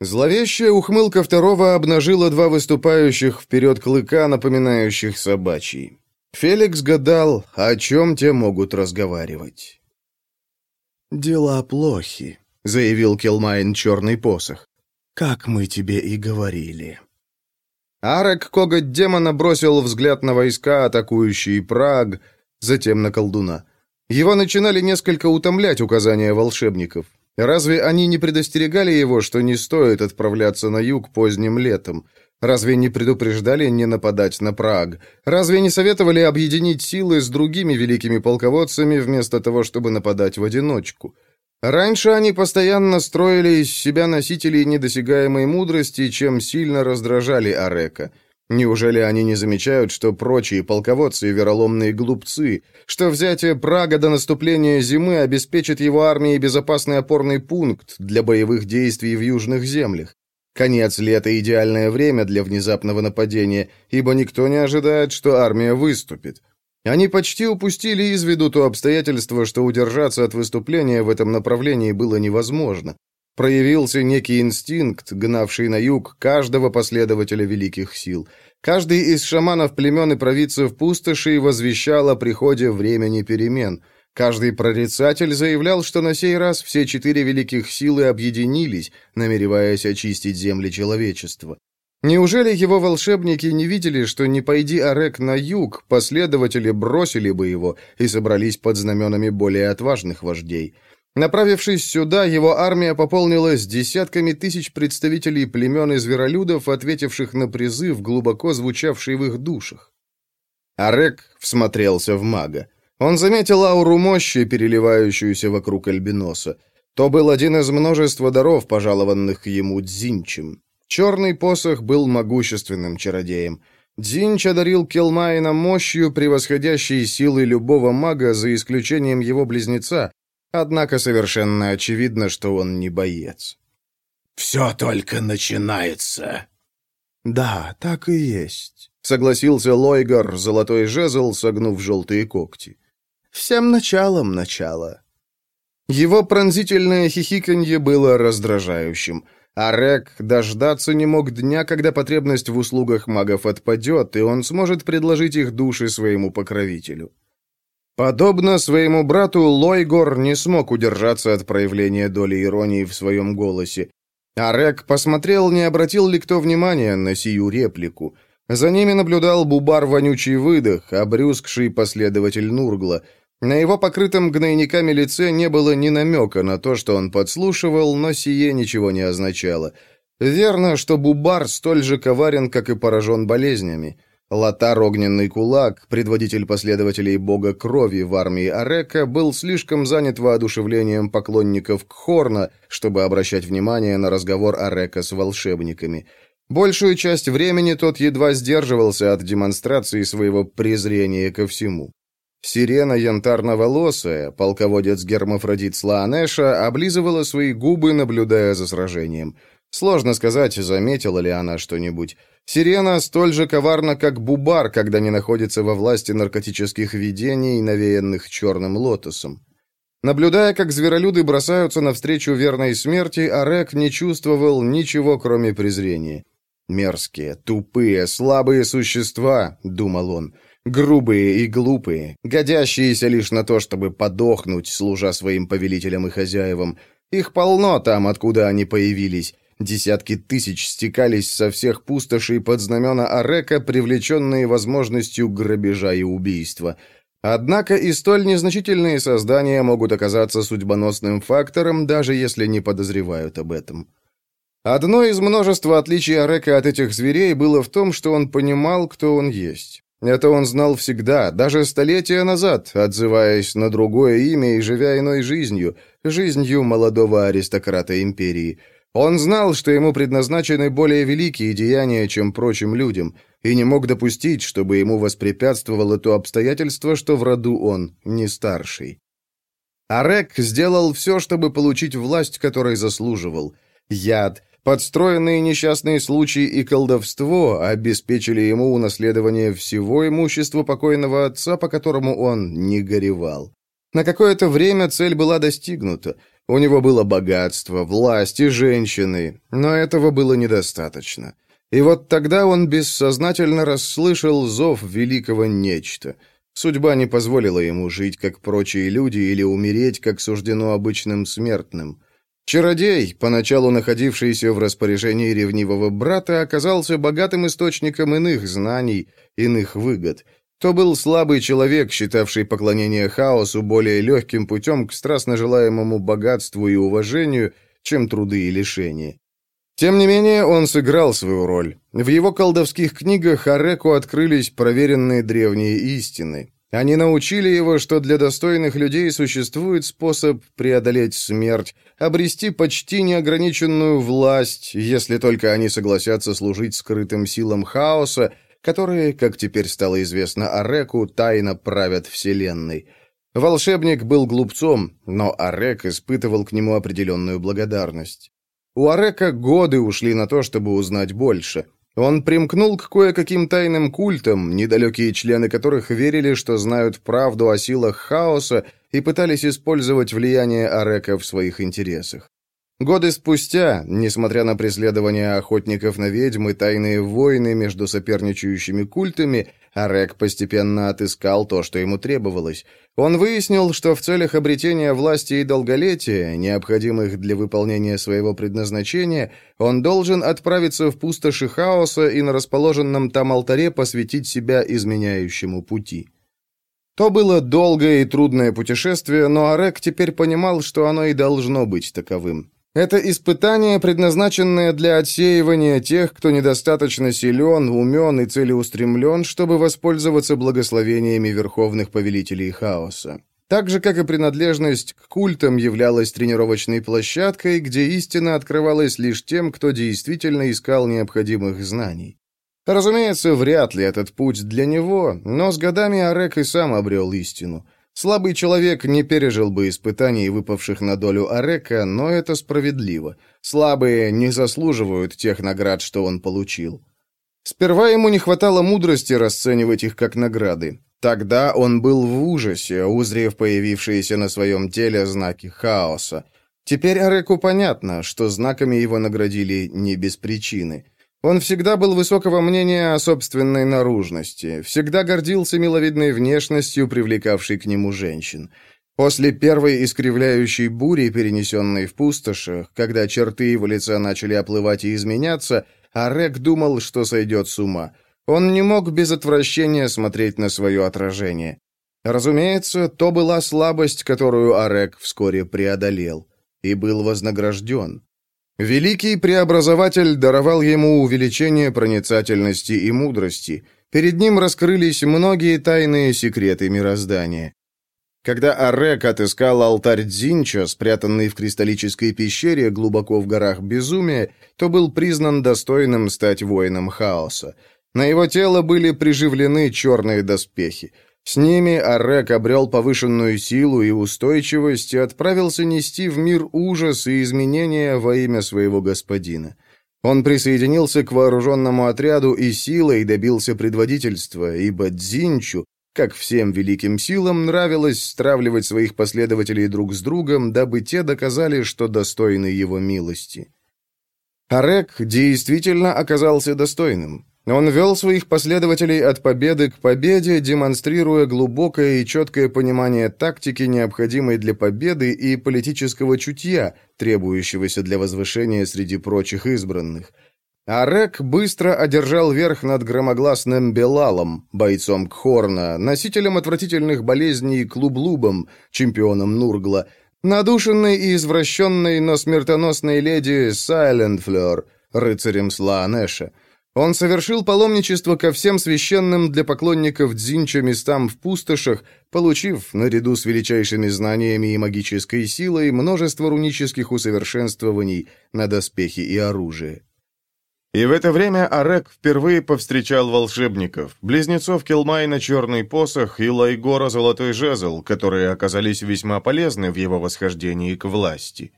Зловещая ухмылка второго обнажила два выступающих вперед клыка, напоминающих собачьи. Феликс гадал, о чем те могут разговаривать. «Дела плохи», — заявил Келмайн черный посох. «Как мы тебе и говорили». Арек коготь демона бросил взгляд на войска, атакующие Праг, затем на колдуна. Его начинали несколько утомлять указания волшебников. Разве они не предостерегали его, что не стоит отправляться на юг поздним летом? Разве не предупреждали не нападать на Праг? Разве не советовали объединить силы с другими великими полководцами вместо того, чтобы нападать в одиночку? Раньше они постоянно строили из себя носителей недосягаемой мудрости, чем сильно раздражали Арека. Неужели они не замечают, что прочие полководцы – вероломные глупцы, что взятие Прага до наступления зимы обеспечит его армии безопасный опорный пункт для боевых действий в южных землях? Конец лета – идеальное время для внезапного нападения, ибо никто не ожидает, что армия выступит. Они почти упустили из виду то обстоятельство, что удержаться от выступления в этом направлении было невозможно. Проявился некий инстинкт, гнавший на юг каждого последователя великих сил. Каждый из шаманов племен и провидцев пустоши возвещал о приходе времени перемен. Каждый прорицатель заявлял, что на сей раз все четыре великих силы объединились, намереваясь очистить земли человечества. Неужели его волшебники не видели, что не пойди Арек на юг, последователи бросили бы его и собрались под знаменами более отважных вождей? Направившись сюда, его армия пополнилась десятками тысяч представителей племен и зверолюдов, ответивших на призыв, глубоко звучавший в их душах. Арек всмотрелся в мага. Он заметил ауру мощи, переливающуюся вокруг Альбиноса. То был один из множества даров, пожалованных ему Дзинчем. Черный посох был могущественным чародеем. Дзинч одарил Келмайна мощью, превосходящей силы любого мага, за исключением его близнеца, однако совершенно очевидно, что он не боец. «Все только начинается». «Да, так и есть», — согласился Лойгар, золотой жезл, согнув желтые когти. «Всем началом начало». Его пронзительное хихиканье было раздражающим — а Рек дождаться не мог дня, когда потребность в услугах магов отпадет, и он сможет предложить их души своему покровителю. Подобно своему брату, Лойгор не смог удержаться от проявления доли иронии в своем голосе. Арек посмотрел, не обратил ли кто внимания на сию реплику. За ними наблюдал Бубар вонючий выдох, обрюзгший последователь Нургла — на его покрытом гнойниками лице не было ни намека на то, что он подслушивал, но сие ничего не означало. Верно, что Бубар столь же коварен, как и поражен болезнями. Лотар Огненный Кулак, предводитель последователей бога крови в армии Арека, был слишком занят воодушевлением поклонников Кхорна, чтобы обращать внимание на разговор Арека с волшебниками. Большую часть времени тот едва сдерживался от демонстрации своего презрения ко всему. Сирена янтарно-волосая, полководец Гермафродит Слаанеша, облизывала свои губы, наблюдая за сражением. Сложно сказать, заметила ли она что-нибудь. Сирена столь же коварна, как Бубар, когда не находится во власти наркотических видений, навеянных черным лотосом. Наблюдая, как зверолюды бросаются навстречу верной смерти, Арек не чувствовал ничего, кроме презрения. «Мерзкие, тупые, слабые существа», — думал он, — грубые и глупые, годящиеся лишь на то, чтобы подохнуть, служа своим повелителям и хозяевам. Их полно там, откуда они появились. Десятки тысяч стекались со всех пустошей под знамена Арека, привлеченные возможностью грабежа и убийства. Однако и столь незначительные создания могут оказаться судьбоносным фактором, даже если не подозревают об этом. Одно из множества отличий Арека от этих зверей было в том, что он понимал, кто он есть. Это он знал всегда, даже столетия назад, отзываясь на другое имя и живя иной жизнью, жизнью молодого аристократа империи. Он знал, что ему предназначены более великие деяния, чем прочим людям, и не мог допустить, чтобы ему воспрепятствовало то обстоятельство, что в роду он не старший. Арек сделал все, чтобы получить власть, которой заслуживал. Яд, Подстроенные несчастные случаи и колдовство обеспечили ему унаследование всего имущества покойного отца, по которому он не горевал. На какое-то время цель была достигнута. У него было богатство, власть и женщины, но этого было недостаточно. И вот тогда он бессознательно расслышал зов великого нечто. Судьба не позволила ему жить, как прочие люди, или умереть, как суждено обычным смертным. Чародей, поначалу находившийся в распоряжении ревнивого брата, оказался богатым источником иных знаний, иных выгод. То был слабый человек, считавший поклонение хаосу более легким путем к страстно желаемому богатству и уважению, чем труды и лишения. Тем не менее, он сыграл свою роль. В его колдовских книгах Ареку открылись проверенные древние истины. Они научили его, что для достойных людей существует способ преодолеть смерть, обрести почти неограниченную власть, если только они согласятся служить скрытым силам хаоса, которые, как теперь стало известно Ареку, тайно правят Вселенной. Волшебник был глупцом, но Арек испытывал к нему определенную благодарность. У Арека годы ушли на то, чтобы узнать больше — он примкнул к кое-каким тайным культам, недалекие члены которых верили, что знают правду о силах хаоса и пытались использовать влияние Арека в своих интересах. Годы спустя, несмотря на преследование охотников на ведьм и тайные войны между соперничающими культами, Арек постепенно отыскал то, что ему требовалось. Он выяснил, что в целях обретения власти и долголетия, необходимых для выполнения своего предназначения, он должен отправиться в пустоши хаоса и на расположенном там алтаре посвятить себя изменяющему пути. То было долгое и трудное путешествие, но Арек теперь понимал, что оно и должно быть таковым. Это испытание, предназначенное для отсеивания тех, кто недостаточно силен, умен и целеустремлен, чтобы воспользоваться благословениями верховных повелителей хаоса. Так же, как и принадлежность к культам являлась тренировочной площадкой, где истина открывалась лишь тем, кто действительно искал необходимых знаний. Разумеется, вряд ли этот путь для него, но с годами Арек и сам обрел истину – Слабый человек не пережил бы испытаний, выпавших на долю Арека, но это справедливо. Слабые не заслуживают тех наград, что он получил. Сперва ему не хватало мудрости расценивать их как награды. Тогда он был в ужасе, узрев появившиеся на своем теле знаки хаоса. Теперь Ареку понятно, что знаками его наградили не без причины. Он всегда был высокого мнения о собственной наружности, всегда гордился миловидной внешностью, привлекавшей к нему женщин. После первой искривляющей бури, перенесенной в пустошах, когда черты его лица начали оплывать и изменяться, Арек думал, что сойдет с ума. Он не мог без отвращения смотреть на свое отражение. Разумеется, то была слабость, которую Арек вскоре преодолел, и был вознагражден. Великий преобразователь даровал ему увеличение проницательности и мудрости. Перед ним раскрылись многие тайные секреты мироздания. Когда Арек отыскал алтарь Дзинча, спрятанный в кристаллической пещере глубоко в горах Безумия, то был признан достойным стать воином хаоса. На его тело были приживлены черные доспехи. С ними Арек обрел повышенную силу и устойчивость и отправился нести в мир ужас и изменения во имя своего господина. Он присоединился к вооруженному отряду и силой добился предводительства, ибо Дзинчу, как всем великим силам, нравилось стравливать своих последователей друг с другом, дабы те доказали, что достойны его милости. Арек действительно оказался достойным. Он вел своих последователей от победы к победе, демонстрируя глубокое и четкое понимание тактики, необходимой для победы, и политического чутья, требующегося для возвышения среди прочих избранных. Арек быстро одержал верх над громогласным Белалом, бойцом Кхорна, носителем отвратительных болезней Клублубом, чемпионом Нургла, надушенной и извращенной, но смертоносной леди Сайленфлер, рыцарем Слаанеша. Он совершил паломничество ко всем священным для поклонников Дзинча местам в пустошах, получив, наряду с величайшими знаниями и магической силой, множество рунических усовершенствований на доспехи и оружие. И в это время Арек впервые повстречал волшебников, близнецов Келмайна Черный Посох и Лайгора Золотой Жезл, которые оказались весьма полезны в его восхождении к власти.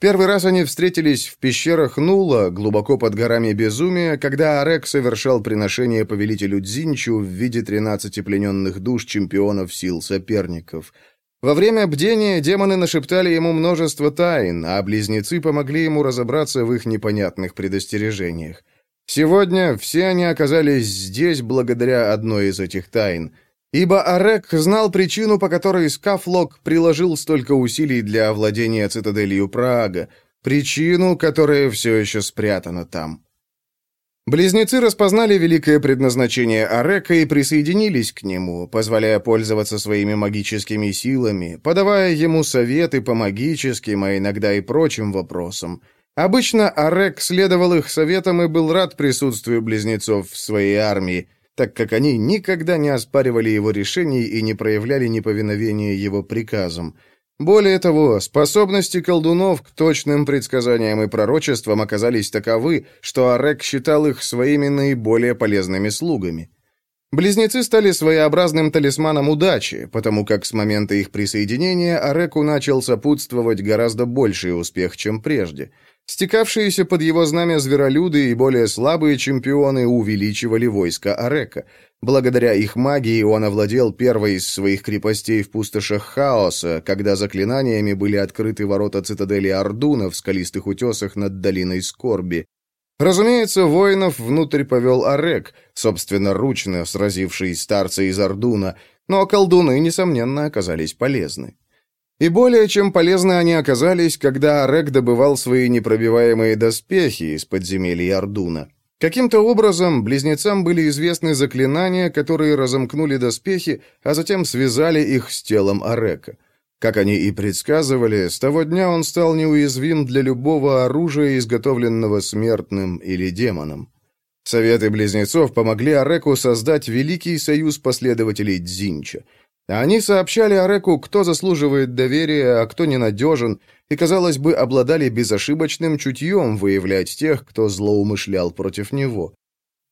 Первый раз они встретились в пещерах Нула, глубоко под горами Безумия, когда Арек совершал приношение повелителю Дзинчу в виде тринадцати плененных душ чемпионов сил соперников – во время бдения демоны нашептали ему множество тайн, а близнецы помогли ему разобраться в их непонятных предостережениях. Сегодня все они оказались здесь благодаря одной из этих тайн. Ибо Арек знал причину, по которой Скафлок приложил столько усилий для овладения цитаделью Прага, причину, которая все еще спрятана там. Близнецы распознали великое предназначение Арека и присоединились к нему, позволяя пользоваться своими магическими силами, подавая ему советы по магическим, а иногда и прочим вопросам. Обычно Арек следовал их советам и был рад присутствию близнецов в своей армии, так как они никогда не оспаривали его решений и не проявляли неповиновения его приказам – более того, способности колдунов к точным предсказаниям и пророчествам оказались таковы, что Арек считал их своими наиболее полезными слугами. Близнецы стали своеобразным талисманом удачи, потому как с момента их присоединения Ареку начал сопутствовать гораздо больший успех, чем прежде. Стекавшиеся под его знамя зверолюды и более слабые чемпионы увеличивали войско Арека – Благодаря их магии он овладел первой из своих крепостей в пустошах хаоса, когда заклинаниями были открыты ворота цитадели Ардуна в скалистых утесах над долиной Скорби. Разумеется, воинов внутрь повел Арек, собственноручно сразивший старца из Ардуна, но колдуны, несомненно, оказались полезны. И более чем полезны они оказались, когда Арек добывал свои непробиваемые доспехи из подземелья Ардуна. Каким-то образом близнецам были известны заклинания, которые разомкнули доспехи, а затем связали их с телом Арека. Как они и предсказывали, с того дня он стал неуязвим для любого оружия, изготовленного смертным или демоном. Советы близнецов помогли Ареку создать Великий союз последователей Дзинча – они сообщали Ареку, кто заслуживает доверия, а кто ненадежен, и, казалось бы, обладали безошибочным чутьем выявлять тех, кто злоумышлял против него.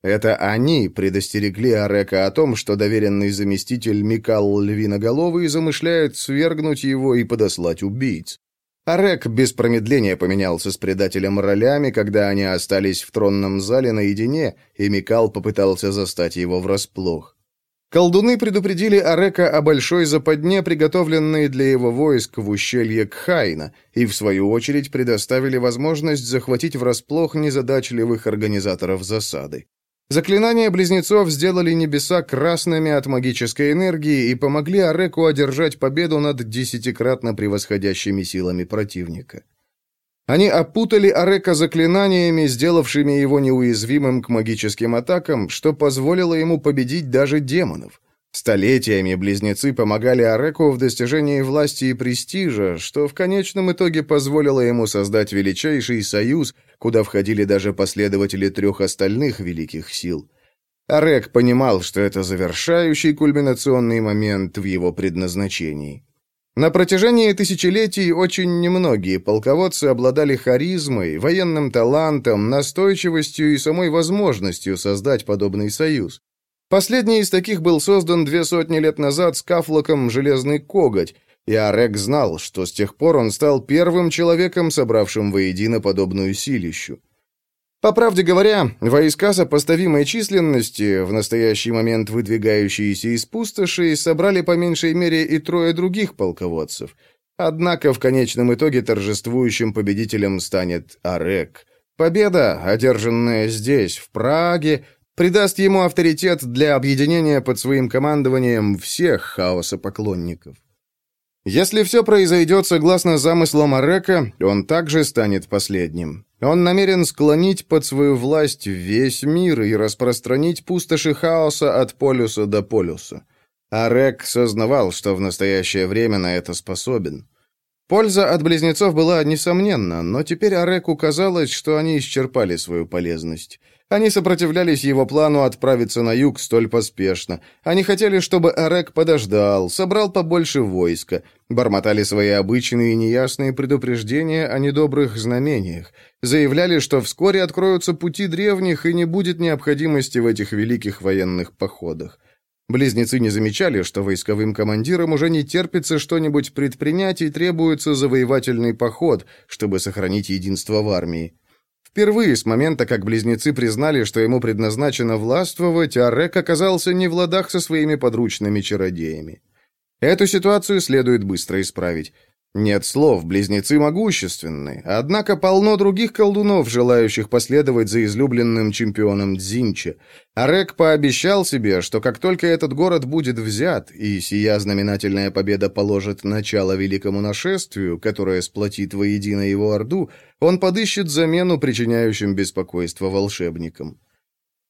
Это они предостерегли Арека о том, что доверенный заместитель Микал Львиноголовый замышляет свергнуть его и подослать убийц. Арек без промедления поменялся с предателем ролями, когда они остались в тронном зале наедине, и Микал попытался застать его врасплох. Колдуны предупредили Арека о большой западне, приготовленной для его войск в ущелье Кхайна, и, в свою очередь, предоставили возможность захватить врасплох незадачливых организаторов засады. Заклинания близнецов сделали небеса красными от магической энергии и помогли Ареку одержать победу над десятикратно превосходящими силами противника. Они опутали Арека заклинаниями, сделавшими его неуязвимым к магическим атакам, что позволило ему победить даже демонов. Столетиями близнецы помогали Ареку в достижении власти и престижа, что в конечном итоге позволило ему создать величайший союз, куда входили даже последователи трех остальных великих сил. Арек понимал, что это завершающий кульминационный момент в его предназначении. На протяжении тысячелетий очень немногие полководцы обладали харизмой, военным талантом, настойчивостью и самой возможностью создать подобный союз. Последний из таких был создан две сотни лет назад с Кафлоком «Железный коготь», и Арек знал, что с тех пор он стал первым человеком, собравшим воедино подобную силищу. По правде говоря, войска сопоставимой численности, в настоящий момент выдвигающиеся из пустоши, собрали по меньшей мере и трое других полководцев. Однако в конечном итоге торжествующим победителем станет Арек. Победа, одержанная здесь, в Праге, придаст ему авторитет для объединения под своим командованием всех хаоса поклонников. Если все произойдет согласно замыслам Арека, он также станет последним. Он намерен склонить под свою власть весь мир и распространить пустоши хаоса от полюса до полюса. Арек сознавал, что в настоящее время на это способен. Польза от близнецов была несомненна, но теперь Ареку казалось, что они исчерпали свою полезность. Они сопротивлялись его плану отправиться на юг столь поспешно. Они хотели, чтобы Арек подождал, собрал побольше войска, бормотали свои обычные неясные предупреждения о недобрых знамениях, заявляли, что вскоре откроются пути древних и не будет необходимости в этих великих военных походах. Близнецы не замечали, что войсковым командирам уже не терпится что-нибудь предпринять и требуется завоевательный поход, чтобы сохранить единство в армии. Впервые с момента, как близнецы признали, что ему предназначено властвовать, Арек оказался не в ладах со своими подручными чародеями. Эту ситуацию следует быстро исправить. Нет слов, близнецы могущественны, однако полно других колдунов, желающих последовать за излюбленным чемпионом Дзинча. Арек пообещал себе, что как только этот город будет взят, и сия знаменательная победа положит начало великому нашествию, которое сплотит воедино его орду, он подыщет замену причиняющим беспокойство волшебникам.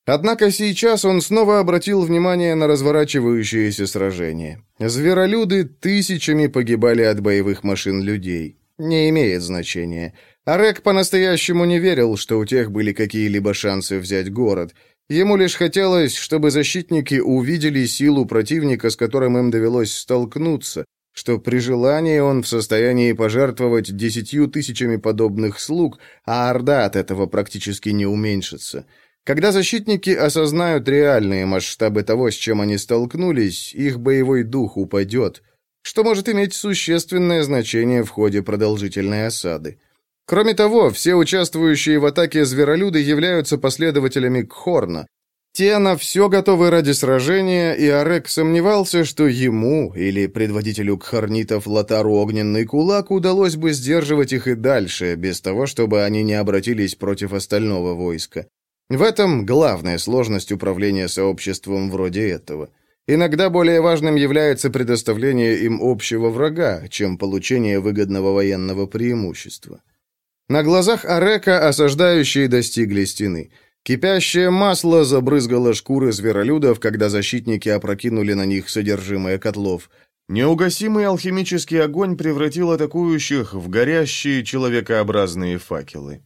Однако сейчас он снова обратил внимание на разворачивающееся сражение. Зверолюды тысячами погибали от боевых машин людей. Не имеет значения. Арек по-настоящему не верил, что у тех были какие-либо шансы взять город. Ему лишь хотелось, чтобы защитники увидели силу противника, с которым им довелось столкнуться, что при желании он в состоянии пожертвовать десятью тысячами подобных слуг, а Орда от этого практически не уменьшится. Когда защитники осознают реальные масштабы того, с чем они столкнулись, их боевой дух упадет, что может иметь существенное значение в ходе продолжительной осады. Кроме того, все участвующие в атаке зверолюды являются последователями Кхорна. Те на все готовы ради сражения, и Арек сомневался, что ему или предводителю кхорнитов Латару Огненный Кулак удалось бы сдерживать их и дальше, без того, чтобы они не обратились против остального войска. В этом главная сложность управления сообществом вроде этого. Иногда более важным является предоставление им общего врага, чем получение выгодного военного преимущества. На глазах Арека осаждающие достигли стены. Кипящее масло забрызгало шкуры зверолюдов, когда защитники опрокинули на них содержимое котлов. Неугасимый алхимический огонь превратил атакующих в горящие человекообразные факелы.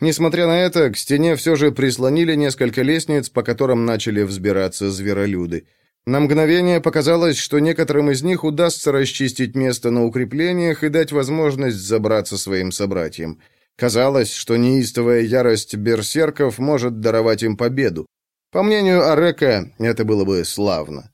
Несмотря на это, к стене все же прислонили несколько лестниц, по которым начали взбираться зверолюды. На мгновение показалось, что некоторым из них удастся расчистить место на укреплениях и дать возможность забраться своим собратьям. Казалось, что неистовая ярость берсерков может даровать им победу. По мнению Арека, это было бы славно.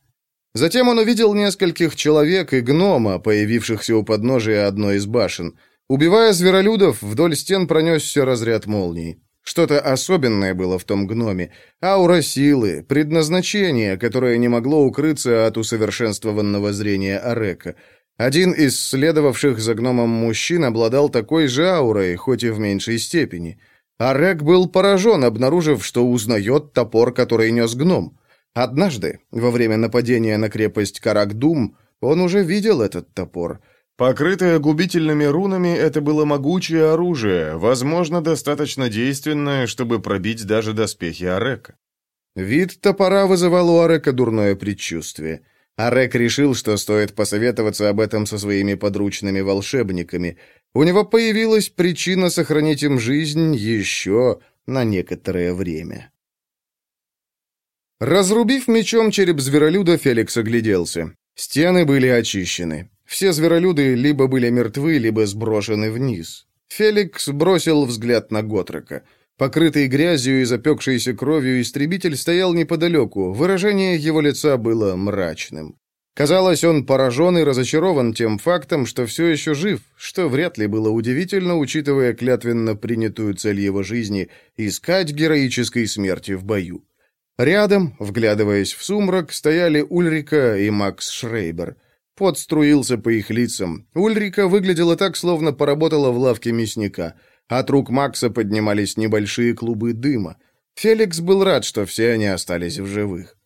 Затем он увидел нескольких человек и гнома, появившихся у подножия одной из башен – Убивая зверолюдов, вдоль стен пронесся разряд молний. Что-то особенное было в том гноме. Аура силы, предназначение, которое не могло укрыться от усовершенствованного зрения Арека. Один из следовавших за гномом мужчин обладал такой же аурой, хоть и в меньшей степени. Арек был поражен, обнаружив, что узнает топор, который нес гном. Однажды, во время нападения на крепость Каракдум, он уже видел этот топор — Покрытое губительными рунами, это было могучее оружие, возможно, достаточно действенное, чтобы пробить даже доспехи Арека. Вид топора вызывал у Арека дурное предчувствие. Арек решил, что стоит посоветоваться об этом со своими подручными волшебниками. У него появилась причина сохранить им жизнь еще на некоторое время. Разрубив мечом череп зверолюда, Феликс огляделся. Стены были очищены. Все зверолюды либо были мертвы, либо сброшены вниз. Феликс бросил взгляд на Готрека. Покрытый грязью и запекшейся кровью истребитель стоял неподалеку, выражение его лица было мрачным. Казалось, он поражен и разочарован тем фактом, что все еще жив, что вряд ли было удивительно, учитывая клятвенно принятую цель его жизни — искать героической смерти в бою. Рядом, вглядываясь в сумрак, стояли Ульрика и Макс Шрейбер. Пот струился по их лицам. Ульрика выглядела так, словно поработала в лавке мясника. От рук Макса поднимались небольшие клубы дыма. Феликс был рад, что все они остались в живых.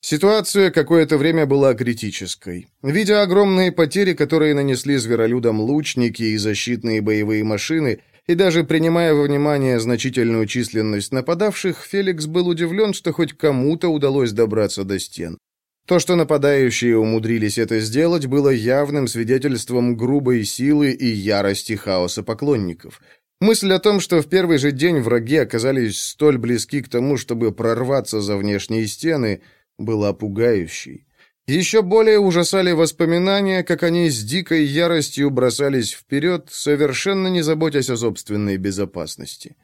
Ситуация какое-то время была критической. Видя огромные потери, которые нанесли зверолюдам лучники и защитные боевые машины, и даже принимая во внимание значительную численность нападавших, Феликс был удивлен, что хоть кому-то удалось добраться до стен. То, что нападающие умудрились это сделать, было явным свидетельством грубой силы и ярости хаоса поклонников. Мысль о том, что в первый же день враги оказались столь близки к тому, чтобы прорваться за внешние стены, была пугающей. Еще более ужасали воспоминания, как они с дикой яростью бросались вперед, совершенно не заботясь о собственной безопасности.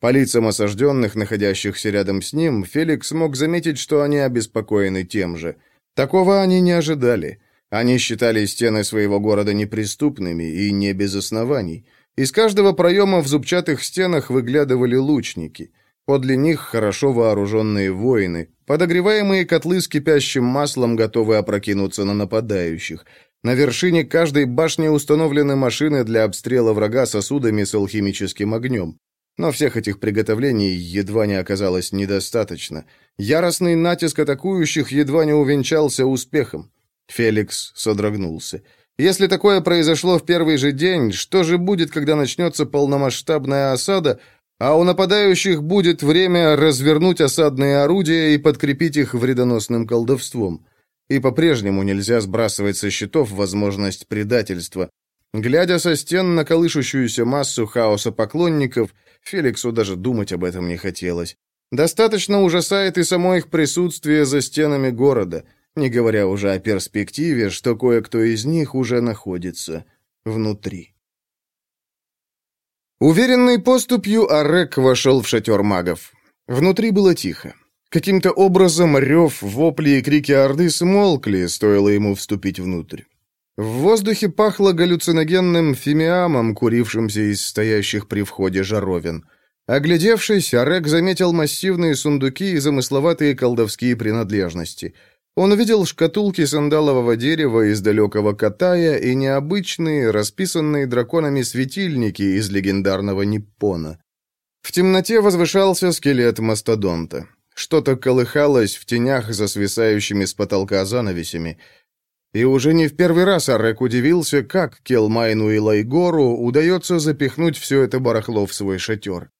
По лицам осажденных, находящихся рядом с ним, Феликс мог заметить, что они обеспокоены тем же. Такого они не ожидали. Они считали стены своего города неприступными и не без оснований. Из каждого проема в зубчатых стенах выглядывали лучники. Подле них хорошо вооруженные воины, подогреваемые котлы с кипящим маслом, готовы опрокинуться на нападающих. На вершине каждой башни установлены машины для обстрела врага сосудами с алхимическим огнем. Но всех этих приготовлений едва не оказалось недостаточно. Яростный натиск атакующих едва не увенчался успехом. Феликс содрогнулся. Если такое произошло в первый же день, что же будет, когда начнется полномасштабная осада, а у нападающих будет время развернуть осадные орудия и подкрепить их вредоносным колдовством? И по-прежнему нельзя сбрасывать со счетов возможность предательства. Глядя со стен на колышущуюся массу хаоса поклонников, Феликсу даже думать об этом не хотелось. Достаточно ужасает и само их присутствие за стенами города, не говоря уже о перспективе, что кое-кто из них уже находится внутри. Уверенной поступью Арек вошел в шатер магов. Внутри было тихо. Каким-то образом рев, вопли и крики Орды смолкли, стоило ему вступить внутрь. В воздухе пахло галлюциногенным фимиамом, курившимся из стоящих при входе жаровин. Оглядевшись, Орек заметил массивные сундуки и замысловатые колдовские принадлежности. Он увидел шкатулки сандалового дерева из далекого Катая и необычные, расписанные драконами светильники из легендарного Ниппона. В темноте возвышался скелет мастодонта. Что-то колыхалось в тенях за свисающими с потолка занавесями — и уже не в первый раз Арек удивился, как Келмайну и Лайгору удается запихнуть все это барахло в свой шатер.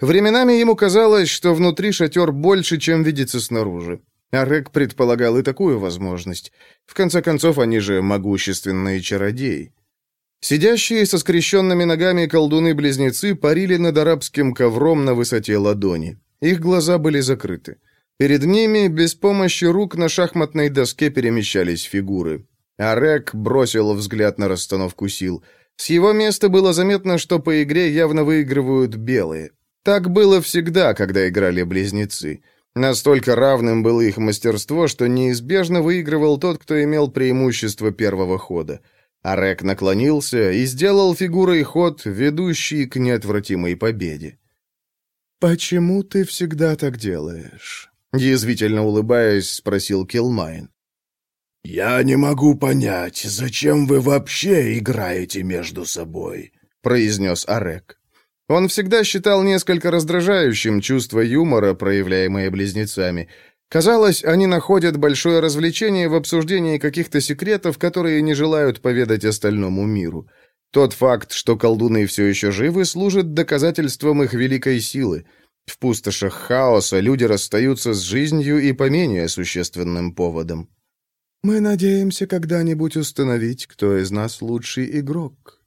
Временами ему казалось, что внутри шатер больше, чем видится снаружи. Арек предполагал и такую возможность. В конце концов, они же могущественные чародеи. Сидящие со скрещенными ногами колдуны-близнецы парили над арабским ковром на высоте ладони. Их глаза были закрыты. Перед ними, без помощи рук, на шахматной доске перемещались фигуры. Арек бросил взгляд на расстановку сил. С его места было заметно, что по игре явно выигрывают белые. Так было всегда, когда играли близнецы. Настолько равным было их мастерство, что неизбежно выигрывал тот, кто имел преимущество первого хода. Арек наклонился и сделал фигурой ход, ведущий к неотвратимой победе. «Почему ты всегда так делаешь?» Язвительно улыбаясь, спросил Килмайн. «Я не могу понять, зачем вы вообще играете между собой?» произнес Арек. Он всегда считал несколько раздражающим чувство юмора, проявляемое близнецами. Казалось, они находят большое развлечение в обсуждении каких-то секретов, которые не желают поведать остальному миру. Тот факт, что колдуны все еще живы, служит доказательством их великой силы — в пустошах хаоса люди расстаются с жизнью и по менее существенным поводам. «Мы надеемся когда-нибудь установить, кто из нас лучший игрок».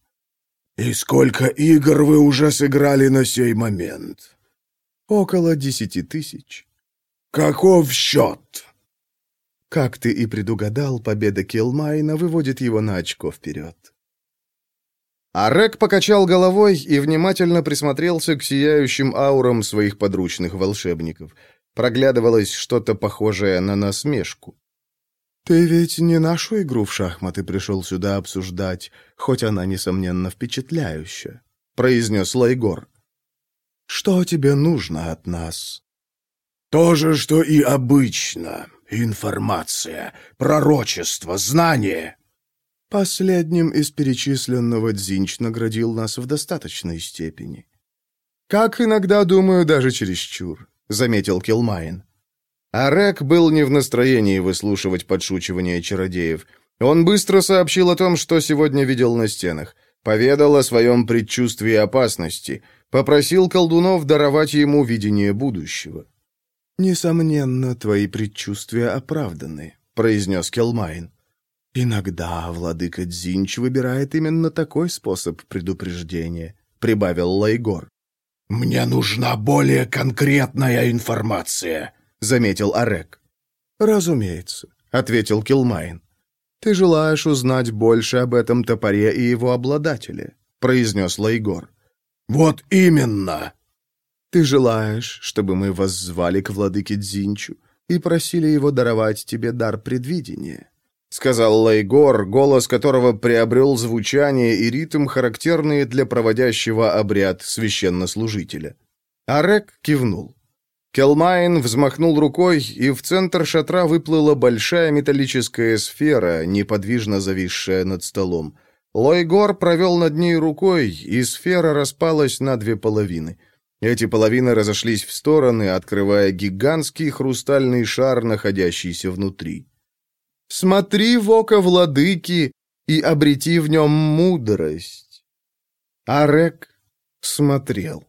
«И сколько игр вы уже сыграли на сей момент?» «Около десяти тысяч». «Каков счет?» Как ты и предугадал, победа Килмайна выводит его на очко вперед. Арек покачал головой и внимательно присмотрелся к сияющим аурам своих подручных волшебников. Проглядывалось что-то похожее на насмешку. «Ты ведь не нашу игру в шахматы пришел сюда обсуждать, хоть она, несомненно, впечатляющая», — произнес Лайгор. «Что тебе нужно от нас?» «То же, что и обычно. Информация, пророчество, знание», Последним из перечисленного Дзинч наградил нас в достаточной степени. «Как иногда, думаю, даже чересчур», — заметил Килмайн. Арек был не в настроении выслушивать подшучивания чародеев. Он быстро сообщил о том, что сегодня видел на стенах. Поведал о своем предчувствии опасности. Попросил колдунов даровать ему видение будущего. «Несомненно, твои предчувствия оправданы», — произнес Келмайн. «Иногда владыка Дзинч выбирает именно такой способ предупреждения», — прибавил Лайгор. «Мне нужна более конкретная информация», — заметил Арек. «Разумеется», — ответил Килмайн. «Ты желаешь узнать больше об этом топоре и его обладателе», — произнес Лайгор. «Вот именно!» «Ты желаешь, чтобы мы воззвали к владыке Дзинчу и просили его даровать тебе дар предвидения?» — сказал Лайгор, голос которого приобрел звучание и ритм, характерные для проводящего обряд священнослужителя. Арек кивнул. Келмайн взмахнул рукой, и в центр шатра выплыла большая металлическая сфера, неподвижно зависшая над столом. Лойгор провел над ней рукой, и сфера распалась на две половины. Эти половины разошлись в стороны, открывая гигантский хрустальный шар, находящийся внутри. «Смотри в око владыки и обрети в нем мудрость». Арек смотрел.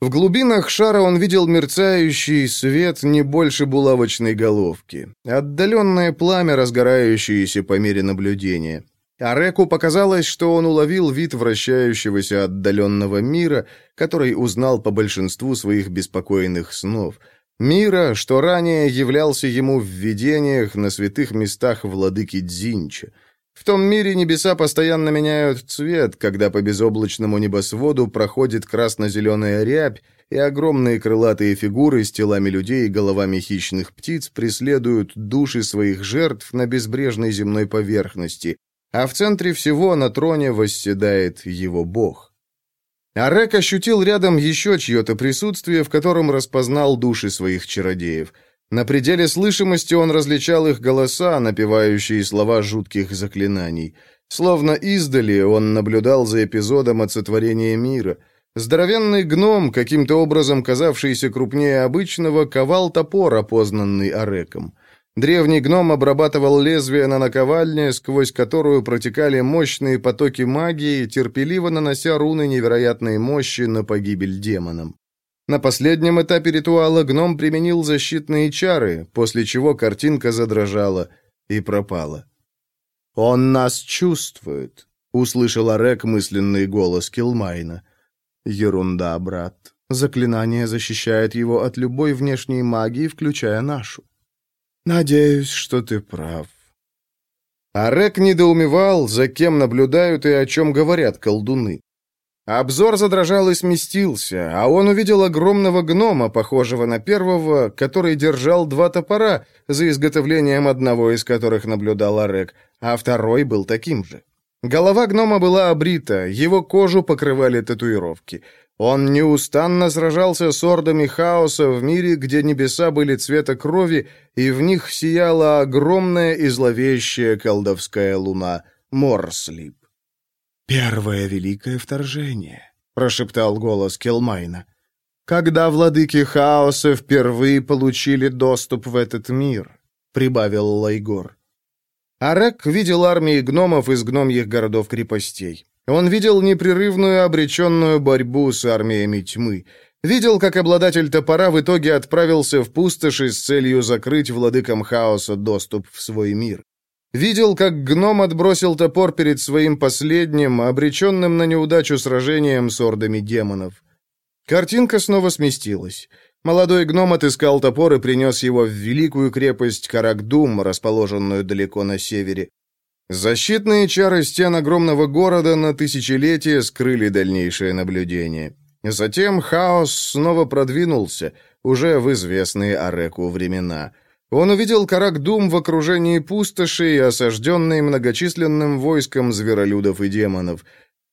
В глубинах шара он видел мерцающий свет не больше булавочной головки, отдаленное пламя, разгорающееся по мере наблюдения. Ареку показалось, что он уловил вид вращающегося отдаленного мира, который узнал по большинству своих беспокойных снов. Мира, что ранее являлся ему в видениях на святых местах владыки Дзинча. В том мире небеса постоянно меняют цвет, когда по безоблачному небосводу проходит красно-зеленая рябь, и огромные крылатые фигуры с телами людей и головами хищных птиц преследуют души своих жертв на безбрежной земной поверхности, а в центре всего на троне восседает его бог. Арек ощутил рядом еще чье-то присутствие, в котором распознал души своих чародеев – на пределе слышимости он различал их голоса, напевающие слова жутких заклинаний. Словно издали он наблюдал за эпизодом от сотворения мира. Здоровенный гном, каким-то образом казавшийся крупнее обычного, ковал топор, опознанный Ареком. Древний гном обрабатывал лезвие на наковальне, сквозь которую протекали мощные потоки магии, терпеливо нанося руны невероятной мощи на погибель демонам. На последнем этапе ритуала гном применил защитные чары, после чего картинка задрожала и пропала. «Он нас чувствует», — услышал Арек мысленный голос Килмайна. «Ерунда, брат. Заклинание защищает его от любой внешней магии, включая нашу. Надеюсь, что ты прав». Арек недоумевал, за кем наблюдают и о чем говорят колдуны. Обзор задрожал и сместился, а он увидел огромного гнома, похожего на первого, который держал два топора, за изготовлением одного из которых наблюдал Арек, а второй был таким же. Голова гнома была обрита, его кожу покрывали татуировки. Он неустанно сражался с ордами хаоса в мире, где небеса были цвета крови, и в них сияла огромная и зловещая колдовская луна Морслип. «Первое великое вторжение», — прошептал голос Келмайна. «Когда владыки хаоса впервые получили доступ в этот мир», — прибавил Лайгор. Арек видел армии гномов из гномьих городов-крепостей. Он видел непрерывную обреченную борьбу с армиями тьмы. Видел, как обладатель топора в итоге отправился в пустоши с целью закрыть владыкам хаоса доступ в свой мир. Видел, как гном отбросил топор перед своим последним, обреченным на неудачу сражением с ордами демонов. Картинка снова сместилась. Молодой гном отыскал топор и принес его в великую крепость Каракдум, расположенную далеко на севере. Защитные чары стен огромного города на тысячелетия скрыли дальнейшее наблюдение. Затем хаос снова продвинулся, уже в известные Ареку времена — он увидел Каракдум в окружении пустоши, осажденной многочисленным войском зверолюдов и демонов.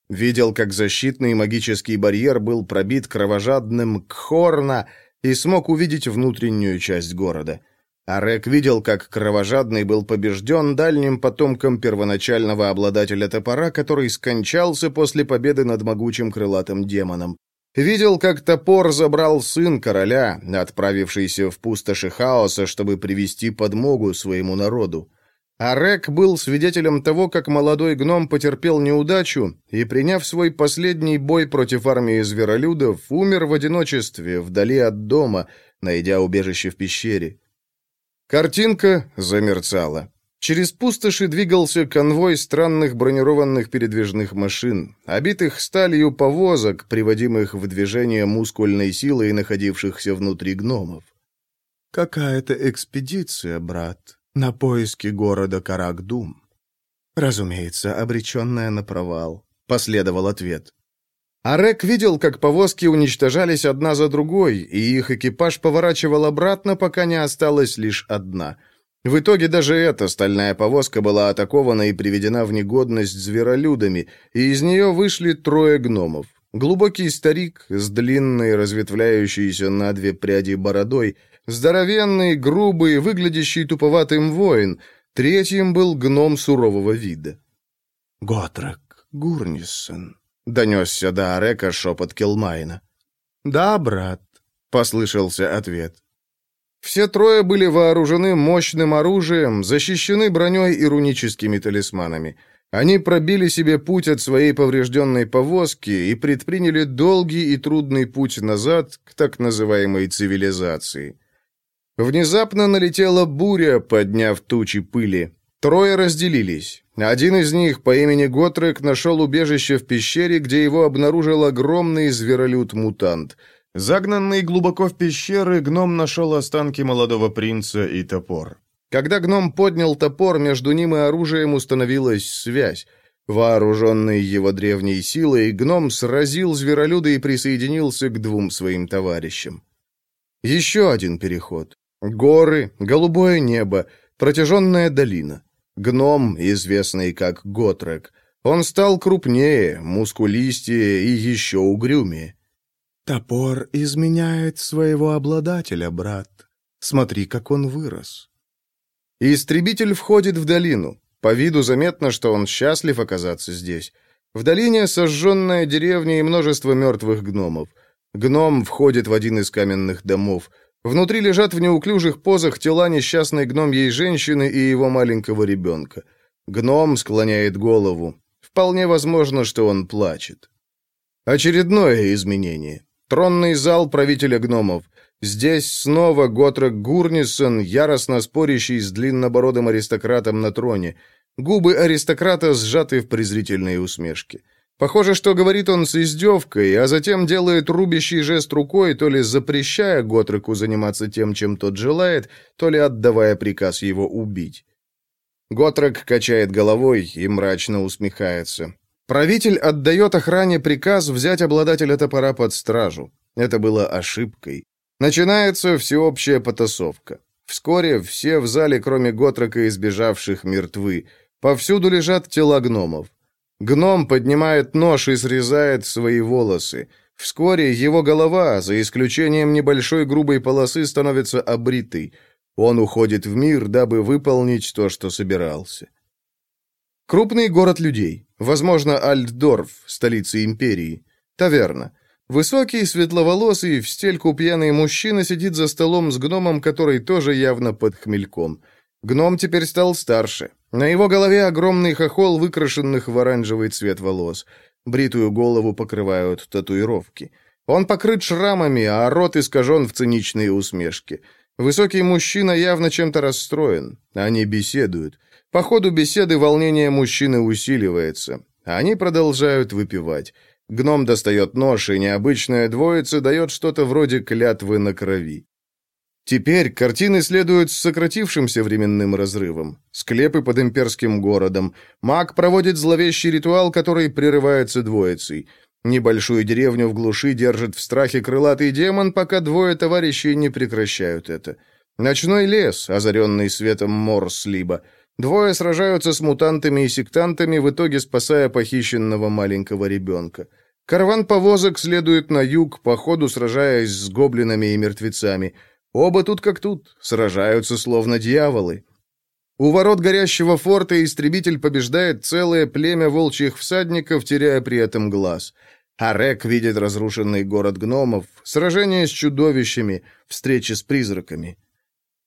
Видел, как защитный магический барьер был пробит кровожадным Кхорна и смог увидеть внутреннюю часть города. Арек видел, как кровожадный был побежден дальним потомком первоначального обладателя топора, который скончался после победы над могучим крылатым демоном. Видел, как топор забрал сын короля, отправившийся в пустоши хаоса, чтобы привести подмогу своему народу. Арек был свидетелем того, как молодой гном потерпел неудачу и, приняв свой последний бой против армии зверолюдов, умер в одиночестве, вдали от дома, найдя убежище в пещере. Картинка замерцала. Через пустоши двигался конвой странных бронированных передвижных машин, обитых сталью повозок, приводимых в движение мускульной силой находившихся внутри гномов. «Какая-то экспедиция, брат», на поиски города Карагдум. Разумеется, обреченная на провал. Последовал ответ. Арек видел, как повозки уничтожались одна за другой, и их экипаж поворачивал обратно, пока не осталась лишь одна. В итоге даже эта стальная повозка была атакована и приведена в негодность зверолюдами, и из нее вышли трое гномов. Глубокий старик с длинной, разветвляющейся на две пряди бородой, здоровенный, грубый, выглядящий туповатым воин, третьим был гном сурового вида. «Готрек Гурнисон», — донесся до Арека шепот Келмайна. «Да, брат», — послышался ответ. Все трое были вооружены мощным оружием, защищены броней и руническими талисманами — они пробили себе путь от своей поврежденной повозки и предприняли долгий и трудный путь назад к так называемой цивилизации. Внезапно налетела буря, подняв тучи пыли. Трое разделились. Один из них по имени Готрек нашел убежище в пещере, где его обнаружил огромный зверолюд-мутант. Загнанный глубоко в пещеры, гном нашел останки молодого принца и топор. Когда гном поднял топор, между ним и оружием установилась связь. Вооруженный его древней силой, гном сразил зверолюда и присоединился к двум своим товарищам. Еще один переход. Горы, голубое небо, протяженная долина. Гном, известный как Готрек. Он стал крупнее, мускулистее и еще угрюмее. «Топор изменяет своего обладателя, брат. Смотри, как он вырос». Истребитель входит в долину. По виду заметно, что он счастлив оказаться здесь. В долине сожженная деревня и множество мертвых гномов. Гном входит в один из каменных домов. Внутри лежат в неуклюжих позах тела несчастной гномьей женщины и его маленького ребенка. Гном склоняет голову. Вполне возможно, что он плачет. Очередное изменение. Тронный зал правителя гномов. Здесь снова Готрек Гурнисон, яростно спорящий с длиннобородым аристократом на троне. Губы аристократа сжаты в презрительные усмешки. Похоже, что говорит он с издевкой, а затем делает рубящий жест рукой, то ли запрещая Готреку заниматься тем, чем тот желает, то ли отдавая приказ его убить. Готрек качает головой и мрачно усмехается. Правитель отдает охране приказ взять обладателя топора под стражу. Это было ошибкой. Начинается всеобщая потасовка. Вскоре все в зале, кроме Готрока, избежавших, мертвы. Повсюду лежат тела гномов. Гном поднимает нож и срезает свои волосы. Вскоре его голова, за исключением небольшой грубой полосы, становится обритой. Он уходит в мир, дабы выполнить то, что собирался. Крупный город людей. Возможно, Альтдорф, столица империи. Таверна. Высокий, светловолосый, в стельку пьяный мужчина сидит за столом с гномом, который тоже явно под хмельком. Гном теперь стал старше. На его голове огромный хохол, выкрашенных в оранжевый цвет волос. Бритую голову покрывают татуировки. Он покрыт шрамами, а рот искажен в циничные усмешки. Высокий мужчина явно чем-то расстроен. Они беседуют. По ходу беседы волнение мужчины усиливается. Они продолжают выпивать. Гном достает нож, и необычная двоица дает что-то вроде клятвы на крови. Теперь картины следуют с сократившимся временным разрывом. Склепы под имперским городом. Маг проводит зловещий ритуал, который прерывается двоицей. Небольшую деревню в глуши держит в страхе крылатый демон, пока двое товарищей не прекращают это. Ночной лес, озаренный светом Морслиба. Двое сражаются с мутантами и сектантами, в итоге спасая похищенного маленького ребенка. Караван повозок следует на юг, по ходу сражаясь с гоблинами и мертвецами. Оба тут как тут, сражаются словно дьяволы. У ворот горящего форта истребитель побеждает целое племя волчьих всадников, теряя при этом глаз. Арек видит разрушенный город гномов, сражение с чудовищами, встречи с призраками.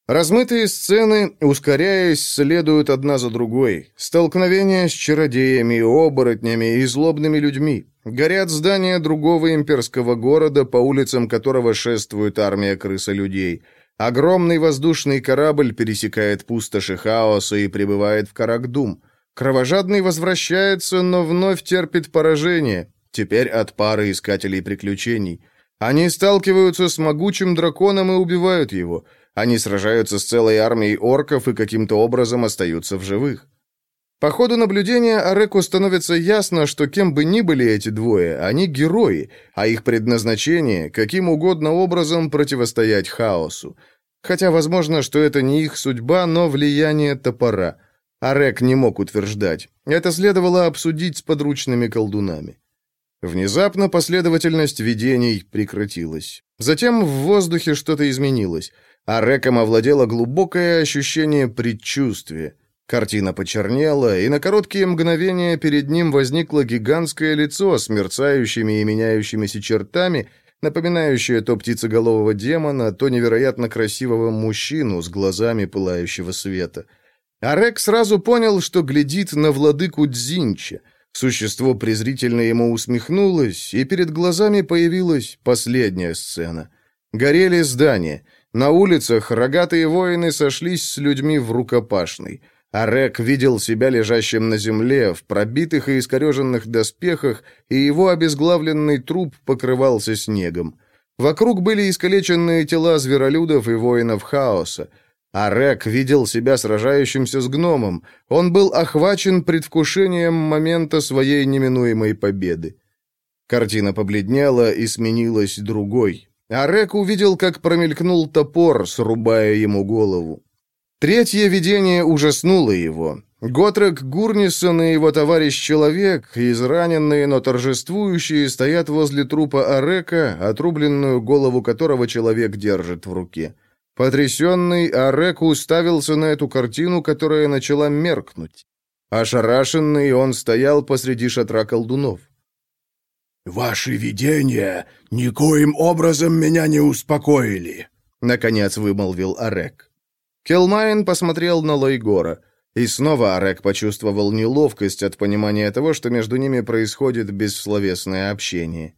Размытые сцены, ускоряясь, следуют одна за другой. Столкновения с чародеями, оборотнями и злобными людьми. Горят здания другого имперского города, по улицам которого шествует армия крыса-людей. Огромный воздушный корабль пересекает пустоши хаоса и прибывает в Карагдум. Кровожадный возвращается, но вновь терпит поражение, теперь от пары искателей приключений. Они сталкиваются с могучим драконом и убивают его – они сражаются с целой армией орков и каким-то образом остаются в живых. По ходу наблюдения Ареку становится ясно, что кем бы ни были эти двое, они герои, а их предназначение – каким угодно образом противостоять хаосу. Хотя, возможно, что это не их судьба, но влияние топора. Арек не мог утверждать. Это следовало обсудить с подручными колдунами. Внезапно последовательность видений прекратилась. Затем в воздухе что-то изменилось а Реком овладело глубокое ощущение предчувствия. Картина почернела, и на короткие мгновения перед ним возникло гигантское лицо с мерцающими и меняющимися чертами, напоминающее то птицеголового демона, то невероятно красивого мужчину с глазами пылающего света. А Рек сразу понял, что глядит на владыку Дзинча. Существо презрительно ему усмехнулось, и перед глазами появилась последняя сцена. Горели здания — на улицах рогатые воины сошлись с людьми в рукопашной. а Рек видел себя лежащим на земле, в пробитых и искореженных доспехах, и его обезглавленный труп покрывался снегом. Вокруг были искалеченные тела зверолюдов и воинов хаоса. а Рек видел себя сражающимся с гномом. Он был охвачен предвкушением момента своей неминуемой победы. Картина побледнела и сменилась другой, Арек увидел, как промелькнул топор, срубая ему голову. Третье видение ужаснуло его. Готрек Гурнисон и его товарищ-человек, израненные, но торжествующие, стоят возле трупа Арека, отрубленную голову которого человек держит в руке. Потрясенный, Арек уставился на эту картину, которая начала меркнуть. Ошарашенный, он стоял посреди шатра колдунов. «Ваши видения никоим образом меня не успокоили», — наконец вымолвил Арек. Келмайн посмотрел на Лойгора, и снова Арек почувствовал неловкость от понимания того, что между ними происходит бессловесное общение.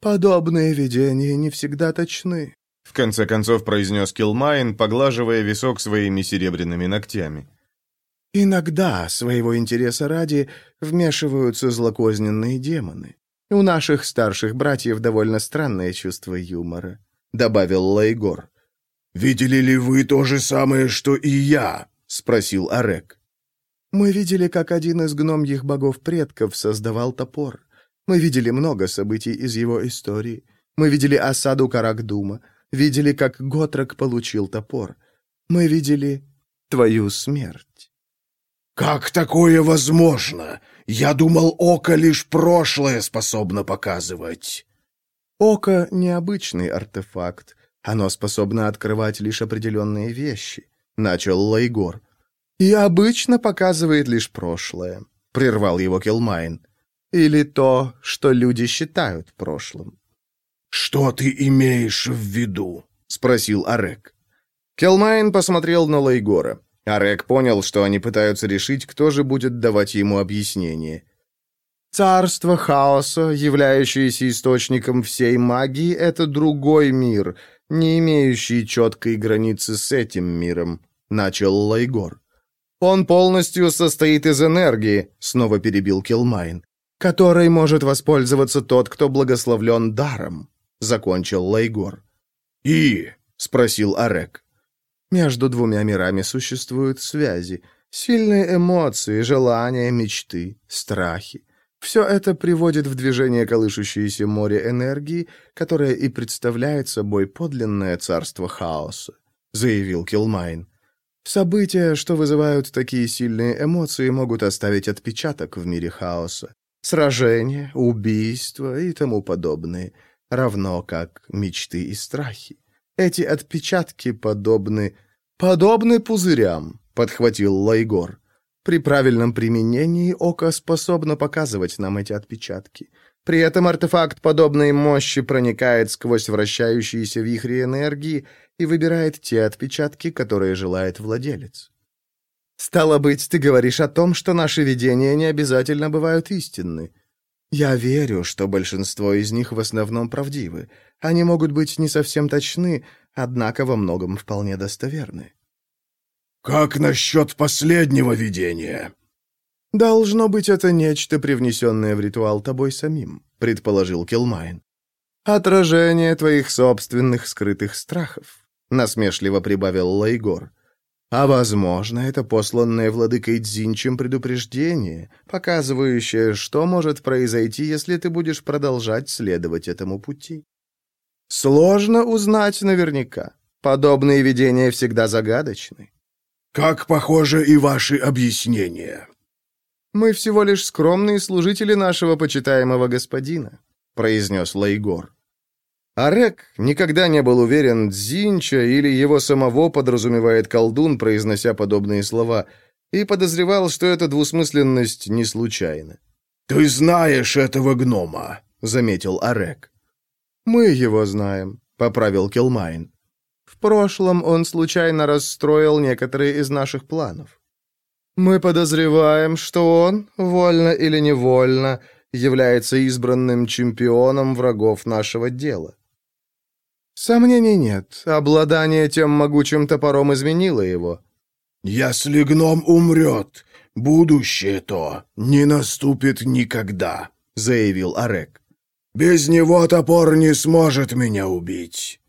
«Подобные видения не всегда точны», — в конце концов произнес Килмайн, поглаживая висок своими серебряными ногтями. «Иногда, своего интереса ради, вмешиваются злокозненные демоны. У наших старших братьев довольно странное чувство юмора», — добавил Лайгор. «Видели ли вы то же самое, что и я?» — спросил Арек. «Мы видели, как один из гномьих богов-предков создавал топор. Мы видели много событий из его истории. Мы видели осаду Карагдума, видели, как Готрок получил топор. Мы видели твою смерть». «Как такое возможно? Я думал, око лишь прошлое способно показывать». «Око — необычный артефакт. Оно способно открывать лишь определенные вещи», — начал Лойгор. «И обычно показывает лишь прошлое», — прервал его Келмайн. «Или то, что люди считают прошлым». «Что ты имеешь в виду?» — спросил Арек. Келмайн посмотрел на Лайгора. Арек понял, что они пытаются решить, кто же будет давать ему объяснение. «Царство хаоса, являющееся источником всей магии, это другой мир, не имеющий четкой границы с этим миром», — начал Лойгор. «Он полностью состоит из энергии», — снова перебил Келмайн, «которой может воспользоваться тот, кто благословлен даром», — закончил Лайгор. «И?» — спросил Арек. Между двумя мирами существуют связи, сильные эмоции, желания, мечты, страхи. Все это приводит в движение колышущееся море энергии, которое и представляет собой подлинное царство хаоса», — заявил Келмайн. «События, что вызывают такие сильные эмоции, могут оставить отпечаток в мире хаоса. Сражения, убийства и тому подобное, равно как мечты и страхи. Эти отпечатки подобны... подобны пузырям, подхватил Лайгор. При правильном применении око способно показывать нам эти отпечатки. При этом артефакт подобной мощи проникает сквозь вращающиеся вихри энергии и выбирает те отпечатки, которые желает владелец. Стало быть, ты говоришь о том, что наши видения не обязательно бывают истинны. Я верю, что большинство из них в основном правдивы. Они могут быть не совсем точны, однако во многом вполне достоверны. «Как насчет последнего видения?» «Должно быть, это нечто, привнесенное в ритуал тобой самим», — предположил Келмайн. «Отражение твоих собственных скрытых страхов», — насмешливо прибавил Лайгор. «А, возможно, это посланное владыкой Дзинчем предупреждение, показывающее, что может произойти, если ты будешь продолжать следовать этому пути. Сложно узнать наверняка. Подобные видения всегда загадочны». «Как, похоже, и ваши объяснения», «Мы всего лишь скромные служители нашего почитаемого господина», — произнес Лайгор. Арек никогда не был уверен, Тзинча или его самого подразумевает колдун, произнося подобные слова, и подозревал, что эта двусмысленность не случайна. «Ты знаешь этого гнома», — заметил Арек. «Мы его знаем», — поправил Келмайн. «В прошлом он случайно расстроил некоторые из наших планов. Мы подозреваем, что он, вольно или невольно, является избранным чемпионом врагов нашего дела. Сомнений нет, обладание тем могучим топором изменило его. «Если гном умрет, будущее то не наступит никогда», — заявил Арек. «Без него топор не сможет меня убить».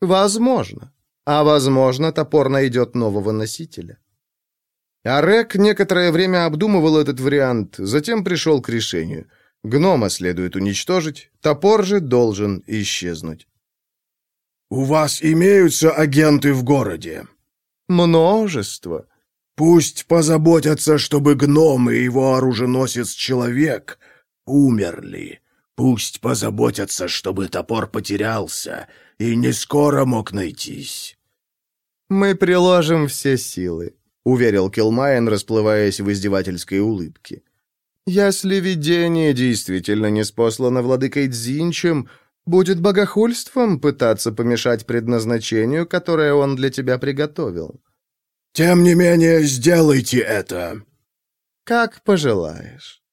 «Возможно. А возможно, топор найдет нового носителя». Арек некоторое время обдумывал этот вариант, затем пришел к решению. Гнома следует уничтожить, топор же должен исчезнуть. «У вас имеются агенты в городе?» «Множество». «Пусть позаботятся, чтобы гном и его оруженосец-человек умерли. Пусть позаботятся, чтобы топор потерялся и не скоро мог найтись». «Мы приложим все силы», — уверил Килмайн, расплываясь в издевательской улыбке. «Если видение действительно не спослано владыкой Дзинчем, будет богохульством пытаться помешать предназначению, которое он для тебя приготовил». «Тем не менее, сделайте это!» «Как пожелаешь».